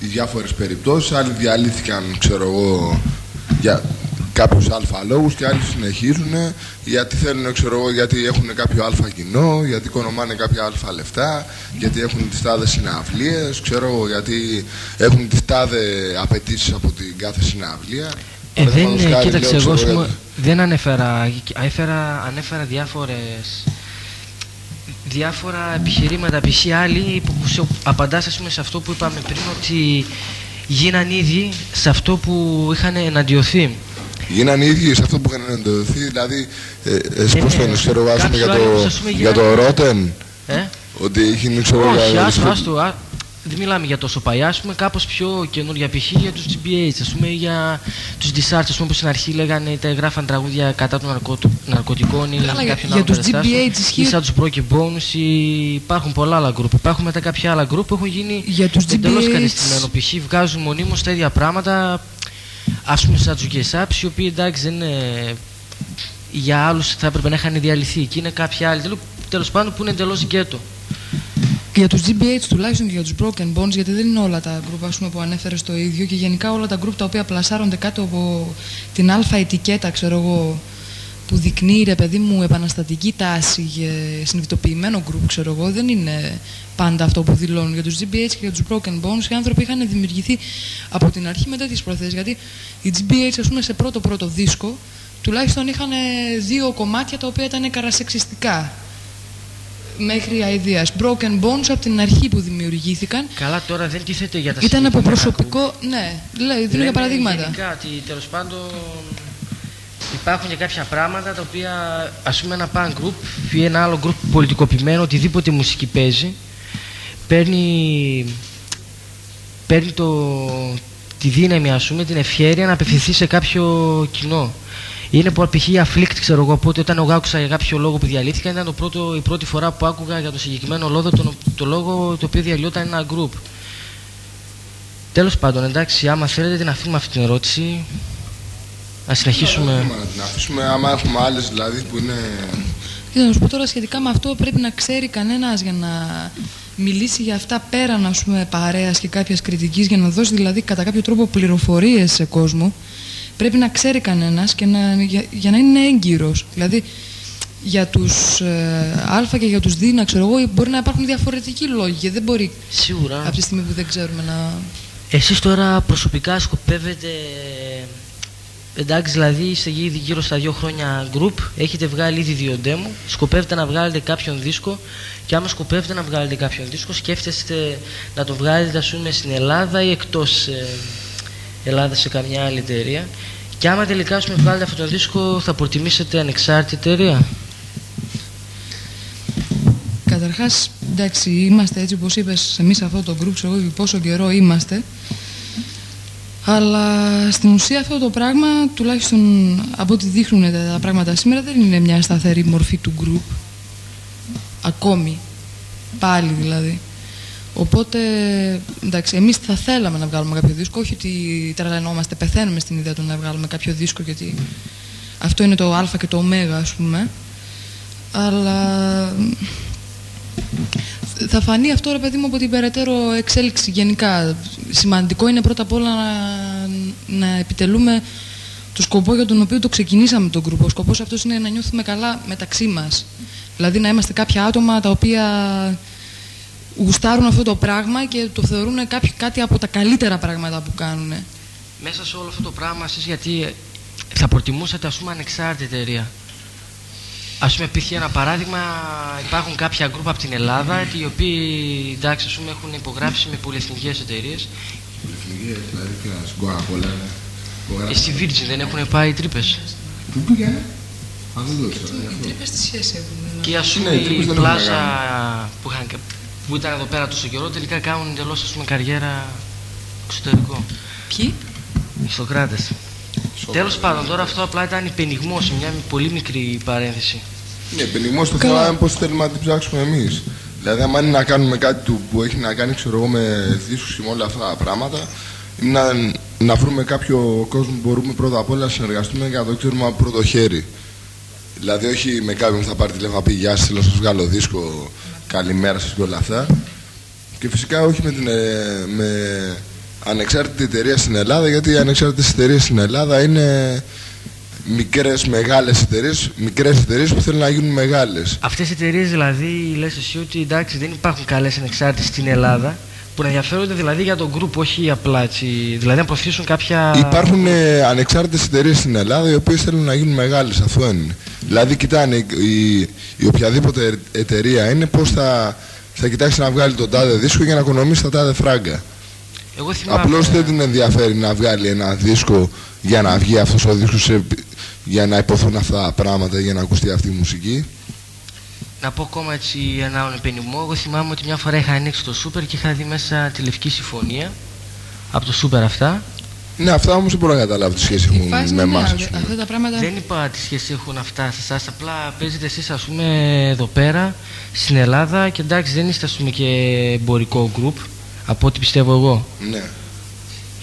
Speaker 1: οι διάφορες περιπτώσεις. Άλλοι διαλύθηκαν, ξέρω εγώ, για κάποιους αλφα λόγους και άλλοι συνεχίζουν γιατί θέλουν, ξέρω εγώ, γιατί έχουν κάποιο αλφα κοινό, γιατί οικονομάνε κάποια αλφα λεφτά, γιατί έχουν τις τάδες συναυλίες, ξέρω εγώ, γιατί έχουν τις τάδε απαιτήσεις από την κάθε συναυλία.
Speaker 2: Ε, δεν,
Speaker 1: Παραδείγματος
Speaker 2: ε,
Speaker 1: χάρη,
Speaker 2: κοίταξε,
Speaker 1: λέω,
Speaker 2: εγώ
Speaker 1: ξέρω
Speaker 2: ας
Speaker 1: εγώ,
Speaker 2: πούμε, δεν ανέφερα, ανέφερα, ανέφερα διάφορες, διάφορα επιχειρήματα, π.χ. άλλοι που που σε απαντάς ας πούμε, σε αυτό που είπαμε πριν, ότι γίναν ήδη σε αυτό που είχαν εναντιωθεί.
Speaker 1: Γίνανε οι ίδιοι σε αυτό που είχαν εντοθεί, δηλαδή, ε, εσύ
Speaker 2: Ε,
Speaker 1: πώς
Speaker 2: ναι.
Speaker 1: τον ξέρω, εγώ, ας πούμε, για
Speaker 2: Κάποιοι άλλοι, ας
Speaker 1: το,
Speaker 2: πούμε,
Speaker 1: για το
Speaker 2: γίνανε-
Speaker 1: Ρότεν,
Speaker 2: Ε;
Speaker 1: ότι είχε, ξέρω εγώ,
Speaker 2: Όχι,
Speaker 1: για-
Speaker 2: άστο, άστο, α, δεν μιλάμε για τόσο παλιά, ας πούμε κάπως πιο καινούργια π.χ. για τους GBH, ας πούμε για τους Disarts, ας πούμε που στην αρχή λέγανε, τα γράφαν τραγούδια κατά των ναρκωτ- ναρκωτικών ή
Speaker 3: Καλά,
Speaker 2: κάποιον
Speaker 3: για-
Speaker 2: άλλο
Speaker 3: για τους
Speaker 2: περιστάσιο.
Speaker 3: GBH ισχύει-
Speaker 2: Ή σαν τους Broken Bones ή υπάρχουν πολλά άλλα γκρουπ. Υπάρχουν μετά κάποια άλλα γκρουπ που έχουν γίνει
Speaker 3: Για τους
Speaker 2: εντελώς
Speaker 3: GBH
Speaker 2: κατεστημένο. Π.χ. βγάζουν μονίμως τα ίδια πράγματα, ας πούμε σαν τους Gesaps, οι οποίοι εντάξει δεν είναι... Για άλλους θα έπρεπε να είχαν διαλυθεί και είναι κάποιοι άλλοι τέλος- τέλος πάντων που είναι εντελώς γκέτο.
Speaker 3: Για τους GBH τουλάχιστον και για τους Broken Bones, γιατί δεν είναι όλα τα group ας πούμε, που ανέφερες το ίδιο και γενικά όλα τα group τα οποία πλασάρονται κάτω από την αλφα ετικέτα, ξέρω εγώ, που δεικνύει ρε παιδί μου επαναστατική τάση και συνειδητοποιημένο group, ξέρω εγώ, δεν είναι πάντα αυτό που δηλώνουν. Για τους GBH και για τους Broken Bones οι άνθρωποι είχαν δημιουργηθεί από την αρχή με τέτοιες προθέσεις. Γιατί οι GBH, ας πούμε, σε πρώτο-πρώτο δίσκο, τουλάχιστον είχαν δύο κομμάτια τα οποία ήταν καρασεξιστικά μέχρι ideas. Broken Bones από την αρχή που δημιουργήθηκαν
Speaker 2: Καλά, τώρα δεν τίθεται για τα
Speaker 3: ήταν από
Speaker 2: συγκεκριμένα
Speaker 3: προσωπικό. Ναι, λέει, δίνω για
Speaker 2: Λέμε
Speaker 3: παραδείγματα.
Speaker 2: Γενικά, ότι τέλος πάντων υπάρχουν και κάποια πράγματα τα οποία, ας πούμε, ένα punk group ή ένα άλλο group πολιτικοποιημένο, οτιδήποτε μουσική παίζει, παίρνει, παίρνει το, τη δύναμη, ας πούμε, την ευχαίρεια να απευθυνθεί σε κάποιο κοινό. Είναι που π.χ. η Afflict, ξέρω εγώ, οπότε όταν εγώ άκουσα για κάποιο λόγο που διαλύθηκαν, ήταν το πρώτο, η πρώτη φορά που άκουγα για το συγκεκριμένο λόγο, το, το λόγο το οποίο διαλυόταν ένα group. Τέλος πάντων, εντάξει, άμα θέλετε την αφήνουμε αυτή την ερώτηση, να συνεχίσουμε.
Speaker 1: Να την αφήσουμε, άμα έχουμε άλλες δηλαδή που είναι...
Speaker 3: Κοίτα, να σου πω τώρα σχετικά με αυτό πρέπει να ξέρει κανένας για να μιλήσει για αυτά πέραν ας πούμε παρέας και κάποιας κριτικής για να δώσει δηλαδή κατά κάποιο τρόπο πληροφορίες σε κόσμο πρέπει να ξέρει κανένας και να, για, για να είναι έγκυρος. Δηλαδή για τους ε, α και για τους δ, να ξέρω εγώ, μπορεί να υπάρχουν διαφορετικοί λόγοι και δεν μπορεί
Speaker 2: Σίγουρα.
Speaker 3: από τη στιγμή που δεν ξέρουμε να...
Speaker 2: Εσείς τώρα προσωπικά σκοπεύετε, εντάξει δηλαδή είστε ήδη γύρω στα δύο χρόνια group, έχετε βγάλει ήδη δύο demo, σκοπεύετε να βγάλετε κάποιον δίσκο και άμα σκοπεύετε να βγάλετε κάποιον δίσκο σκέφτεστε να το βγάλετε ας πούμε στην Ελλάδα ή εκτός ε, Ελλάδα σε καμιά άλλη εταιρεία και άμα τελικά ας πούμε βγάλετε αυτόν τον δίσκο θα προτιμήσετε ανεξάρτητη εταιρεία;
Speaker 3: Καταρχάς, εντάξει, είμαστε έτσι όπως είπες εμείς αυτό το group, ξέρω εγώ πόσο καιρό είμαστε. Αλλά στην ουσία αυτό το πράγμα, τουλάχιστον από ό,τι δείχνουν τα, τα πράγματα σήμερα, δεν είναι μια σταθερή μορφή του group. Ακόμη. Πάλι δηλαδή. Οπότε, εντάξει, εμείς θα θέλαμε να βγάλουμε κάποιο δίσκο, όχι ότι τρελανόμαστε, πεθαίνουμε στην ιδέα του να βγάλουμε κάποιο δίσκο, γιατί αυτό είναι το α και το ω, ας πούμε. Αλλά θα φανεί αυτό ρε παιδί μου από την περαιτέρω εξέλιξη γενικά. Σημαντικό είναι πρώτα απ' όλα να, να επιτελούμε το σκοπό για τον οποίο το ξεκινήσαμε τον γκρουπ. Ο σκοπός αυτός είναι να νιώθουμε καλά μεταξύ μας. Δηλαδή να είμαστε κάποια άτομα τα οποία γουστάρουν αυτό το πράγμα και το θεωρούν κάποιο, κάτι από τα καλύτερα πράγματα που κάνουν.
Speaker 2: Μέσα σε όλο αυτό το πράγμα εσείς γιατί θα προτιμούσατε ας πούμε ανεξάρτητη εταιρεία; Ας πούμε, υπήρχε ένα παράδειγμα, υπάρχουν κάποια γκρουπ από την Ελλάδα οι οποίοι εντάξει, ας πούμε, έχουν υπογράψει με πολυεθνικές εταιρείες.
Speaker 1: Πολυεθνικές, δηλαδή και να συγκόνα πολλά.
Speaker 2: Ε, στη Virgin δεν έχουν πάει τρύπες;
Speaker 1: Πού πήγανε; Αν δεν το ξέρω. γι' αυτό.
Speaker 3: Τρύπες τι σχέση έχουν;
Speaker 2: Και ας
Speaker 1: Ναι,
Speaker 2: πούμε
Speaker 1: οι τρύπες
Speaker 2: η
Speaker 1: δεν έχουν
Speaker 2: πλάζα που, είχαν, που ήταν εδώ πέρα τόσο καιρό τελικά κάνουν εντελώς ας πούμε καριέρα Εξωτερικό.
Speaker 10: Ποιοι;
Speaker 2: Οι Σοκράτες. Τέλος πάντων, τώρα αυτό απλά ήταν υπενιγμό σε μια πολύ μικρή παρένθεση.
Speaker 1: Ναι, πενιγμό το
Speaker 10: Καλά.
Speaker 1: θέμα είναι πώς θέλουμε να την ψάξουμε εμείς. Δηλαδή, άμα είναι να κάνουμε κάτι του που έχει να κάνει ξέρω εγώ, με δίσκους και με όλα αυτά τα πράγματα, είναι να, να βρούμε κάποιο κόσμο που μπορούμε πρώτα απ' όλα να συνεργαστούμε για να το ξέρουμε από πρώτο χέρι. Δηλαδή, όχι με κάποιον που θα πάρει τηλέφωνο να πει Γεια σας, θέλω να σας βγάλω δίσκο, καλημέρα σας και όλα αυτά. Και φυσικά όχι με, την, ε, με ανεξάρτητη εταιρεία στην Ελλάδα, γιατί οι ανεξάρτητες εταιρείες στην Ελλάδα είναι μικρές, μεγάλες εταιρείες, μικρές εταιρείες που θέλουν να γίνουν μεγάλες.
Speaker 2: Αυτές οι εταιρείες δηλαδή λες εσύ ότι εντάξει δεν υπάρχουν καλές ανεξάρτητες στην Ελλάδα που να ενδιαφέρονται δηλαδή για τον group, όχι απλά έτσι. Δηλαδή να προωθήσουν κάποια.
Speaker 1: Υπάρχουν ε, ανεξάρτητες εταιρείες στην Ελλάδα οι οποίες θέλουν να γίνουν μεγάλες, αυτό είναι. Δηλαδή κοιτάνε η, η οποιαδήποτε εταιρεία είναι πώς θα, θα κοιτάξει να βγάλει τον τάδε δίσκο για να οικονομήσει τα τάδε φράγκα.
Speaker 2: Εγώ θυμάμαι.
Speaker 1: Απλώς δεν την ενδιαφέρει να βγάλει ένα δίσκο για να βγει αυτός ο δίσκος σε- για να υποθούν αυτά τα πράγματα, για να ακουστεί αυτή η μουσική.
Speaker 2: Να πω ακόμα έτσι ένα άλλο επενδυμό. Εγώ θυμάμαι ότι μια φορά είχα ανοίξει το Σούπερ και είχα δει μέσα τη λευκή συμφωνία. Από το Σούπερ αυτά.
Speaker 1: Ναι, αυτά όμως δεν μπορώ να καταλάβω τι σχέση
Speaker 10: Η
Speaker 1: έχουν
Speaker 10: φάση
Speaker 1: με
Speaker 10: είναι ναι,
Speaker 1: εμάς.
Speaker 10: αυ- αυτά τα πράγματα.
Speaker 2: Δεν είπα τι σχέση έχουν αυτά σε εσάς. Απλά παίζετε εσείς, ας πούμε, εδώ πέρα στην Ελλάδα και εντάξει, δεν είστε, ας πούμε, και εμπορικό group. Από ό,τι πιστεύω εγώ.
Speaker 1: Ναι.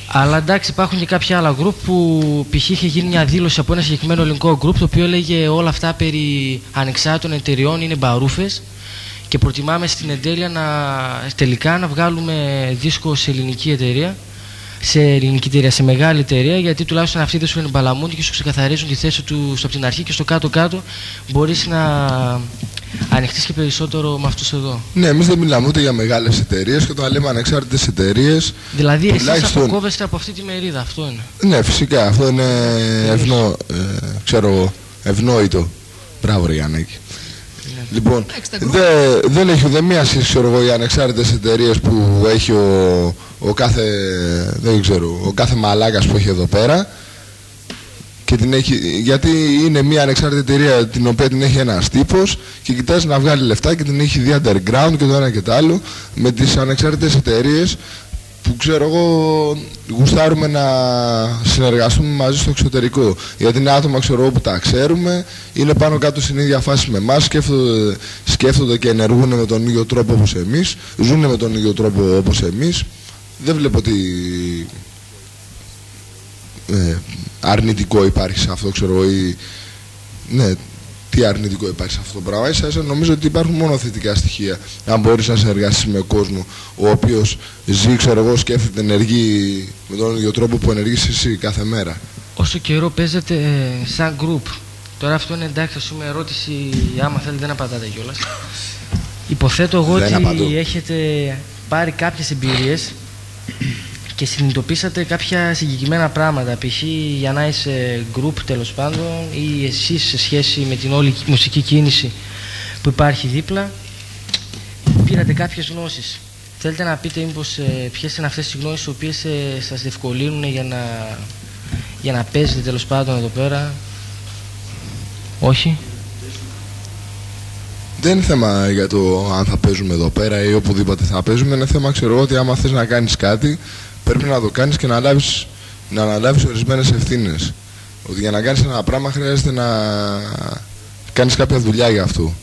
Speaker 2: Αλλά εντάξει, υπάρχουν και κάποια άλλα group που π.χ. είχε γίνει μια δήλωση από ένα συγκεκριμένο ελληνικό group το οποίο έλεγε όλα αυτά περί ανεξάρτητων εταιριών είναι μπαρούφες και προτιμάμε στην εντέλεια να, τελικά να βγάλουμε δίσκο σε ελληνική εταιρεία. Σε ελληνική εταιρεία, σε μεγάλη εταιρεία, γιατί τουλάχιστον αυτοί δεν σου λένε μπαλαμούντι και σου ξεκαθαρίζουν τη θέση του από την αρχή και στο κάτω-κάτω μπορείς να ανοιχτείς και περισσότερο με αυτούς εδώ.
Speaker 1: Ναι, εμείς δεν μιλάμε ούτε για μεγάλες εταιρείες και όταν λέμε ανεξάρτητες εταιρείες
Speaker 2: Δηλαδή, εσείς
Speaker 1: Τουλάχιστον-
Speaker 2: αποκόβεστε από αυτή τη μερίδα, αυτό είναι.
Speaker 1: Ναι, φυσικά, αυτό είναι ευνο, ε, ξέρω, εγώ, ευνόητο. Μπράβο ρε Γιάννεκη. Λοιπόν,
Speaker 10: Εντάξει, τα group-
Speaker 1: δε- δεν έχει ούτε μία σχέση, ξέρω εγώ, οι ανεξάρτητες εταιρείες που έχει ο, ο κάθε, δεν ξέρω, ο κάθε μαλάκας που έχει εδώ πέρα και την έχει, γιατί είναι μια ανεξάρτητη εταιρεία την οποία την έχει ένας τύπος και κοιτάζει να βγάλει λεφτά και την έχει δει underground και το ένα και το άλλο με τις ανεξάρτητες εταιρείες που ξέρω εγώ γουστάρουμε να συνεργαστούμε μαζί στο εξωτερικό. Γιατί είναι άτομα ξέρω εγώ, που τα ξέρουμε, είναι πάνω κάτω στην ίδια φάση με εμάς, σκέφτονται, σκέφτονται και ενεργούν με τον ίδιο τρόπο όπως εμείς, ζουν με τον ίδιο τρόπο όπως εμείς. Δεν βλέπω ότι ε, αρνητικό υπάρχει σε αυτό, ξέρω εγώ, ή ναι, τι αρνητικό υπάρχει σε αυτό το πράγμα. Ίσα ίσα νομίζω ότι υπάρχουν μόνο θετικά στοιχεία. Αν μπορείς να συνεργαστείς με κόσμο ο οποίος ζει, ξέρω εγώ, σκέφτεται, ενεργεί με τον ίδιο τρόπο που ενεργείς εσύ κάθε μέρα.
Speaker 2: Όσο καιρό παίζετε ε, σαν group. Τώρα αυτό είναι εντάξει, ας πούμε, ερώτηση, άμα θέλετε δεν απαντάτε κιόλας. Υποθέτω εγώ
Speaker 1: Δεν απαντώ.
Speaker 2: ότι έχετε πάρει κάποιες εμπειρίες και συνειδητοποίησατε κάποια συγκεκριμένα πράγματα. Π.χ. για να είσαι group τέλος πάντων ή εσείς σε σχέση με την όλη μουσική κίνηση που υπάρχει δίπλα, πήρατε κάποιες γνώσεις. Θέλετε να πείτε μήπως ε, ποιες είναι αυτές οι γνώσεις οι οποίες ε, σας διευκολύνουν για να, για να παίζετε τέλος πάντων εδώ πέρα; Όχι;
Speaker 1: Δεν είναι θέμα για το αν θα παίζουμε εδώ πέρα ή οπουδήποτε θα παίζουμε. Είναι θέμα, ξέρω εγώ, ότι άμα θες να κάνεις κάτι, πρέπει να το κάνεις και να, λάβεις, να αναλάβεις ορισμένες ευθύνες. Ότι για να κάνεις ένα πράγμα χρειάζεται να κάνεις κάποια δουλειά για αυτό.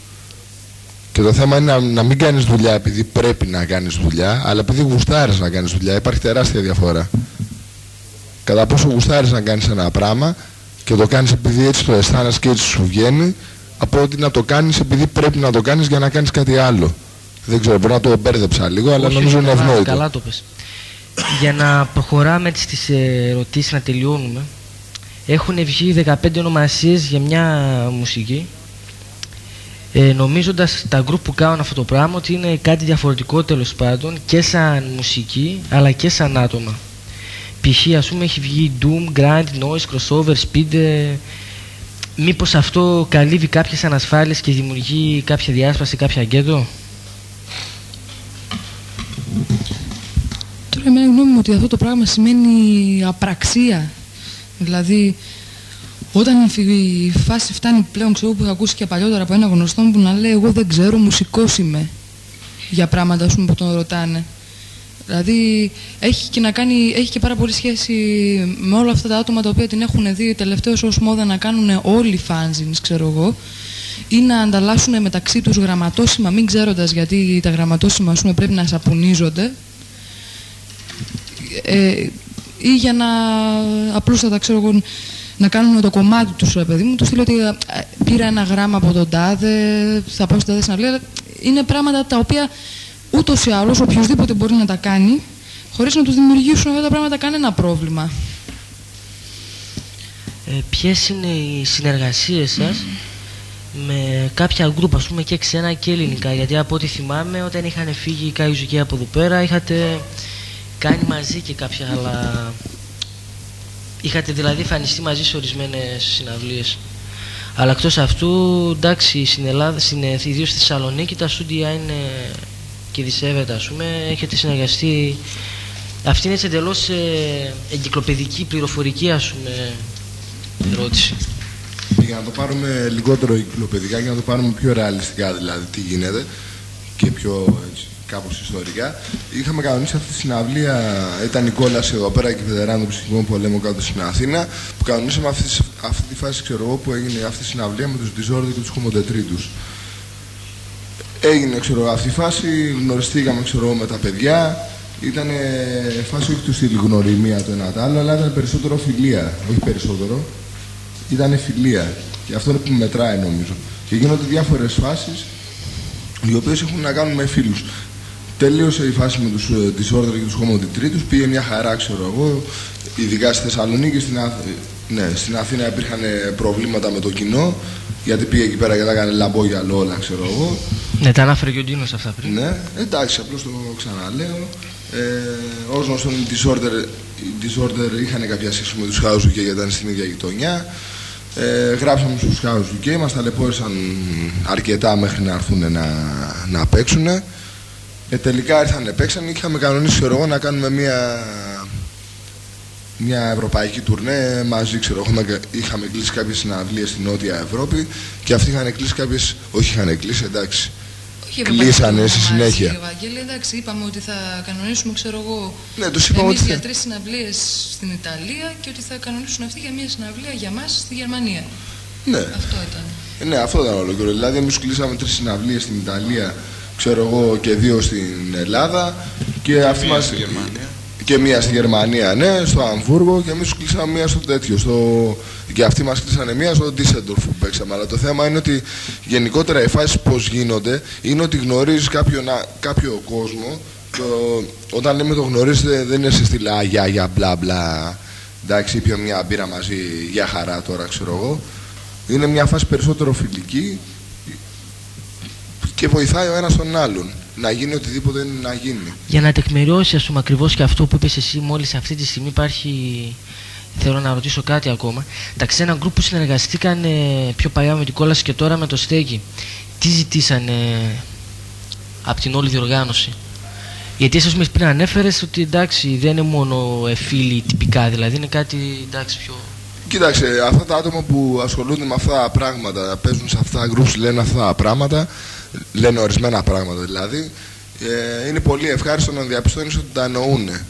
Speaker 1: Και το θέμα είναι να, να μην κάνεις δουλειά επειδή πρέπει να κάνεις δουλειά, αλλά επειδή γουστάρεις να κάνεις δουλειά. Υπάρχει τεράστια διαφορά. Κατά πόσο γουστάρεις να κάνεις ένα πράγμα και το κάνεις επειδή έτσι το αισθάνεσαι και έτσι σου βγαίνει, από ότι να το κάνεις επειδή πρέπει να το κάνεις για να κάνεις κάτι άλλο. Δεν ξέρω, μπορεί να το μπέρδεψα λίγο, αλλά
Speaker 2: Όχι,
Speaker 1: νομίζω είναι
Speaker 2: καλά-
Speaker 1: ευνόητο.
Speaker 2: Καλά το πες. Για να προχωράμε στις ερωτήσεις, να τελειώνουμε. Έχουν βγει 15 ονομασίες για μια μουσική. Ε, νομίζοντας τα group που κάνουν αυτό το πράγμα ότι είναι κάτι διαφορετικό τέλος πάντων και σαν μουσική αλλά και σαν άτομα. Π.χ. ας πούμε έχει βγει Doom, Grind, Noise, Crossover, Speed. ε, μήπως αυτό καλύβει κάποιες ανασφάλειες και δημιουργεί κάποια διάσπαση, κάποια γκέτο;
Speaker 10: Τώρα εμένα η γνώμη μου ότι αυτό το πράγμα σημαίνει απραξία. Δηλαδή, όταν η φάση φτάνει πλέον, ξέρω που είχα ακούσει και παλιότερα από ένα γνωστό μου που να λέει Εγώ δεν ξέρω, μουσικός είμαι. Για πράγματα ας πούμε, που τον ρωτάνε. Δηλαδή έχει και, να κάνει, έχει και πάρα πολύ σχέση με όλα αυτά τα άτομα τα οποία την έχουν δει τελευταίως ως μόδα να κάνουν όλοι οι fanzines, ξέρω εγώ, ή να ανταλλάσσουν μεταξύ τους γραμματόσημα, μην ξέροντας γιατί τα γραμματόσημα ας πούμε, πρέπει να σαπουνίζονται, ε, ή για να απλούστατα ξέρω εγώ, να κάνουν το κομμάτι τους, ρε παιδί μου, τους στείλω ότι ε, πήρα ένα γράμμα από τον τάδε, θα πάω στην τάδε συναυλία. Είναι πράγματα τα οποία ούτως ή άλλως οποιοδήποτε μπορεί να τα κάνει, χωρίς να τους δημιουργήσουν αυτά τα πράγματα κανένα πρόβλημα.
Speaker 2: Ε, ποιες είναι οι συνεργασίες σας με κάποια γκρουπ, ας πούμε και ξένα και ελληνικά, γιατί από ό,τι θυμάμαι όταν είχαν φύγει οι Καϊουζικοί από εδώ πέρα είχατε κάνει μαζί και κάποια άλλα... Είχατε δηλαδή εμφανιστεί μαζί σε ορισμένες συναυλίες. Αλλά εκτός αυτού, εντάξει, στην Ελλάδα, στην, ιδίως στη Θεσσαλονίκη, τα στούντια είναι και δισεύεται, ας πούμε, έχετε συνεργαστεί... Αυτή είναι έτσι εντελώς ε, εγκυκλοπαιδική, πληροφορική, ας πούμε, ερώτηση.
Speaker 1: Για να το πάρουμε λιγότερο εγκυκλοπαιδικά, για να το πάρουμε πιο ρεαλιστικά δηλαδή τι γίνεται και πιο έτσι, κάπως ιστορικά. Είχαμε κανονίσει αυτή τη συναυλία, ήταν η κόλαση εδώ πέρα και η Φεδεράνο Ψυχικών Πολέμου κάτω στην Αθήνα, που κανονίσαμε αυτή, αυτή τη φάση ξέρω εγώ, που έγινε αυτή η συναυλία με τους Disorder και τους Χομοτετρίτους. Έγινε ξέρω, αυτή η φάση, γνωριστήκαμε ξέρω, με τα παιδιά. Ήταν φάση όχι του στυλ γνωριμία το ένα το άλλο, αλλά ήταν περισσότερο φιλία. Όχι περισσότερο. Ήταν φιλία. Και αυτό είναι που μετράει νομίζω. Και γίνονται διάφορες φάσεις οι οποίες έχουν να κάνουν με φίλους. Τελείωσε η φάση με τους ε, Disorder και τους Χωμοτιτρίτου. Πήγε μια χαρά, ξέρω εγώ. Ειδικά στη Θεσσαλονίκη, στην, Αθ... ναι, στην Αθήνα υπήρχαν προβλήματα με το κοινό. Γιατί πήγε εκεί πέρα και τα έκανε λαμπόγια όλα, ξέρω εγώ.
Speaker 2: Ναι, τα ανάφερε και ο Ντίνος αυτά πριν.
Speaker 1: Ναι, εντάξει, απλώς το ξαναλέω. Ε, ως γνωστόν, οι Disorder, οι Disorder είχαν κάποια σχέση με τους House UK γιατί ήταν στην ίδια γειτονιά. Ε, γράψαμε στους House UK, μας ταλαιπώρησαν αρκετά μέχρι να έρθουν να, να παίξουν. Ε, τελικά ήρθαν παίξαν, είχαμε κανονίσει εγώ να κάνουμε μια, μια ευρωπαϊκή τουρνέ μαζί, ξέρω εγώ, είχαμε κλείσει κάποιες συναυλίες στην Νότια Ευρώπη και αυτοί είχαν κλείσει κάποιες, όχι είχαν κλείσει, εντάξει,
Speaker 10: Όχι
Speaker 1: κλείσανε στη
Speaker 10: μαζί,
Speaker 1: συνέχεια.
Speaker 10: Ευαγγέλη, εντάξει, είπαμε ότι θα κανονίσουμε, ξέρω εγώ,
Speaker 1: Ναι, τους είπαμε
Speaker 10: εμείς
Speaker 1: ότι
Speaker 10: για
Speaker 1: θα-
Speaker 10: τρεις συναυλίες στην Ιταλία και ότι θα κανονίσουν αυτοί για μια συναυλία για μας στη Γερμανία.
Speaker 1: Ναι.
Speaker 10: Αυτό ήταν.
Speaker 1: Ε, Ναι, αυτό ήταν ολόκληρο. Δηλαδή, εμείς κλείσαμε τρεις συναυλίες στην Ιταλία, ξέρω εγώ, και δύο στην Ελλάδα. Και αυτή
Speaker 9: μία
Speaker 1: μας...
Speaker 9: στη Γερμανία.
Speaker 1: Και μία στη Γερμανία, ναι, στο Αμβούργο. Και εμείς κλείσαμε μία στο τέτοιο. Στο... Και αυτοί μας κλείσανε μία στο Ντίσεντορφ που παίξαμε. Αλλά το θέμα είναι ότι γενικότερα οι φάσεις πώς γίνονται είναι ότι γνωρίζεις κάποιο, κάποιο κόσμο. Το... Όταν λέμε το γνωρίζετε, δεν είναι σε στυλ «Α, γεια, γεια, μπλα μπλα. Εντάξει, ήπια μια μπύρα μαζί για χαρά τώρα, ξέρω εγώ. Είναι μια φάση περισσότερο φιλική και βοηθάει ο ένας τον άλλον να γίνει οτιδήποτε είναι να γίνει.
Speaker 2: Για να τεκμηριώσει, ας πούμε, ακριβώς και αυτό που είπες εσύ μόλις αυτή τη στιγμή υπάρχει... Θέλω να ρωτήσω κάτι ακόμα. Τα ξένα γκρουπ που συνεργαστήκαν ε, πιο παλιά με την κόλαση και τώρα με το στέκι, τι ζητήσανε από την όλη διοργάνωση; Γιατί εσύ, ας πούμε, πριν ανέφερες ότι εντάξει, δεν είναι μόνο ε, φίλοι τυπικά, δηλαδή είναι κάτι εντάξει, πιο...
Speaker 1: Κοίταξε, αυτά τα άτομα που ασχολούνται με αυτά τα πράγματα, παίζουν σε αυτά τα groups, λένε αυτά τα πράγματα, λένε ορισμένα πράγματα δηλαδή, ε, είναι πολύ ευχάριστο να διαπιστώνεις ότι τα εννοούν.
Speaker 2: Ε,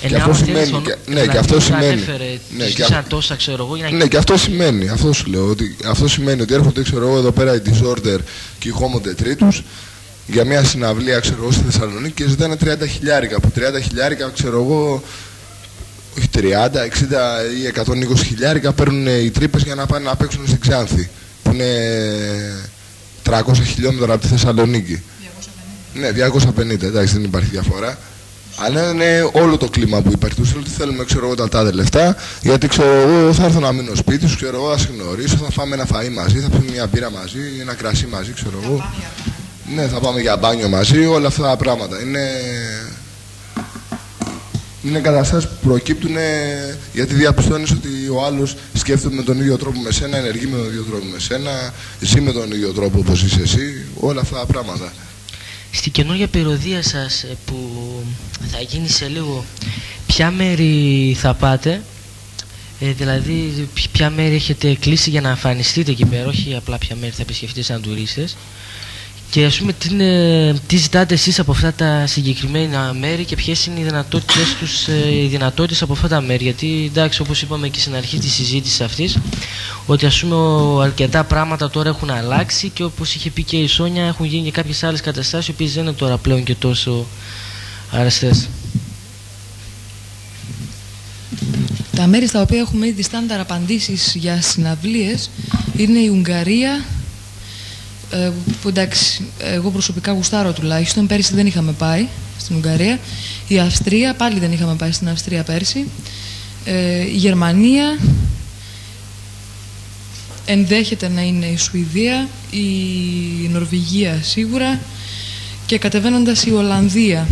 Speaker 1: Και
Speaker 2: ναι,
Speaker 1: αυτό
Speaker 2: άμα θέλεις
Speaker 1: σημαίνει.
Speaker 2: τον-
Speaker 1: και- Ναι,
Speaker 2: δηλαδή,
Speaker 1: και αυτό
Speaker 2: όταν
Speaker 1: σημαίνει.
Speaker 2: Ανέφερε,
Speaker 1: Ναι,
Speaker 2: ναι,
Speaker 1: και
Speaker 2: και
Speaker 1: αυτό-
Speaker 2: τόσα, ξέρω εγώ, για να
Speaker 1: Ναι, και αυτό σημαίνει. Αυτό σου λέω. Ότι αυτό σημαίνει ότι έρχονται ξέρω εγώ, εδώ πέρα οι Disorder και οι Homo Tetritus για μια συναυλία ξέρω εγώ, στη Θεσσαλονίκη και ζητάνε 30 χιλιάρικα. Από 30 χιλιάρικα ξέρω εγώ, όχι 30, 60 ή 120 χιλιάρικα παίρνουν οι τρύπες για να πάνε να παίξουν στην Ξάνθη. Που είναι 300 χιλιόμετρα από τη Θεσσαλονίκη. Ναι, 250, εντάξει, δεν υπάρχει διαφορά. Αλλά είναι όλο το κλίμα που υπάρχει. Τους λέω ότι θέλουμε ξέρω εγώ, τα τάδε λεφτά, γιατί ξέρω εγώ θα έρθω να μείνω σπίτι σου, ξέρω εγώ, θα σε γνωρίσω, θα φάμε ένα φαΐ μαζί, θα πιούμε μια μπύρα μαζί, ένα κρασί μαζί, ξέρω εγώ. Ναι, θα πάμε για μπάνιο μαζί, όλα αυτά τα πράγματα. Είναι, είναι καταστάσεις που προκύπτουν γιατί διαπιστώνεις ότι ο άλλος σκέφτεται με τον ίδιο τρόπο με σένα, ενεργεί με τον ίδιο τρόπο με σένα, ζει με τον ίδιο τρόπο όπως είσαι εσύ, όλα αυτά τα πράγματα.
Speaker 2: Στη καινούργια περιοδία σας ε, που θα γίνει σε λίγο, ποια μέρη θα πάτε, ε, δηλαδή ποι- ποια μέρη έχετε κλείσει για να εμφανιστείτε εκεί πέρα, όχι απλά ποια μέρη θα επισκεφτείτε σαν τουρίστες Και ας πούμε τι, είναι, τι ζητάτε εσείς από αυτά τα συγκεκριμένα μέρη και ποιες είναι οι δυνατότητες, τους, ε, οι δυνατότητες από αυτά τα μέρη; Γιατί εντάξει όπως είπαμε και στην αρχή της συζήτησης αυτής ότι ας πούμε ο- αρκετά πράγματα τώρα έχουν αλλάξει και όπως είχε πει και η Σόνια έχουν γίνει και κάποιες άλλες καταστάσεις οι οποίες δεν είναι τώρα πλέον και τόσο αρεστές.
Speaker 3: Τα μέρη στα οποία έχουμε ήδη στάνταρ απαντήσεις για συναυλίες είναι η Ουγγαρία, ε, που εντάξει, εγώ προσωπικά γουστάρω τουλάχιστον, πέρυσι δεν είχαμε πάει στην Ουγγαρία. Η Αυστρία, πάλι δεν είχαμε πάει στην Αυστρία πέρσι. Ε, η Γερμανία, ενδέχεται να είναι η Σουηδία, η Νορβηγία σίγουρα και κατεβαίνοντας η Ολλανδία.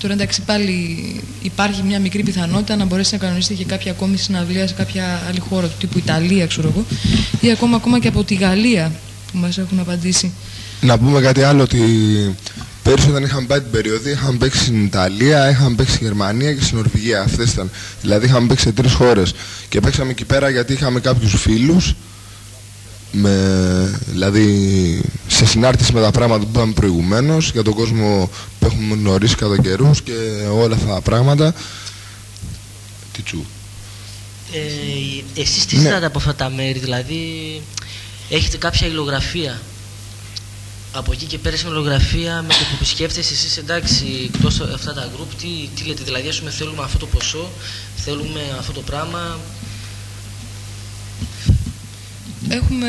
Speaker 3: Τώρα εντάξει πάλι υπάρχει μια μικρή πιθανότητα να μπορέσει να κανονίσει και κάποια ακόμη συναυλία σε κάποια άλλη χώρα του τύπου Ιταλία ξέρω εγώ ή ακόμα, ακόμα και από τη Γαλλία που μας έχουν απαντήσει.
Speaker 1: Να πούμε κάτι άλλο ότι πέρυσι όταν είχαμε πάει την περιοδία είχαμε παίξει στην Ιταλία, είχαμε παίξει στη Γερμανία και στην Νορβηγία. Αυτές ήταν. Δηλαδή είχαμε παίξει σε τρεις χώρες. Και παίξαμε εκεί πέρα γιατί είχαμε κάποιους φίλους με, δηλαδή σε συνάρτηση με τα πράγματα που είπαμε προηγουμένως για τον κόσμο που έχουμε γνωρίσει κατά καιρούς και όλα αυτά τα πράγματα. Τι τσου.
Speaker 2: Ε, εσείς τι
Speaker 1: Ναι.
Speaker 2: ζητάτε από αυτά τα μέρη, δηλαδή έχετε κάποια υλογραφία; Από εκεί και πέρα στην υλογραφία με το που επισκέφτεστε εσείς εντάξει εκτός αυτά τα group τι, τι λέτε, δηλαδή ας πούμε θέλουμε αυτό το ποσό, θέλουμε αυτό το πράγμα.
Speaker 3: Έχουμε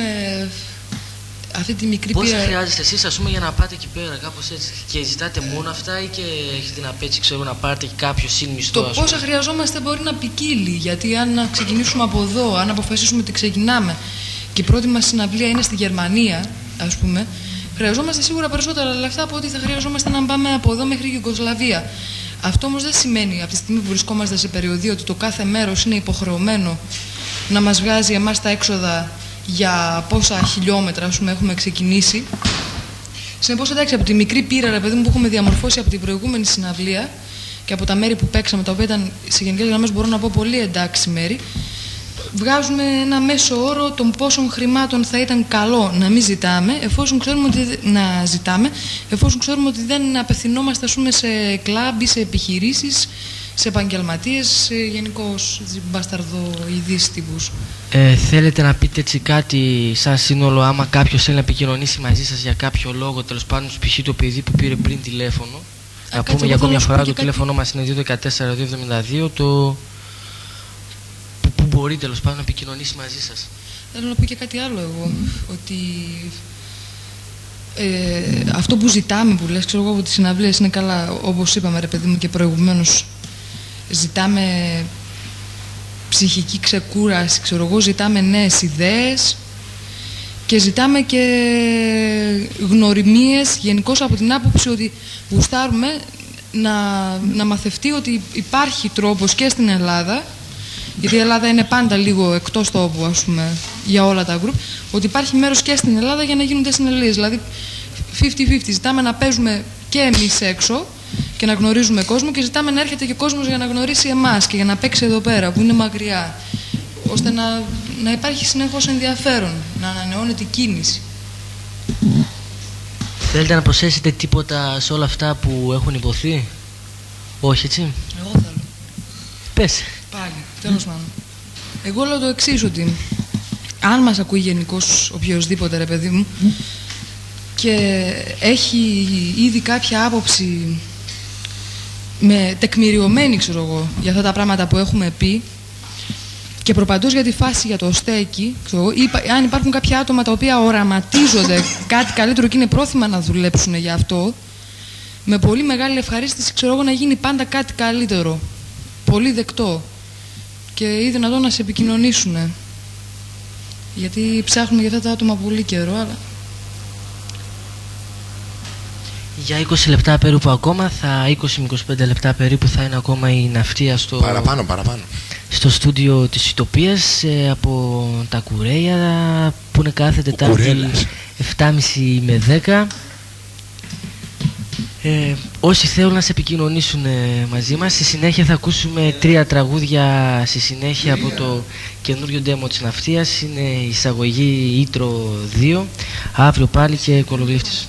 Speaker 3: αυτή τη μικρή
Speaker 2: Πόσα
Speaker 3: πείρα-
Speaker 2: χρειάζεστε εσείς ας πούμε για να πάτε εκεί πέρα κάπως έτσι και ζητάτε μόνο αυτά ή και έχετε να πέτσει ξέρω να πάρετε και κάποιο συν μισθό
Speaker 3: Το
Speaker 2: ας πούμε;
Speaker 3: πόσα χρειαζόμαστε μπορεί να ποικίλει, γιατί αν να ξεκινήσουμε από εδώ, αν αποφασίσουμε ότι ξεκινάμε και η πρώτη μας συναυλία είναι στη Γερμανία, ας πούμε, χρειαζόμαστε σίγουρα περισσότερα λεφτά από ό,τι θα χρειαζόμαστε να πάμε από εδώ μέχρι Ιουγκοσλαβία. Αυτό όμως δεν σημαίνει από τη στιγμή που βρισκόμαστε σε περιοδία ότι το κάθε μέρος είναι υποχρεωμένο να μας βγάζει εμάς τα έξοδα για πόσα χιλιόμετρα ας πούμε, έχουμε ξεκινήσει. Συνεπώς, εντάξει, από τη μικρή πείρα ρε παιδί μου, που έχουμε διαμορφώσει από την προηγούμενη συναυλία και από τα μέρη που παίξαμε, τα οποία ήταν σε γενικές γραμμές μπορώ να πω πολύ εντάξει μέρη, βγάζουμε ένα μέσο όρο των πόσων χρημάτων θα ήταν καλό να μην ζητάμε, εφόσον ξέρουμε ότι, δε- να ζητάμε, εφόσον ξέρουμε ότι δεν απευθυνόμαστε ας πούμε, σε κλαμπ ή σε επιχειρήσεις, σε επαγγελματίες, γενικώς μπασταρδοειδεί τύπου.
Speaker 2: Ε, θέλετε να πείτε έτσι κάτι σαν σύνολο άμα κάποιος θέλει να επικοινωνήσει μαζί σας για κάποιο λόγο τέλος πάντων π.χ. το παιδί που πήρε πριν τηλέφωνο να
Speaker 3: κάτσε,
Speaker 2: πούμε
Speaker 3: εγώ
Speaker 2: για ακόμη
Speaker 3: θέλω
Speaker 2: μια
Speaker 3: να σου
Speaker 2: φορά
Speaker 3: πω
Speaker 2: το
Speaker 3: και κάτι.
Speaker 2: τηλέφωνο μας είναι 214-272 το που, που μπορεί τέλος πάντων να επικοινωνήσει μαζί σας.
Speaker 3: Θέλω να πω και κάτι άλλο εγώ, ότι ε, αυτό που ζητάμε που λες, ξέρω εγώ, από τις συναυλίες είναι καλά, όπως είπαμε ρε παιδί μου και προηγουμένως, ζητάμε ψυχική ξεκούραση, ξέρω εγώ, ζητάμε νέες ιδέες και ζητάμε και γνωριμίες γενικώς από την άποψη ότι γουστάρουμε να, να μαθευτεί ότι υπάρχει τρόπος και στην Ελλάδα γιατί η Ελλάδα είναι πάντα λίγο εκτός τόπου ας πούμε για όλα τα group ότι υπάρχει μέρος και στην Ελλάδα για να γίνονται συνελίες δηλαδή 50-50 ζητάμε να παίζουμε και εμείς έξω και να γνωρίζουμε κόσμο και ζητάμε να έρχεται και κόσμος για να γνωρίσει εμάς και για να παίξει εδώ πέρα που είναι μακριά ώστε να, να υπάρχει συνεχώς ενδιαφέρον, να ανανεώνεται η κίνηση.
Speaker 2: Θέλετε να προσθέσετε τίποτα σε όλα αυτά που έχουν υποθεί; Όχι έτσι;
Speaker 3: Εγώ θέλω.
Speaker 2: Πες
Speaker 3: Πάλι, τέλος πάντων. Εγώ λέω το εξής ότι αν μας ακούει γενικώς οποιοδήποτε ρε παιδί μου και έχει ήδη κάποια άποψη με τεκμηριωμένη ξέρω εγώ για αυτά τα πράγματα που έχουμε πει και προπαντός για τη φάση για το στέκι ξέρω εγώ, ή υπα- αν υπάρχουν κάποια άτομα τα οποία οραματίζονται κάτι καλύτερο και είναι πρόθυμα να δουλέψουν για αυτό με πολύ μεγάλη ευχαρίστηση ξέρω εγώ να γίνει πάντα κάτι καλύτερο πολύ δεκτό και ή δυνατόν να σε επικοινωνήσουν. Γιατί ψάχνουμε για αυτά τα άτομα πολύ καιρό, αλλά
Speaker 2: Για 20 λεπτά περίπου ακόμα, θα 20 με 25 λεπτά περίπου θα είναι ακόμα η ναυτία στο,
Speaker 1: Παραπάνω, παραπάνω.
Speaker 2: στο στούντιο της Ιτοπίας ε, από τα Κουρέια που είναι κάθε Τετάρτη
Speaker 1: Κουρέλας.
Speaker 2: 7.30 με 10. Ε, όσοι θέλουν να σε επικοινωνήσουν ε, μαζί μας, στη συνέχεια θα ακούσουμε τρία τραγούδια στη συνέχεια από το καινούριο demo της ναυτίας. Είναι η εισαγωγή Ήτρο 2, αύριο πάλι και κολογλύφτης.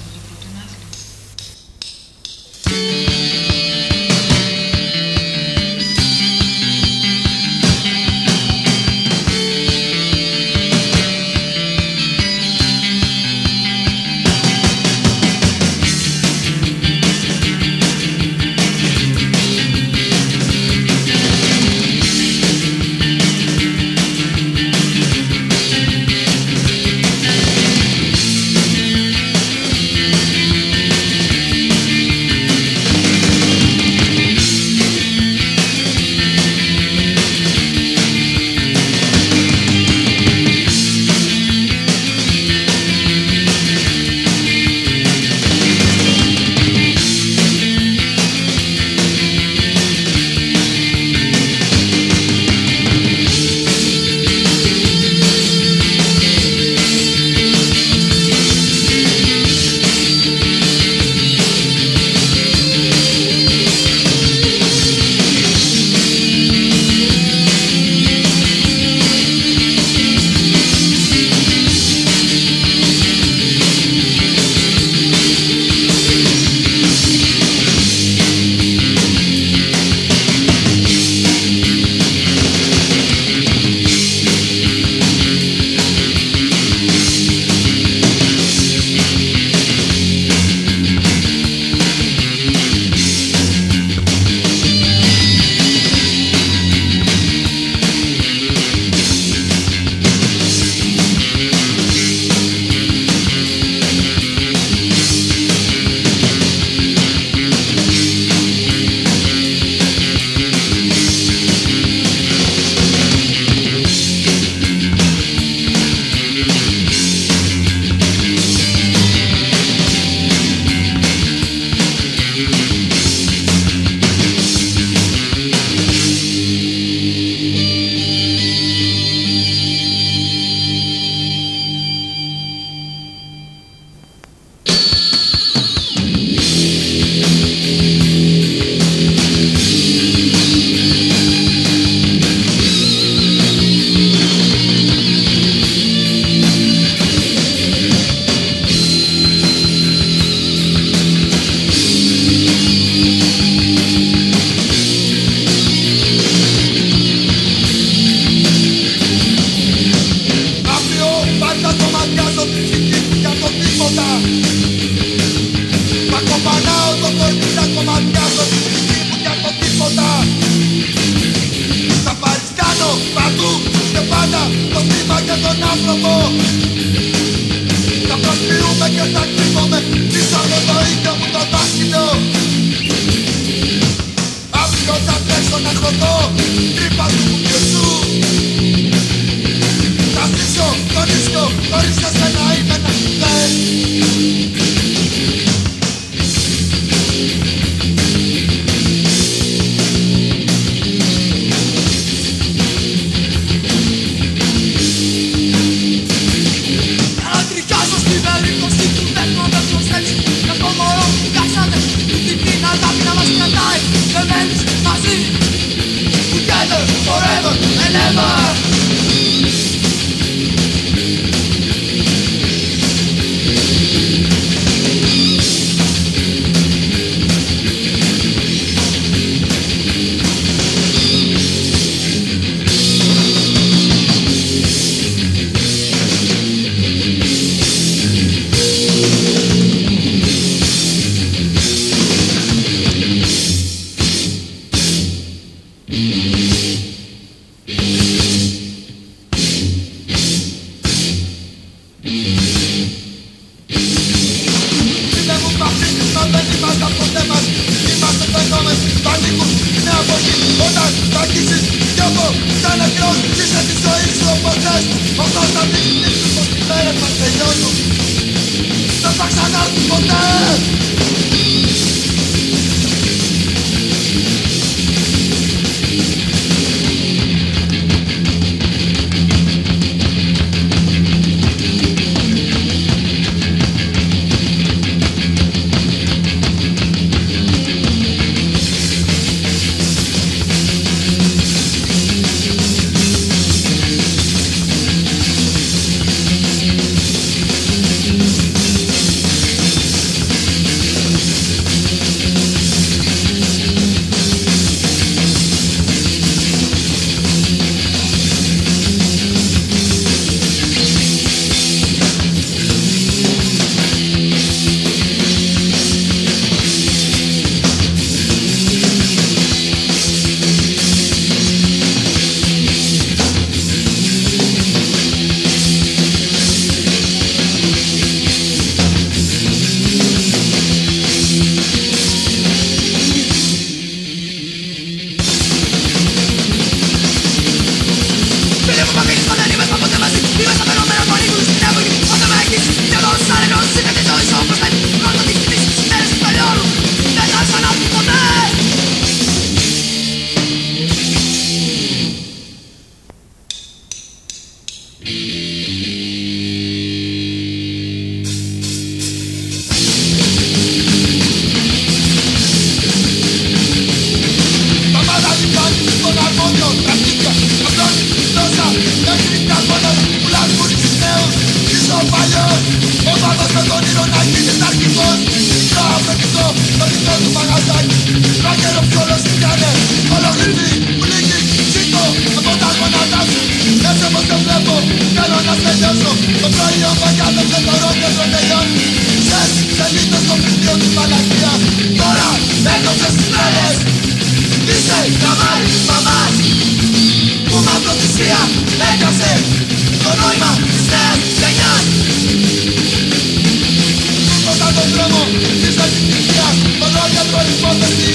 Speaker 8: δρόμο της ατυχίας Τον λόγια του ελπόδε στην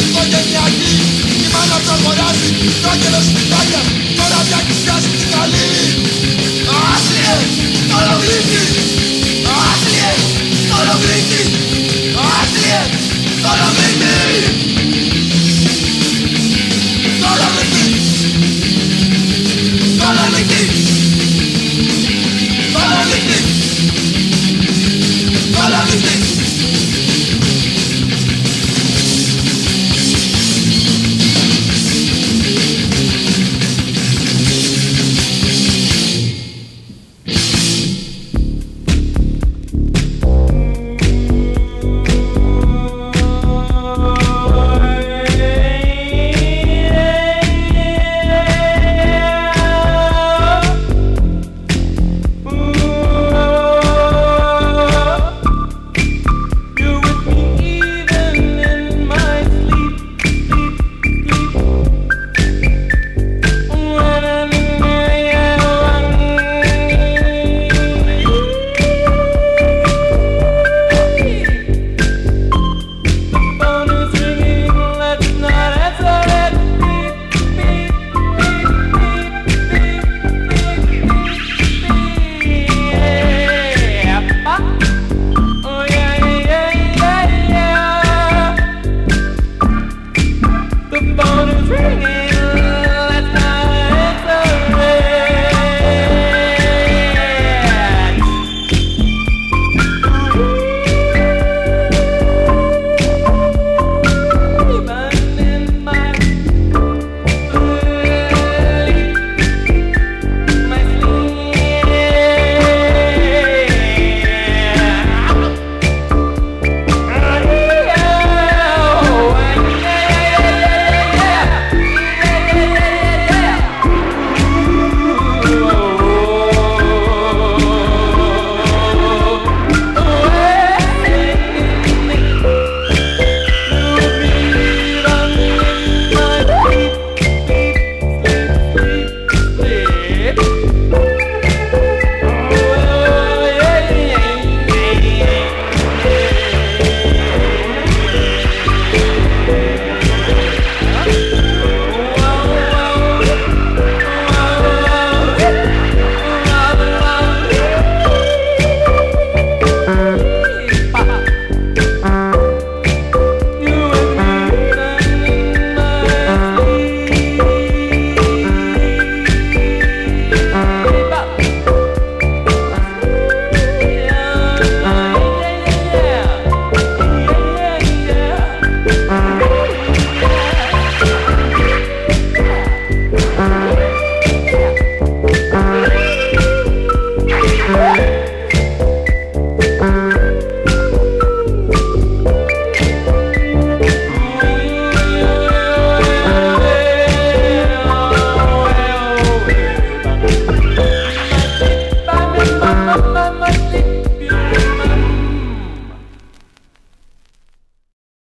Speaker 8: Η μάνα το Τώρα πια την καλή